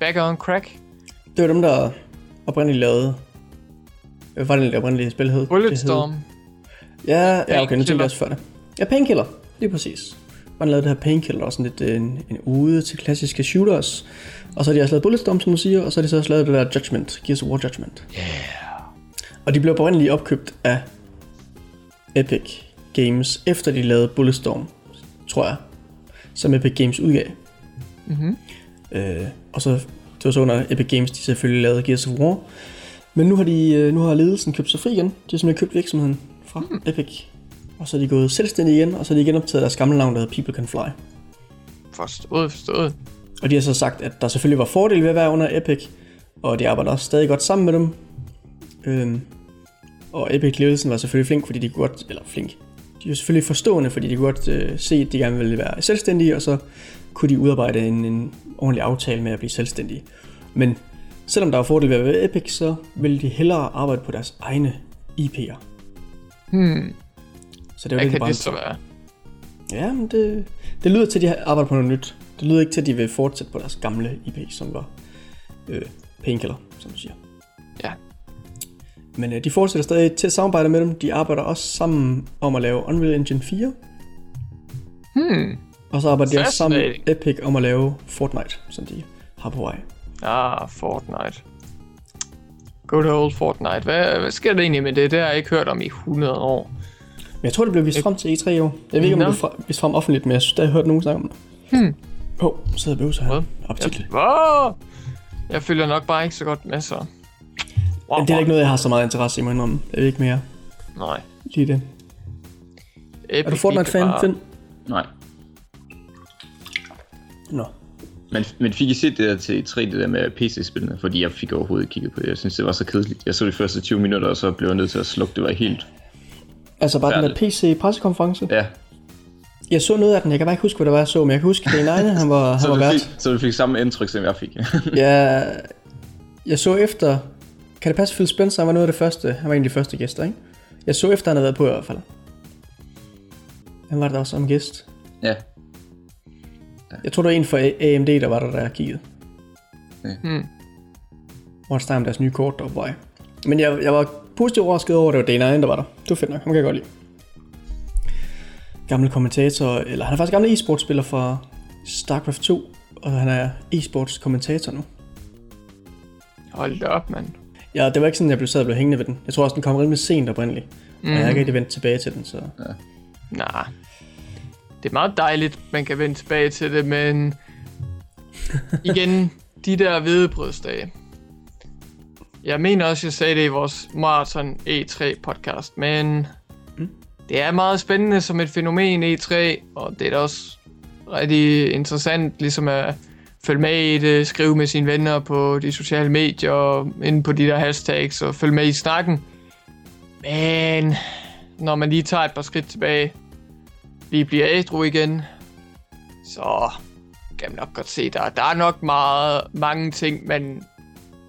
Back on crack? Det var dem, der oprindeligt lavede... Hvad var det, det oprindelige spil hed? Bulletstorm? Ja, ja okay, nu tænkte jeg også før det. Ja, Painkiller, lige præcis. Man lavede det her Painkiller, og sådan lidt øh, en, en ude til klassiske shooters. Og så har de også lavet Bulletstorm, som du siger, og så har de så også lavet det der Judgment, Gears of War Judgment. Yeah. Og de blev oprindeligt opkøbt af Epic Games, efter de lavede Bulletstorm, tror jeg, som Epic Games udgav. Mhm. Øh, og så, det var så under Epic Games, de selvfølgelig lavede Gears of War. Men nu har, de, øh, nu har ledelsen købt sig fri igen. De har simpelthen købt virksomheden fra mm. Epic. Og så er de gået selvstændige igen, og så er de igen optaget deres gamle navn, der hedder People Can Fly. Forstået, forstået. Og de har så sagt, at der selvfølgelig var fordele ved at være under Epic, og de arbejder også stadig godt sammen med dem. Øhm, og Epic-ledelsen var selvfølgelig flink, fordi de kunne godt, eller flink, de var selvfølgelig forstående, fordi de kunne godt øh, se, at de gerne ville være selvstændige, og så kunne de udarbejde en, en ordentlig aftale med at blive selvstændige. Men selvom der var fordele ved at være Epic, så ville de hellere arbejde på deres egne IP'er. Hmm. Så det Hvad virkelig kan bare det så være? Ja, men det, det lyder til, at de arbejder på noget nyt. Det lyder ikke til, at de vil fortsætte på deres gamle IP, som var øh, Painkiller, som du siger. Ja. Men øh, de fortsætter stadig til at samarbejde med dem. De arbejder også sammen om at lave Unreal Engine 4. Hmm. Og så arbejder de også sammen med. Epic om at lave Fortnite, som de har på vej. Ah, Fortnite. Good old Fortnite. Hvad, hvad sker der egentlig med det? Det har jeg ikke hørt om i 100 år. Men jeg tror, det blev vist frem til E3 i år. Jeg ved ikke, om Nå. det blev vist frem offentligt, men jeg synes, der har hørt nogen snakke om det. Hmm. Åh, oh, så sidder Bøvs her. Hvad? Appetitligt. Wow. Jeg følger nok bare ikke så godt med, så... Wow. Men det er ikke noget, jeg har så meget interesse i, jeg indrømme. Jeg ved ikke mere Nej. lige det. Er du Fortnite-fan, Finn? Nej. Nå. Men, men fik I set det der til 3 det der med PC-spillene? Fordi jeg fik overhovedet ikke kigget på det. Jeg synes, det var så kedeligt. Jeg så de første 20 minutter, og så blev jeg nødt til at slukke. Det var helt... Altså bare den der Færdigt. PC-pressekonference? Ja, Jeg så noget af den, jeg kan bare ikke huske, hvad det var, jeg så, men jeg kan huske, at er han var, [laughs] han var fik, vært. så du fik samme indtryk, som jeg fik. [laughs] Ja, jeg så efter, kan det passe, Phil Spencer han var noget af det første, han var en af de første gæster, ikke? Jeg så efter, han havde været på i hvert fald. Han var der også som gæst. ja. Jeg tror, det var en fra AMD, der var der, der kiggede. Hmm. Hvor han snakkede om deres nye kort, der var. Men jeg, jeg var positivt overrasket over, at det var Dana, der var der. Det var fedt nok, ham kan jeg godt lide. Gammel kommentator, eller han er faktisk gammel e-sportspiller fra StarCraft 2, og han er e-sports kommentator nu. Hold da op, mand. Ja, det var ikke sådan, at jeg blev sad og blev hængende ved den. Jeg tror også, den kom rimelig sent oprindeligt. Mm. Og jeg har ikke rigtig vendt tilbage til den, så... Nej. Det er meget dejligt, man kan vende tilbage til det, men... Igen, [laughs] de der hvedebrødsdage. Jeg mener også, jeg sagde det i vores Marathon E3 podcast, men... Det er meget spændende som et fænomen E3, og det er da også rigtig interessant ligesom at følge med i det, skrive med sine venner på de sociale medier, inde på de der hashtags og følge med i snakken. Men når man lige tager et par skridt tilbage, lige bliver ædru igen, så kan man nok godt se, der, der er nok meget, mange ting, man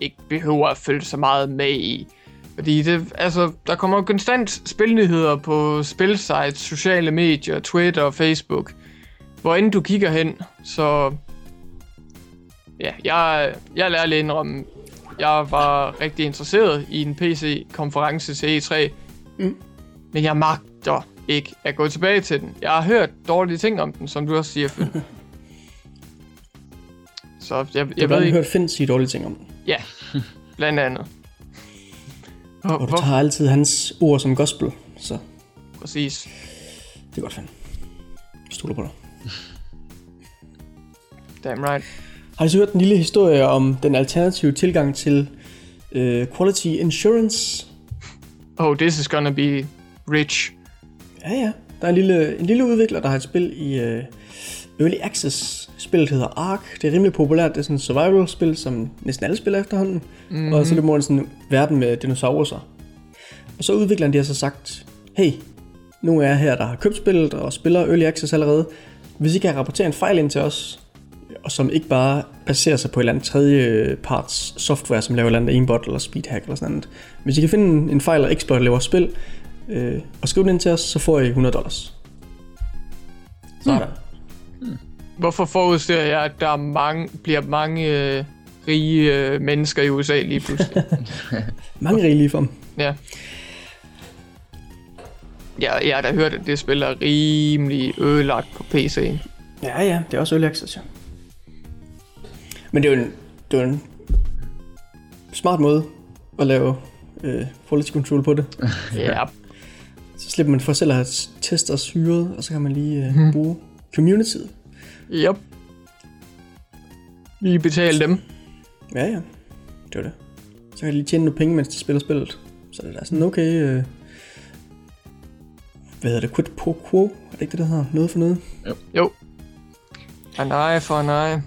ikke behøver at følge så meget med i. Fordi det, altså, der kommer jo konstant spilnyheder på spilsites, sociale medier, Twitter og Facebook. Hvor end du kigger hen, så... Ja, jeg, jeg lader lige indrømme, jeg var rigtig interesseret i en PC-konference til E3. Mm. Men jeg magter ikke at gå tilbage til den. Jeg har hørt dårlige ting om den, som du også siger, Finn. [laughs] Så jeg, jeg, Jeg jeg har ved ikke hørt Finn sige dårlige ting om den. Ja, blandt andet. Hvor, Og du tager altid hans ord som gospel, så præcis. det er godt, Finn. Stoler på dig. Damn right. Har I så hørt en lille historie om den alternative tilgang til uh, quality insurance? Oh, this is gonna be rich. Ja, ja. Der er en lille, en lille udvikler, der har et spil i uh, Early Access. Spillet hedder Ark. Det er rimelig populært. Det er sådan et survival-spil, som næsten alle spiller efterhånden. Mm-hmm. Og så er det måske sådan en verden med dinosaurer. Og så udvikleren de har så sagt, hey, nu er jeg her, der har købt spillet og spiller Early Access allerede. Hvis I kan rapportere en fejl ind til os, og som ikke bare baserer sig på et eller andet tredje parts software, som laver et eller andet aimbot eller speedhack eller sådan noget. Hvis I kan finde en fejl og exploit laver spil, øh, og skrive den ind til os, så får I 100 dollars. Sådan. Hmm. Hvorfor forudser jeg, at der mange, bliver mange øh, rige øh, mennesker i USA lige pludselig? [laughs] mange rige lige for dem. Ja. Ja, jeg har da hørt, at det spil er rimelig ødelagt på PC. Ja, ja, det er også early access, ja. Men det er jo en, det er en smart måde at lave øh, quality control på det. ja. Så slipper man for selv at have tester syret, og så kan man lige øh, hmm. bruge communityet. Yep. Lige betale dem. Ja, ja. Det var det. Så kan de lige tjene nogle penge, mens de spiller spillet. Så det er sådan okay... Øh, hvad hedder det? Quid pro quo? Er det ikke det, der hedder? Noget for noget? Jo. Jo. En eye for eye.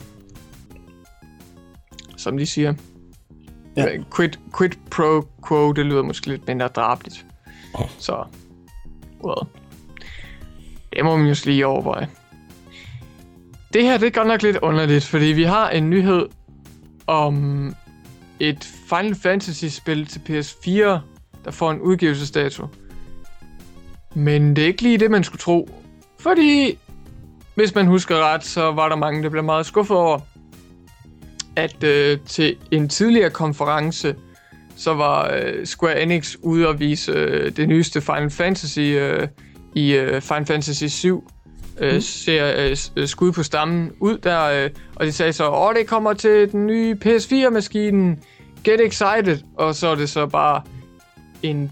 Som de siger. Ja. Quid, quid pro quo, det lyder måske lidt mindre drabligt. Oh. Så, well. Det må man jo lige overveje. Det her, det er godt nok lidt underligt, fordi vi har en nyhed om et Final Fantasy-spil til PS4, der får en udgivelsesdato. Men det er ikke lige det, man skulle tro. Fordi, hvis man husker ret, så var der mange, der blev meget skuffet over, at øh, til en tidligere konference, så var øh, Square Enix ude at vise øh, det nyeste Final Fantasy øh, i øh, Final Fantasy 7 øh, mm. ser øh, skud på stammen ud der, øh, og de sagde så, åh, det kommer til den nye PS4-maskinen, get excited, og så er det så bare en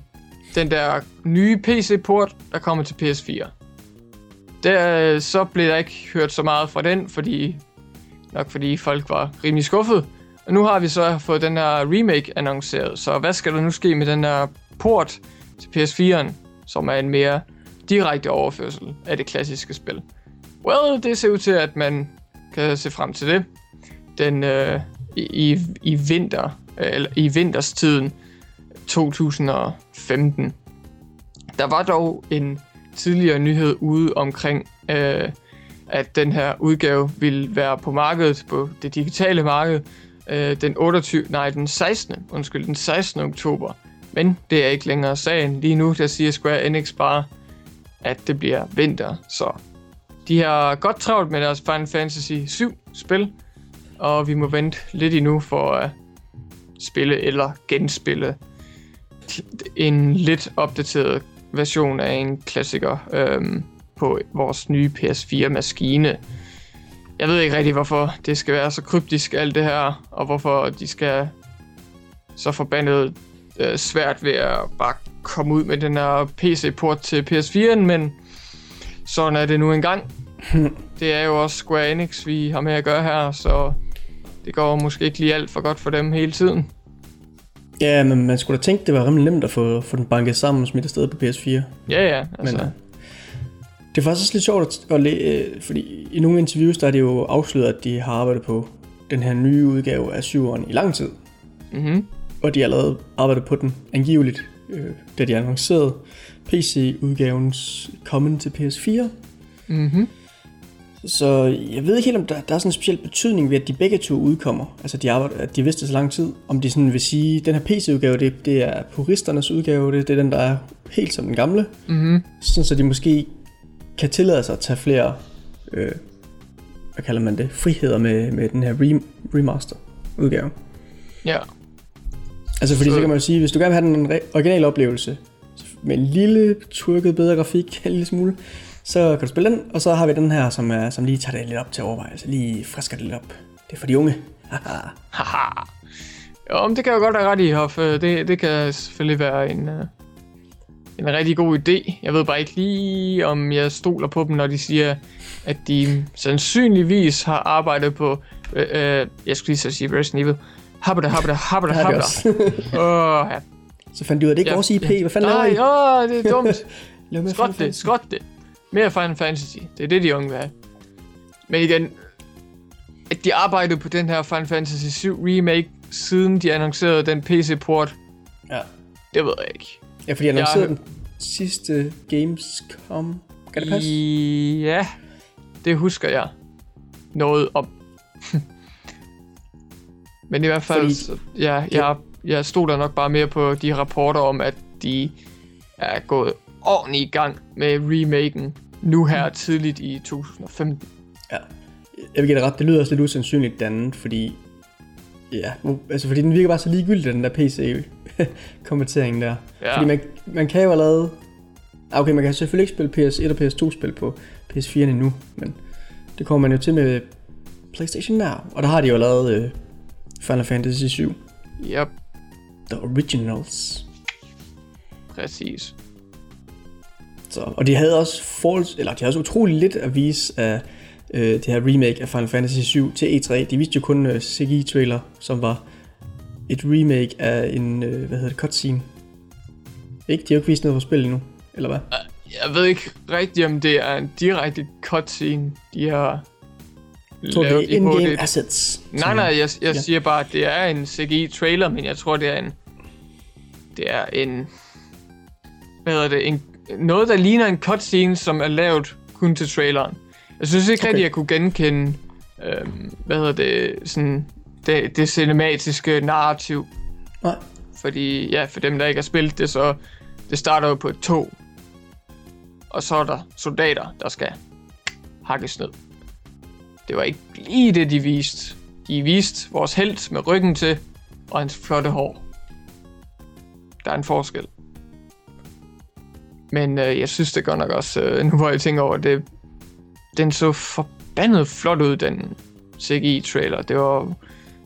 den der nye PC-port, der kommer til PS4. Der, så blev der ikke hørt så meget fra den, fordi nok fordi folk var rimelig skuffet. Nu har vi så fået den her remake annonceret, så hvad skal der nu ske med den her port til PS4'en, som er en mere direkte overførsel af det klassiske spil? Well, det ser ud til, at man kan se frem til det. Den øh, i, i vinter, øh, eller i vinterstiden 2015. Der var dog en tidligere nyhed ude omkring, øh, at den her udgave ville være på markedet, på det digitale marked, øh, den 28, nej, den 16. Undskyld, den 16. oktober. Men det er ikke længere sagen. Lige nu, der siger Square Enix bare, at det bliver vinter. Så de har godt travlt med deres Final Fantasy 7 spil, og vi må vente lidt endnu for at spille eller genspille en lidt opdateret version af en klassiker øhm, på vores nye PS4-maskine. Jeg ved ikke rigtig, hvorfor det skal være så kryptisk alt det her, og hvorfor de skal så forbandet øh, svært ved at bare komme ud med den her PC-port til PS4'en, men sådan er det nu engang. [laughs] det er jo også Square Enix, vi har med at gøre her, så det går måske ikke lige alt for godt for dem hele tiden. Ja, men man skulle da tænke, det var rimelig nemt at få, få den banket sammen og smidt afsted på PS4. Ja, ja. Altså. Men, uh, det er faktisk også lidt sjovt at, at læ- øh, fordi i nogle interviews, der er det jo afsløret, at de har arbejdet på den her nye udgave af 7'eren i lang tid. Mm-hmm. Og de har allerede arbejdet på den angiveligt, øh, da de annoncerede PC-udgavens kommen til PS4. Mm-hmm. Så jeg ved ikke helt, om der, der er sådan en speciel betydning ved, at de begge to udkommer. Altså, de arbejder, at de vidste så lang tid. Om de sådan vil sige, at den her PC-udgave, det, det er puristernes udgave, det, det er den, der er helt som den gamle. Mm-hmm. Sådan, så de måske kan tillade sig at tage flere, øh, hvad kalder man det, friheder med, med den her remaster-udgave. Ja. Altså, fordi så, så kan man jo sige, hvis du gerne vil have den originale oplevelse, med en lille, turket, bedre grafik, [laughs] en lille smule, så kan du spille den, og så har vi den her, som, er, som lige tager det lidt op til overvejelse, lige frisker det lidt op. Det er for de unge. Haha. jo, men det kan jeg godt have ret i, Hoff. Det, det kan selvfølgelig være en, øh, en rigtig god idé. Jeg ved bare ikke lige, om jeg stoler på dem, når de siger, at de sandsynligvis har arbejdet på Øh, øh, jeg skulle lige så sige Resident Evil. Har vi habba. også. [laughs] Åh, ja. Så fandt de ud af, det ikke Ja, vores IP. Hvad fanden laver I? Nej, åh, det er dumt. [laughs] Skot det, skot det. Mere Final Fantasy. Det er det, de unge vil have. Men igen, at de arbejdede på den her Final Fantasy 7 remake, siden de annoncerede den PC-port, Ja. det ved jeg ikke. Ja, fordi jeg annoncerede Jeg- den sidste Gamescom. Kan det passe? Ja, det husker jeg noget om. [laughs] Men i hvert fald, Fordi- så, ja, jeg, jeg stod der nok bare mere på de rapporter om, at de er gået ordentligt i gang med remaken nu her tidligt i 2015. Ja. Jeg vil give dig ret, det lyder også lidt usandsynligt dannet, fordi... Ja, altså fordi den virker bare så ligegyldig, den der [laughs] PC-kommentering der. Ja. Fordi man, man kan jo allerede... Ah, Okay, man kan selvfølgelig ikke spille PS1 og PS2-spil på PS4 endnu, men det kommer man jo til med PlayStation Now. Og der har de jo lavet øh, Final Fantasy 7, Yep, The Originals. præcis. Så, og de havde også forholds, eller de havde også utrolig lidt at vise af øh, det her remake af Final Fantasy 7 til E3. De viste jo kun øh, CGI-trailer, som var et remake af en, øh, hvad hedder det, cutscene. Ikke? De har jo ikke vist noget på spil endnu, eller hvad? Jeg ved ikke rigtigt, om det er en direkte cutscene, de har Jeg tror, det lavet er i in-game assets. Nej, nej, jeg, jeg Ja. siger bare, at det er en CGI-trailer, men jeg tror, det er en... Det er en... Hvad hedder det? En, noget, der ligner en cutscene, som er lavet kun til traileren. Jeg synes ikke okay. rigtig, jeg kunne genkende... Øhm, hvad hedder det? Sådan... Det, det cinematiske narrativ. Nej. Fordi, ja, for dem, der ikke har spillet det, så... Det starter jo på et tog. Og så er der soldater, der skal hakkes ned. Det var ikke lige det, de viste. De viste vores held med ryggen til, og hans flotte hår. Der er en forskel. Men øh, jeg synes det godt nok også, øh, nu hvor jeg tænker over det, den så forbandet flot ud, den CGI-trailer. Det var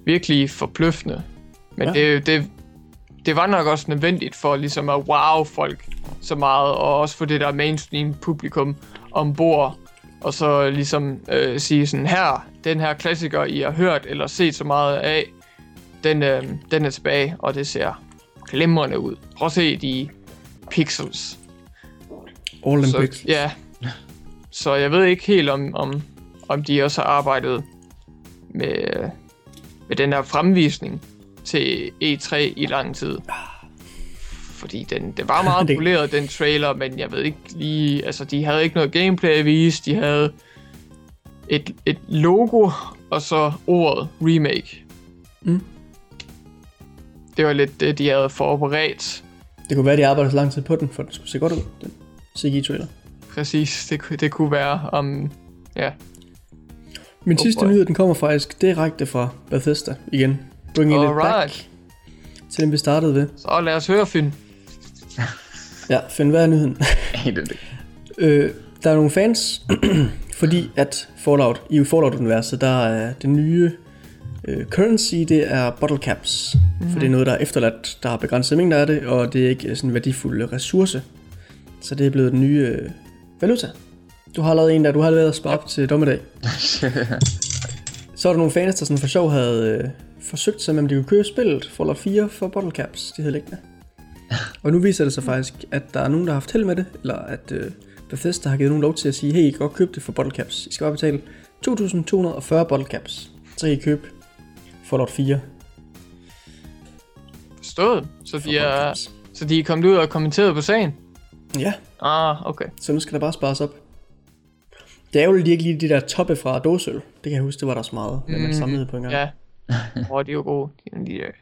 virkelig forbløffende. Men Ja. det, det, det var nok også nødvendigt for ligesom at wow folk så meget, og også for det der mainstream publikum ombord, og så ligesom øh, sige sådan, her, den her klassiker, I har hørt eller set så meget af, den, øh, den er tilbage, og det ser glimrende ud. Prøv at se de pixels. All in Så, pixels. ja. Så jeg ved ikke helt, om, om, om de også har arbejdet med, med den her fremvisning til E3 i lang tid. Fordi den, det var meget [laughs] poleret, den trailer, men jeg ved ikke lige... Altså, de havde ikke noget gameplay at vise. De havde et, et logo, og så ordet remake. Mm. Det var lidt det, de havde forberedt. Det kunne være, de arbejdede så lang tid på den, for den skulle se godt ud, den CGI-trailer. Præcis, det, det kunne være om... Ja, Min Oh sidste boy. nyhed, den kommer faktisk direkte fra Bethesda igen. Bringing it back Alright. til den, vi startede ved. så lad os høre, Finn. [laughs] Ja, find hvad er nyheden? [laughs] Helt det. øh, der er nogle fans, [clears throat] fordi at Fallout, i Fallout-universet, der er det nye øh, currency, det er bottle caps. Mm-hmm. For det er noget, der er efterladt, der har begrænset mængder af det, og det er ikke sådan en værdifuld ressource. Så det er blevet den nye øh, valuta. Du har lavet en der, du har lavet at spare op til dommedag. [laughs] Så er der nogle fans, der sådan for sjov havde øh, forsøgt sig med, om de kunne købe spillet Fallout 4 for bottle caps, de havde liggende. [laughs] Og nu viser det sig faktisk, at der er nogen, der har haft held med det, eller at øh, Bethesda har givet nogen lov til at sige, hey, I kan godt købe det for bottle caps. I skal bare betale 2.240 bottle caps. Så kan I købe Fallout 4 Forstået. Så for de, er, så de er kommet ud og kommenteret på sagen? Ja, Ah, okay. så nu skal der bare spares op. Det er jo lige ikke lige de der toppe fra dåsøl. Det kan jeg huske, det var der så meget, men man samlede på en gang. Ja. [laughs] Åh, de er jo gode. De er lige, øh,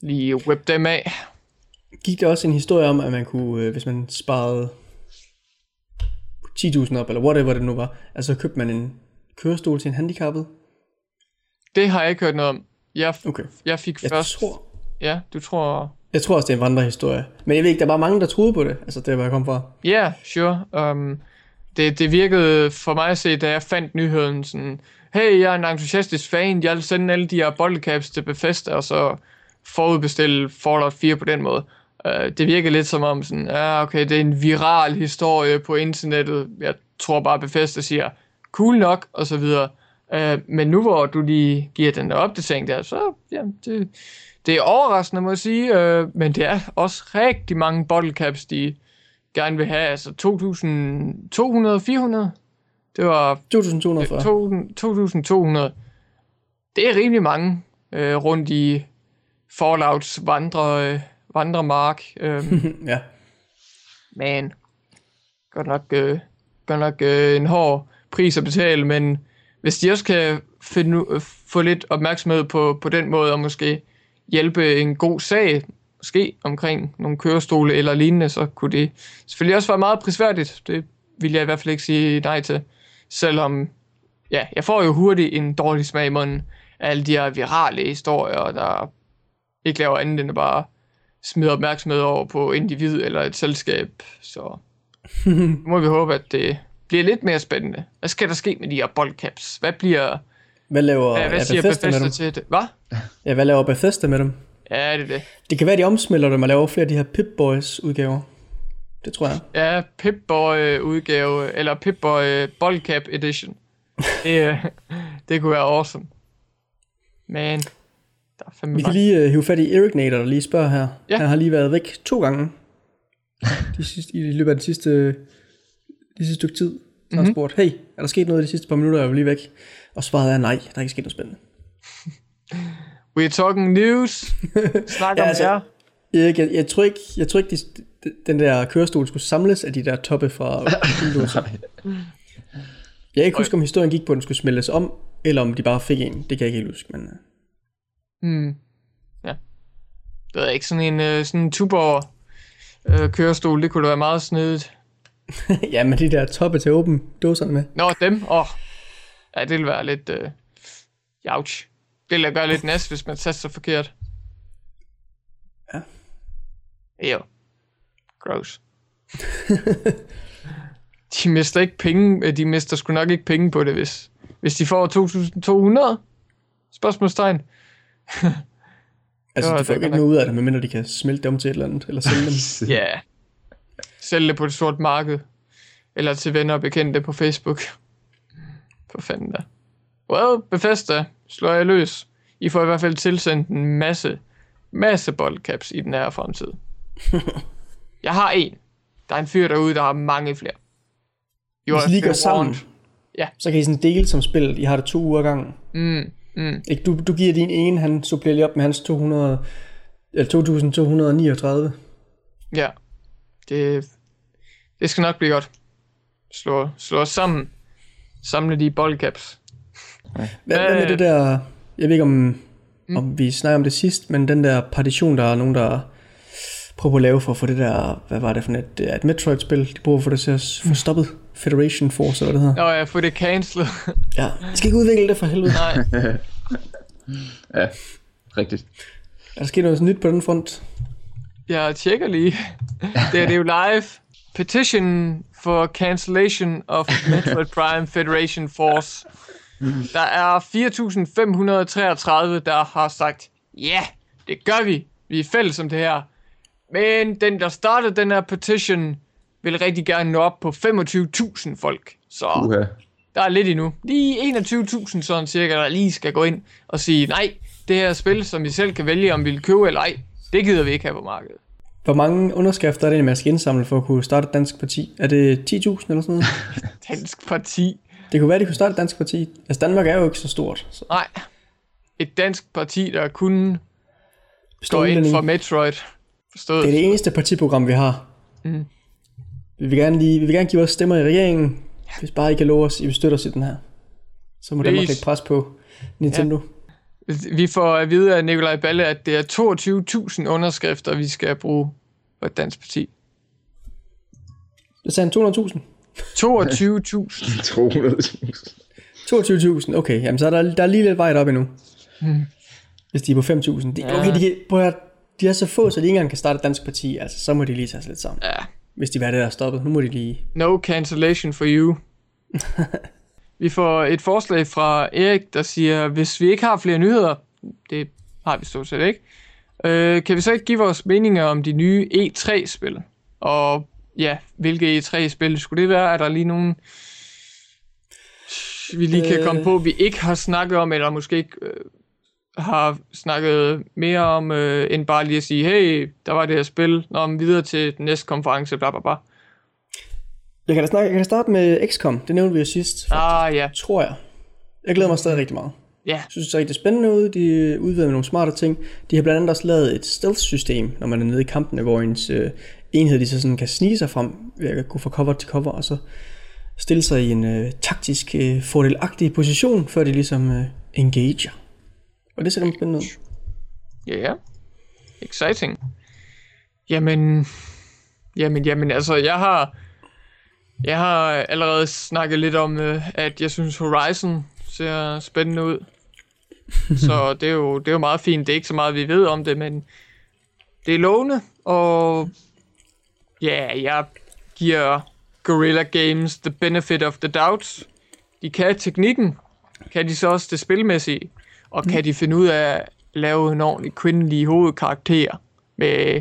lige whip dem af. Gik der også en historie om, at man kunne, øh, hvis man sparede 10.000 op, eller whatever det nu var, altså købte man en kørestol til en handicappet? Det har jeg ikke hørt noget om. Jeg, Okay. jeg fik Jeg først... tror, Ja, du tror... jeg tror også, det er en vandrehistorie. Men jeg ved ikke, der var mange, der troede på det. Altså, det hvor jeg kom fra. Ja, yeah, sure. Um, det, det virkede for mig at se, da jeg fandt nyheden sådan... Hey, jeg er en entusiastisk fan. Jeg vil sende alle de her bottlecaps til Bethesda, og så forudbestille Fallout 4 på den måde. Uh, det virkede lidt som om sådan... Ja, okay, det er en viral historie på internettet. Jeg tror bare, Bethesda siger... Cool nok, og så videre. Uh, men nu hvor du lige giver den der opdatering der, så ja, det, det er overraskende, må jeg sige. uh, men det er også rigtig mange bottle caps, de gerne vil have. Altså 2.200, 400? Det var 2240. 2.200. Det er rimelig mange øh, rundt i Fallouts vandre, øh, vandremark. Øh, [laughs] ja. men godt nok, øh, godt nok øh, en hård pris at betale, men hvis de også kan finde, øh, få lidt opmærksomhed på, på den måde, og måske hjælpe en god sag, måske omkring nogle kørestole eller lignende, så kunne det selvfølgelig også være meget prisværdigt. Det vil jeg i hvert fald ikke sige nej til. Selvom, ja, jeg får jo hurtigt en dårlig smag i munden af alle de her virale historier, der ikke laver andet end at bare smide opmærksomhed over på individ eller et selskab. Så [laughs] må vi håbe, at det bliver lidt mere spændende. Hvad skal der ske med de her boldcaps? Hvad bliver... Hvad laver Hvad, hvad siger Bethesda med Bethesda dem? til det? Hvad? Ja, hvad laver Bethesda med dem? Ja, det er det. Det kan være, de omsmelter dem og laver flere af de her Pip-Boys udgaver. Det tror jeg. Ja, Pip-Boy udgave, eller Pip-Boy Boldcap Edition. [laughs] Det, øh, det kunne være awesome. Men, der er fandme Vi kan lige uh, hive fat i Eric Nader, der lige spørger her. Ja. Han har lige været væk to gange [laughs] de sidste, i løbet af den sidste, de sidste stykke tid. Så Mhm. han spurgt, hey, er der sket noget de sidste par minutter, jeg var lige væk? Og svaret er nej, der er ikke sket noget spændende. [laughs] We're talking news. [laughs] Snak Ja, om altså- jer. Erik, jeg, jeg tror ikke, jeg tror ikke de, de- den der kørestol skulle samles af de der toppe fra Windows. [laughs] jeg kan ikke huske, om historien gik på, at den skulle smeltes om, eller om de bare fik en. Det kan jeg ikke helt huske, men... Hmm. Ja. Det er ikke sådan en, øh, sådan en Tuborg øh, kørestol. Det kunne da være meget snedigt. [laughs] ja, men de der toppe til åben dåserne med. Nå, dem? Åh. Oh. Ja, det vil være lidt... Øh... Jouch. Det vil gøre lidt næst, hvis man taster forkert. Ja. Jo. Gross. [laughs] de mister ikke penge. øh, De mister sgu nok ikke penge på det, hvis, hvis de får 2.200? Spørgsmålstegn. [laughs] Altså, de får det ikke noget ud af det, medmindre de kan smelte det om til et eller andet, eller sælge dem. [laughs] Ja. Yeah. Sælg det på et sort marked. Eller til venner og bekendte på Facebook. For fanden da. Well, Bethesda, slår jeg løs. I får i hvert fald tilsendt en masse, masse boldcaps i den her fremtid. [laughs] jeg har en. Der er en fyr derude, der har mange flere. You Hvis I lige går sammen. Ja. så kan I sådan dele som spil. I har det to uger ad gangen. Mm, mm. Ikke, du, du giver din ene, han supplerer lige op med hans 200, eller 2239. Ja. Det, det skal nok blive godt. Slå, slå os sammen. Samle de boldcaps. Hvad, hvad med det der, jeg ved ikke om, mm. om vi snakker om det sidst, men den der partition, der er nogen, der prøver at lave for at få det der, hvad var det for et, det er et Metroid-spil, de prøver få det til at få stoppet. Federation Force, eller hvad det hedder. Nå ja, få det cancelled. [laughs] Ja, I skal ikke udvikle det for helvede. Nej. [laughs] Ja, rigtigt. Er der sket noget nyt på den front? Jeg tjekker lige. Det er det er jo live. Petition for cancellation of Metroid Prime Federation Force. Der er 4.533, der har sagt, ja, det gør vi. Vi er fælles om det her. Men den, der startede den her petition, vil rigtig gerne nå op på 25.000 folk. Så Uha. der er lidt endnu. Lige 21.000 sådan cirka, der lige skal gå ind og sige, nej, det her spil, som vi selv kan vælge, om vi vil købe eller ej, det gider vi ikke have på markedet. Hvor mange underskrifter er det, man skal indsamle for at kunne starte et dansk parti? Er det 10.000 eller sådan noget? [laughs] Dansk parti. Det kunne være, de kunne starte et dansk parti. Altså Danmark er jo ikke så stort. Så Nej. Et dansk parti, der kun består går ind for Metroid. Forstået? Det er det eneste partiprogram, vi har. Mm. Vi, vil gerne lige, vi vil gerne give vores stemmer i regeringen, hvis bare I kan love os, I vil støtte os i den her. Så må Danmark Please. lægge pres på Nintendo. Ja. Vi får at vide af Nikolaj Balle, at det er 22.000 underskrifter, vi skal bruge på et dansk parti. Det sagde han 200.000. 22.000. 200.000. 22.000, okay. Jamen så er der, der er lige lidt vej op endnu. Mm. Hvis de er på 5.000. De, Ja. okay, de, prøv at, de er så få, så de ikke engang kan starte et dansk parti. Altså, så må de lige tage sig lidt sammen. Ja. Hvis de vil have det der stoppet. Nu må de lige... No cancellation for you. [laughs] vi får et forslag fra Erik, der siger, hvis vi ikke har flere nyheder, det har vi stort set ikke, øh, kan vi så ikke give vores meninger om de nye E3-spil? Og ja, hvilke E3-spil skulle det være? Er der lige nogen vi lige kan Øh. komme på, vi ikke har snakket om, eller måske ikke øh, har snakket mere om, øh, end bare lige at sige, hey, der var det her spil, nå, men videre til den næste konference, bla bla bla. Jeg kan da, snakke, jeg kan da starte med XCOM. Det nævnte vi jo sidst, Ah, ja. tror jeg. Jeg glæder mig stadig rigtig meget. Ja, Jeg synes, det er rigtig spændende ud. De udvider med nogle smarte ting. De har blandt andet også lavet et stealth-system, når man er nede i kampene, hvor ens øh, enhed de så sådan kan snige sig frem ved at gå fra cover til cover, og så stille sig i en øh, taktisk øh, fordelagtig position, før de ligesom øh, engager. Og det ser rigtig spændende ud. ja, ja. Exciting. Jamen, jamen, jamen, altså, jeg har, jeg har allerede snakket lidt om, øh, at jeg synes Horizon ser spændende ud. [laughs] Så det er, jo, det er jo meget fint. Det er ikke så meget, vi ved om det, men det er lovende, og ja, jeg giver Guerrilla Games the benefit of the doubt. De kan teknikken, kan de så også det spilmæssige, og kan de finde ud af at lave en ordentlig kvindelig hovedkarakter med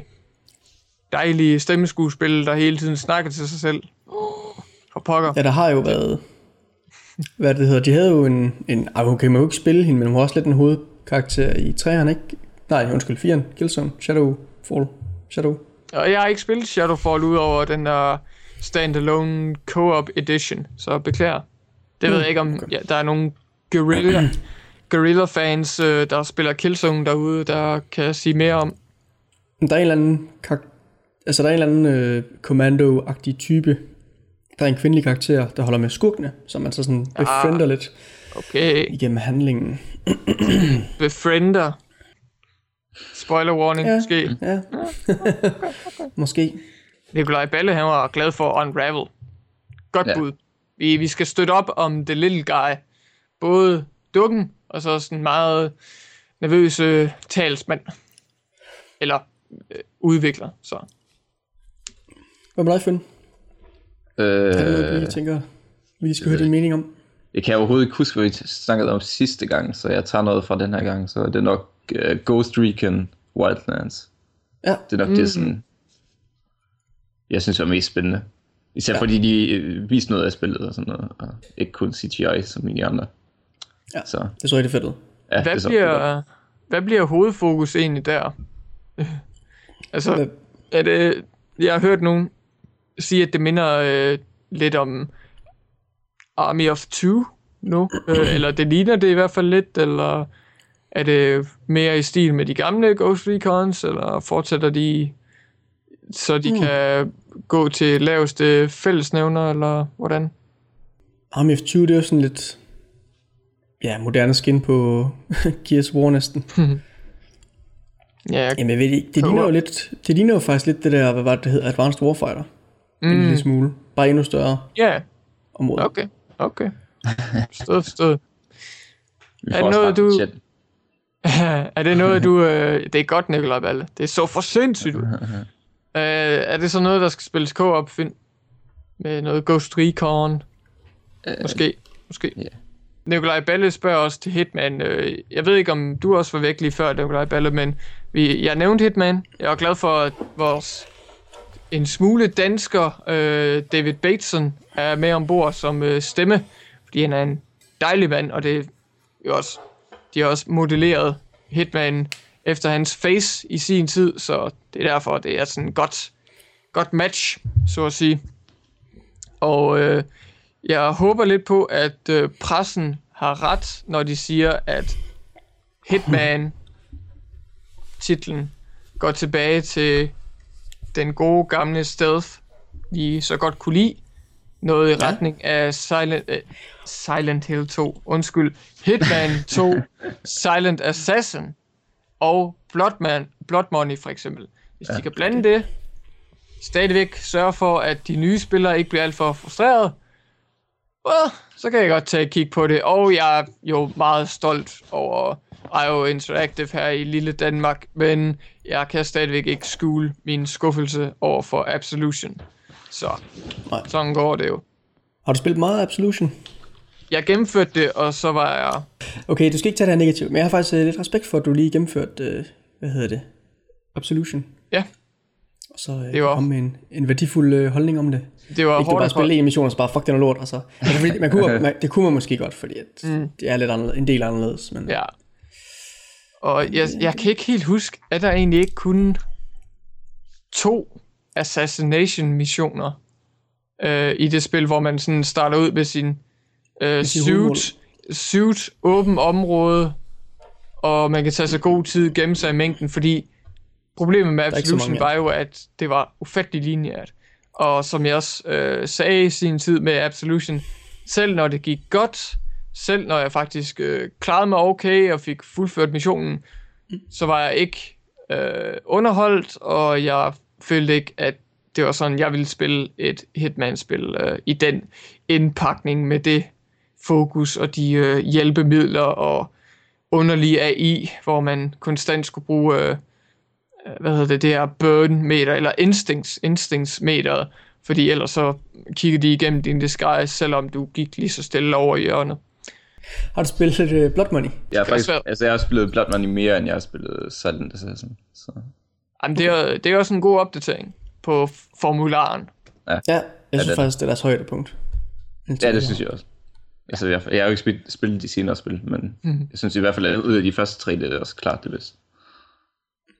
dejlige stemmeskuespil, der hele tiden snakker til sig selv. For pokker. Ja, der har jo været... Hvad det hedder, de havde jo en... en ah, okay, man jo ikke spille hende, men hun var også lidt en hovedkarakter i træerne, ikke? Nej, undskyld, 4'eren. Killzone, Shadowfall, Shadow. Og jeg har ikke spillet Shadowfall ud over den der standalone co-op edition, så beklager. Det ved jeg ikke om, okay. ja, der er nogle Guerrilla, [clears throat] Guerrilla fans, øh, der spiller Killzone derude, der kan sige mere om. Der er en eller anden, altså der er en eller anden øh, commando-agtig type. Der er en kvindelig karakter, der holder med skurkene, som man så sådan befriender ah. lidt Okay, igennem handlingen. [clears throat] befriender. Spoiler warning, Ja. måske. Ja. [laughs] Måske. Nikolaj Balle, han var glad for Unravel. Godt Ja. bud. Vi, vi skal støtte op om The Little Guy. Både dukken, og så sådan meget nervøse talsmand. Eller øh, udvikler, så. Hvad med dig, Finn? Er det noget, du Øh, lige tænker, vi skal høre din mening om? jeg kan overhovedet ikke huske, hvad vi snakkede om sidste gang, så jeg tager noget fra den her gang. Så det er nok uh, Ghost Recon Wildlands. Ja, Det er nok mm. det, sådan, jeg synes er mest spændende. Især ja. fordi de øh, viste noget af spillet og sådan noget, og ikke kun CGI som i de andre. Ja. Så det så rigtig fedt ud. ja, Hvad det så fedt bliver, hvad bliver hovedfokus egentlig der? [laughs] altså, Hvad- er det, jeg har hørt nogen sige, at det minder øh, lidt om Army of Two nu, øh, [clears throat] eller det ligner det i hvert fald lidt, eller er det mere i stil med de gamle Ghost Recons, eller fortsætter de, så de mm. kan gå til laveste fællesnævner, eller hvordan? Army of Two, det er jo sådan lidt... Ja, moderne skin på [laughs] Gears War næsten. [laughs] Ja, Jamen jeg ved ikke, det ligner jo lidt, det ligner jo faktisk lidt det der, hvad var det, det hed, Advanced Warfighter. Mm. En lille smule. Bare endnu større ja, område. okay, okay. Forstået. [laughs] Vi Er får det noget, du- chat. [laughs] er det noget, du... Øh, det er godt, Nikolaj Balle. Det er så for sindssygt. ud. [laughs] øh, er det så noget, der skal spilles co-op, Finn? Med noget Ghost Recon? Måske. Måske. ja. Nikolaj Balle spørger også til Hitman. Øh, jeg ved ikke, om du også var væk lige før, Nikolaj Balle, men vi, jeg nævnte Hitman. Jeg er glad for, at vores en smule dansker, øh, David Bateson, er med ombord som øh, stemme, fordi han er en dejlig mand, og det er jo også, de har også modelleret Hitman efter hans face i sin tid, så det er derfor, det er sådan et godt, godt match, så at sige. Og øh, jeg håber lidt på, at øh, pressen har ret, når de siger, at Hitman titlen går tilbage til den gode gamle stealth, vi så godt kunne lide. Noget i Ja. retning af Silent, uh, Silent Hill 2, undskyld, Hitman 2, [laughs] Silent Assassin og Bloodman, Blood Money for eksempel. Hvis de kan blande det, stadigvæk sørge for, at de nye spillere ikke bliver alt for frustreret, well, så kan jeg godt tage et kig på det. Og jeg er jo meget stolt over IO Interactive her i lille Danmark, men jeg kan stadigvæk ikke skjule min skuffelse over for Absolution. Så Nej. sådan går det jo. Har du spillet meget Absolution? Jeg gennemførte det, og så var jeg... Okay, du skal ikke tage det her negativt, men jeg har faktisk øh, lidt respekt for, at du lige gennemført, øh, hvad hedder det, Absolution. Ja, Og så øh, Det var- komme med en, en værdifuld øh, holdning om det. Det var Ikke du bare spille en mission og så bare fuck den er lort. Altså. Altså, fordi man kunne, [laughs] man, det kunne man måske godt, fordi at mm. det er lidt anderledes, en del anderledes. Men Ja. Og jeg, jeg kan ikke helt huske, at der egentlig ikke kun to assassination missioner øh, i det spil, hvor man sådan starter ud med sin øh, suit, suit, åben område, og man kan tage sig god tid, gemme sig i mængden, fordi problemet med Absolution mange var jo, at det var ufattelig lineært. Og som jeg også øh, sagde i sin tid med Absolution, selv når det gik godt, selv når jeg faktisk øh, klarede mig okay og fik fuldført missionen, så var jeg ikke øh, underholdt, og jeg følte ikke, at det var sådan, jeg ville spille et Hitman-spil øh, i den indpakning med det fokus og de øh, hjælpemidler og underlige AI, hvor man konstant skulle bruge, øh, øh, hvad hedder det, det her burn-meter, eller instincts, instincts-meter, fordi ellers så kiggede de igennem din disguise, selvom du gik lige så stille over i hjørnet. Har du spillet øh, Blood Money? Jeg har er faktisk, altså jeg har spillet Blood Money mere, end jeg har spillet Silent Assassin. Så. Jamen, det, er, det er også en god opdatering på formularen. Ja, jeg synes det er faktisk, det er deres højdepunkt. Ja, det synes jeg også. Altså, jeg, jeg har jo ikke spillet, spillet de senere spil, men Mhm. jeg synes i hvert fald, at ud af de første tre, det er også klart det bedste.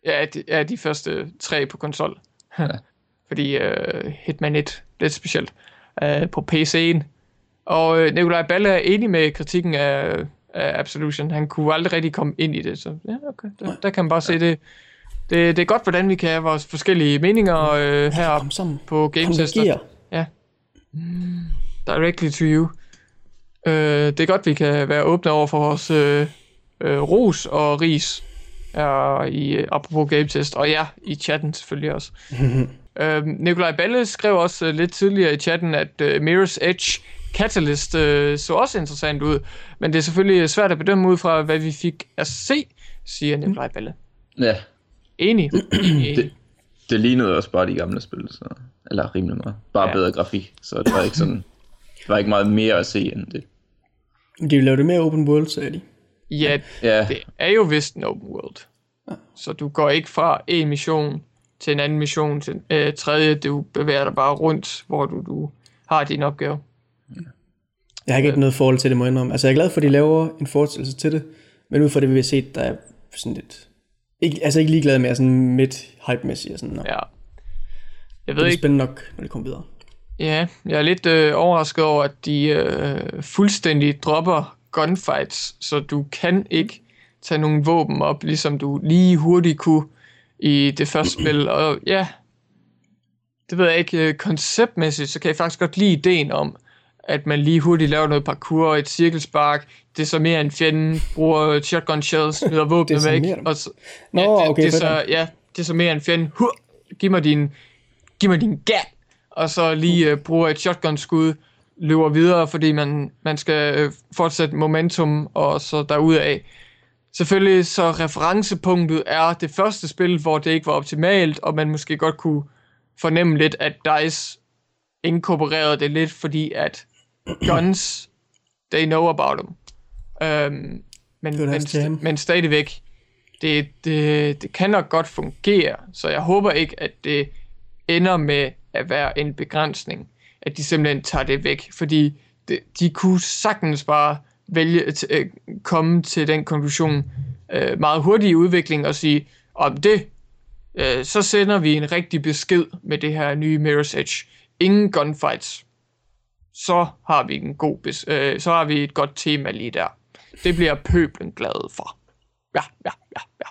Ja, de, ja, de første tre på konsol. [laughs] Fordi uh, Hitman 1, lidt specielt, uh, på PC'en. Og uh, Nikolaj Balle er enig med kritikken af, af Absolution. Han kunne aldrig rigtig komme ind i det, så ja, okay. Der, der kan man bare se det. Det. Det er godt, hvordan vi kan have vores forskellige meninger Kom sammen. på Game Tester. Konverger. Directly to you. Uh, det er godt, vi kan være åbne over for vores uh, uh, ros og ris uh, i, uh, apropos game test, og ja, i chatten selvfølgelig også. [laughs] uh, Nikolaj Balle skrev også uh, lidt tidligere i chatten, at uh, Mirror's Edge Catalyst uh, så også interessant ud, men det er selvfølgelig svært at bedømme ud fra, hvad vi fik at se, siger Nikolaj Balle. Ja, Enig. [clears throat] Enig. det, det lignede også bare de gamle spil, så, eller rimelig meget. Bare Ja. bedre grafik, så det var ikke sådan, der var ikke meget mere at se end det. De vil lave det mere open world, sagde de. Ja, Ja, det er jo vist en open world. Så du går ikke fra en mission til en anden mission til en øh, tredje. Du bevæger dig bare rundt, hvor du, du har din opgave. Jeg har ikke noget forhold til det, må jeg indrømme. Altså, jeg er glad for, at de laver en forestillelse til det, men ud fra det, vi har set, der er sådan lidt... Ikke, altså ikke ligeglad med sådan midt hype-mæssigt og sådan noget. Ja. Jeg det ved er ikke, spændende nok, når det kommer videre. ja, jeg er lidt øh, overrasket over, at de øh, fuldstændig dropper gunfights, så du kan ikke tage nogle våben op, ligesom du lige hurtigt kunne i det første [clears throat] spil. Og ja, det ved jeg ikke, øh, konceptmæssigt, så kan jeg faktisk godt lide ideen om, at man lige hurtigt laver noget parkour og et cirkelspark, det er så mere en fjende, bruger shotgun shells, [laughs] smider våbnet væk, og så, Nå, ja, det, okay, det er fedt så, ja, det er så mere en fjende, Hur, giv mig din, giv mig din gat, og så lige uh, bruger et shotgun skud, løber videre, fordi man, man skal øh, fortsætte momentum, og så derudaf. Selvfølgelig så referencepunktet er det første spil, hvor det ikke var optimalt, og man måske godt kunne fornemme lidt, at DICE inkorporerede det lidt, fordi at guns, they know about them. Øhm, men, Det men, st- men stadigvæk, det, det, det kan nok godt fungere, så jeg håber ikke, at det ender med at være en begrænsning, at de simpelthen tager det væk, fordi det, de kunne sagtens bare vælge at øh, komme til den konklusion øh, meget hurtigt i udviklingen og sige, om det, øh, så sender vi en rigtig besked med det her nye Mirror's Edge. Ingen gunfights. Så har vi en god bes- øh, så har vi et godt tema lige der. Det bliver pøblen glade for. Ja, ja, ja, ja.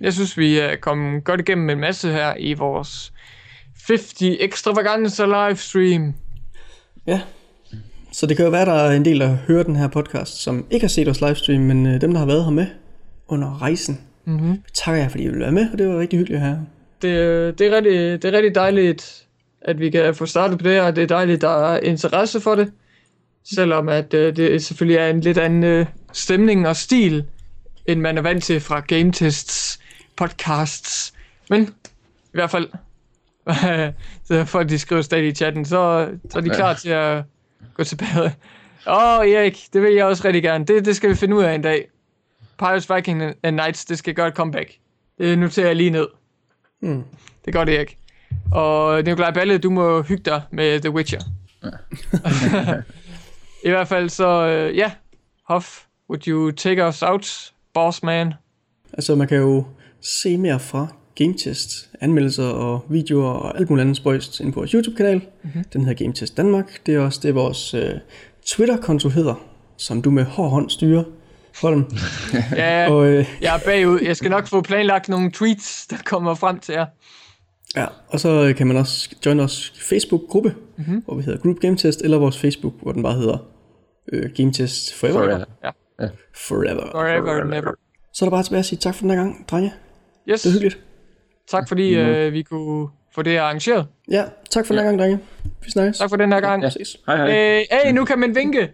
Jeg synes, vi er kommet godt igennem en masse her i vores 50 ekstravaganza livestream. Ja. Så det kan jo være, der er en del, der hører den her podcast, som ikke har set vores livestream, men øh, dem, der har været her med under rejsen, Mm-hmm. takker jeg, fordi I vil være med, og det var rigtig hyggeligt at have. Det, det, er rigtig, det er rigtig dejligt, at vi kan få startet på det og det er dejligt, der er interesse for det. Selvom at øh, det selvfølgelig er en lidt anden øh, stemning og stil, end man er vant til fra Game Tests podcasts. Men i hvert fald, [laughs] så folk de skriver stadig i chatten, så, så er de klar til at gå tilbage. Åh, oh, Erik, det vil jeg også rigtig gerne. Det, det skal vi finde ud af en dag. Pirates, Viking and Knights, det skal gøre et comeback. Det noterer jeg lige ned. Hmm. Det gør det ikke. Og Nikolaj Balle, du må hygge dig med The Witcher. [laughs] I hvert fald så, øh, ja, Hoff, would you take us out, boss man? Altså, man kan jo se mere fra GameTest, anmeldelser og videoer og alt muligt andet spøjst ind på vores YouTube-kanal. Mm-hmm. Den hedder GameTest Danmark. Det er også det, vores øh, Twitter-konto hedder, som du med hård hånd styrer, Holm. Ja, Og, øh, jeg er bagud. Jeg skal nok få planlagt nogle tweets, der kommer frem til jer. Ja, og så øh, kan man også join vores Facebook-gruppe, mm-hmm. hvor vi hedder Group GameTest, eller vores Facebook, hvor den bare hedder øh, GameTest Forever. Forever. Ja. Forever. Forever and ever. Så er der bare tilbage at sige tak for den her gang, drenge. Yes, Det er hyggeligt. tak fordi øh, vi kunne få det arrangeret. Ja, tak for den her gang, drenge. Vi snakkes. Tak for den her gang. Ja. Ses. Hej hej. Øh, hey, nu kan man vinke.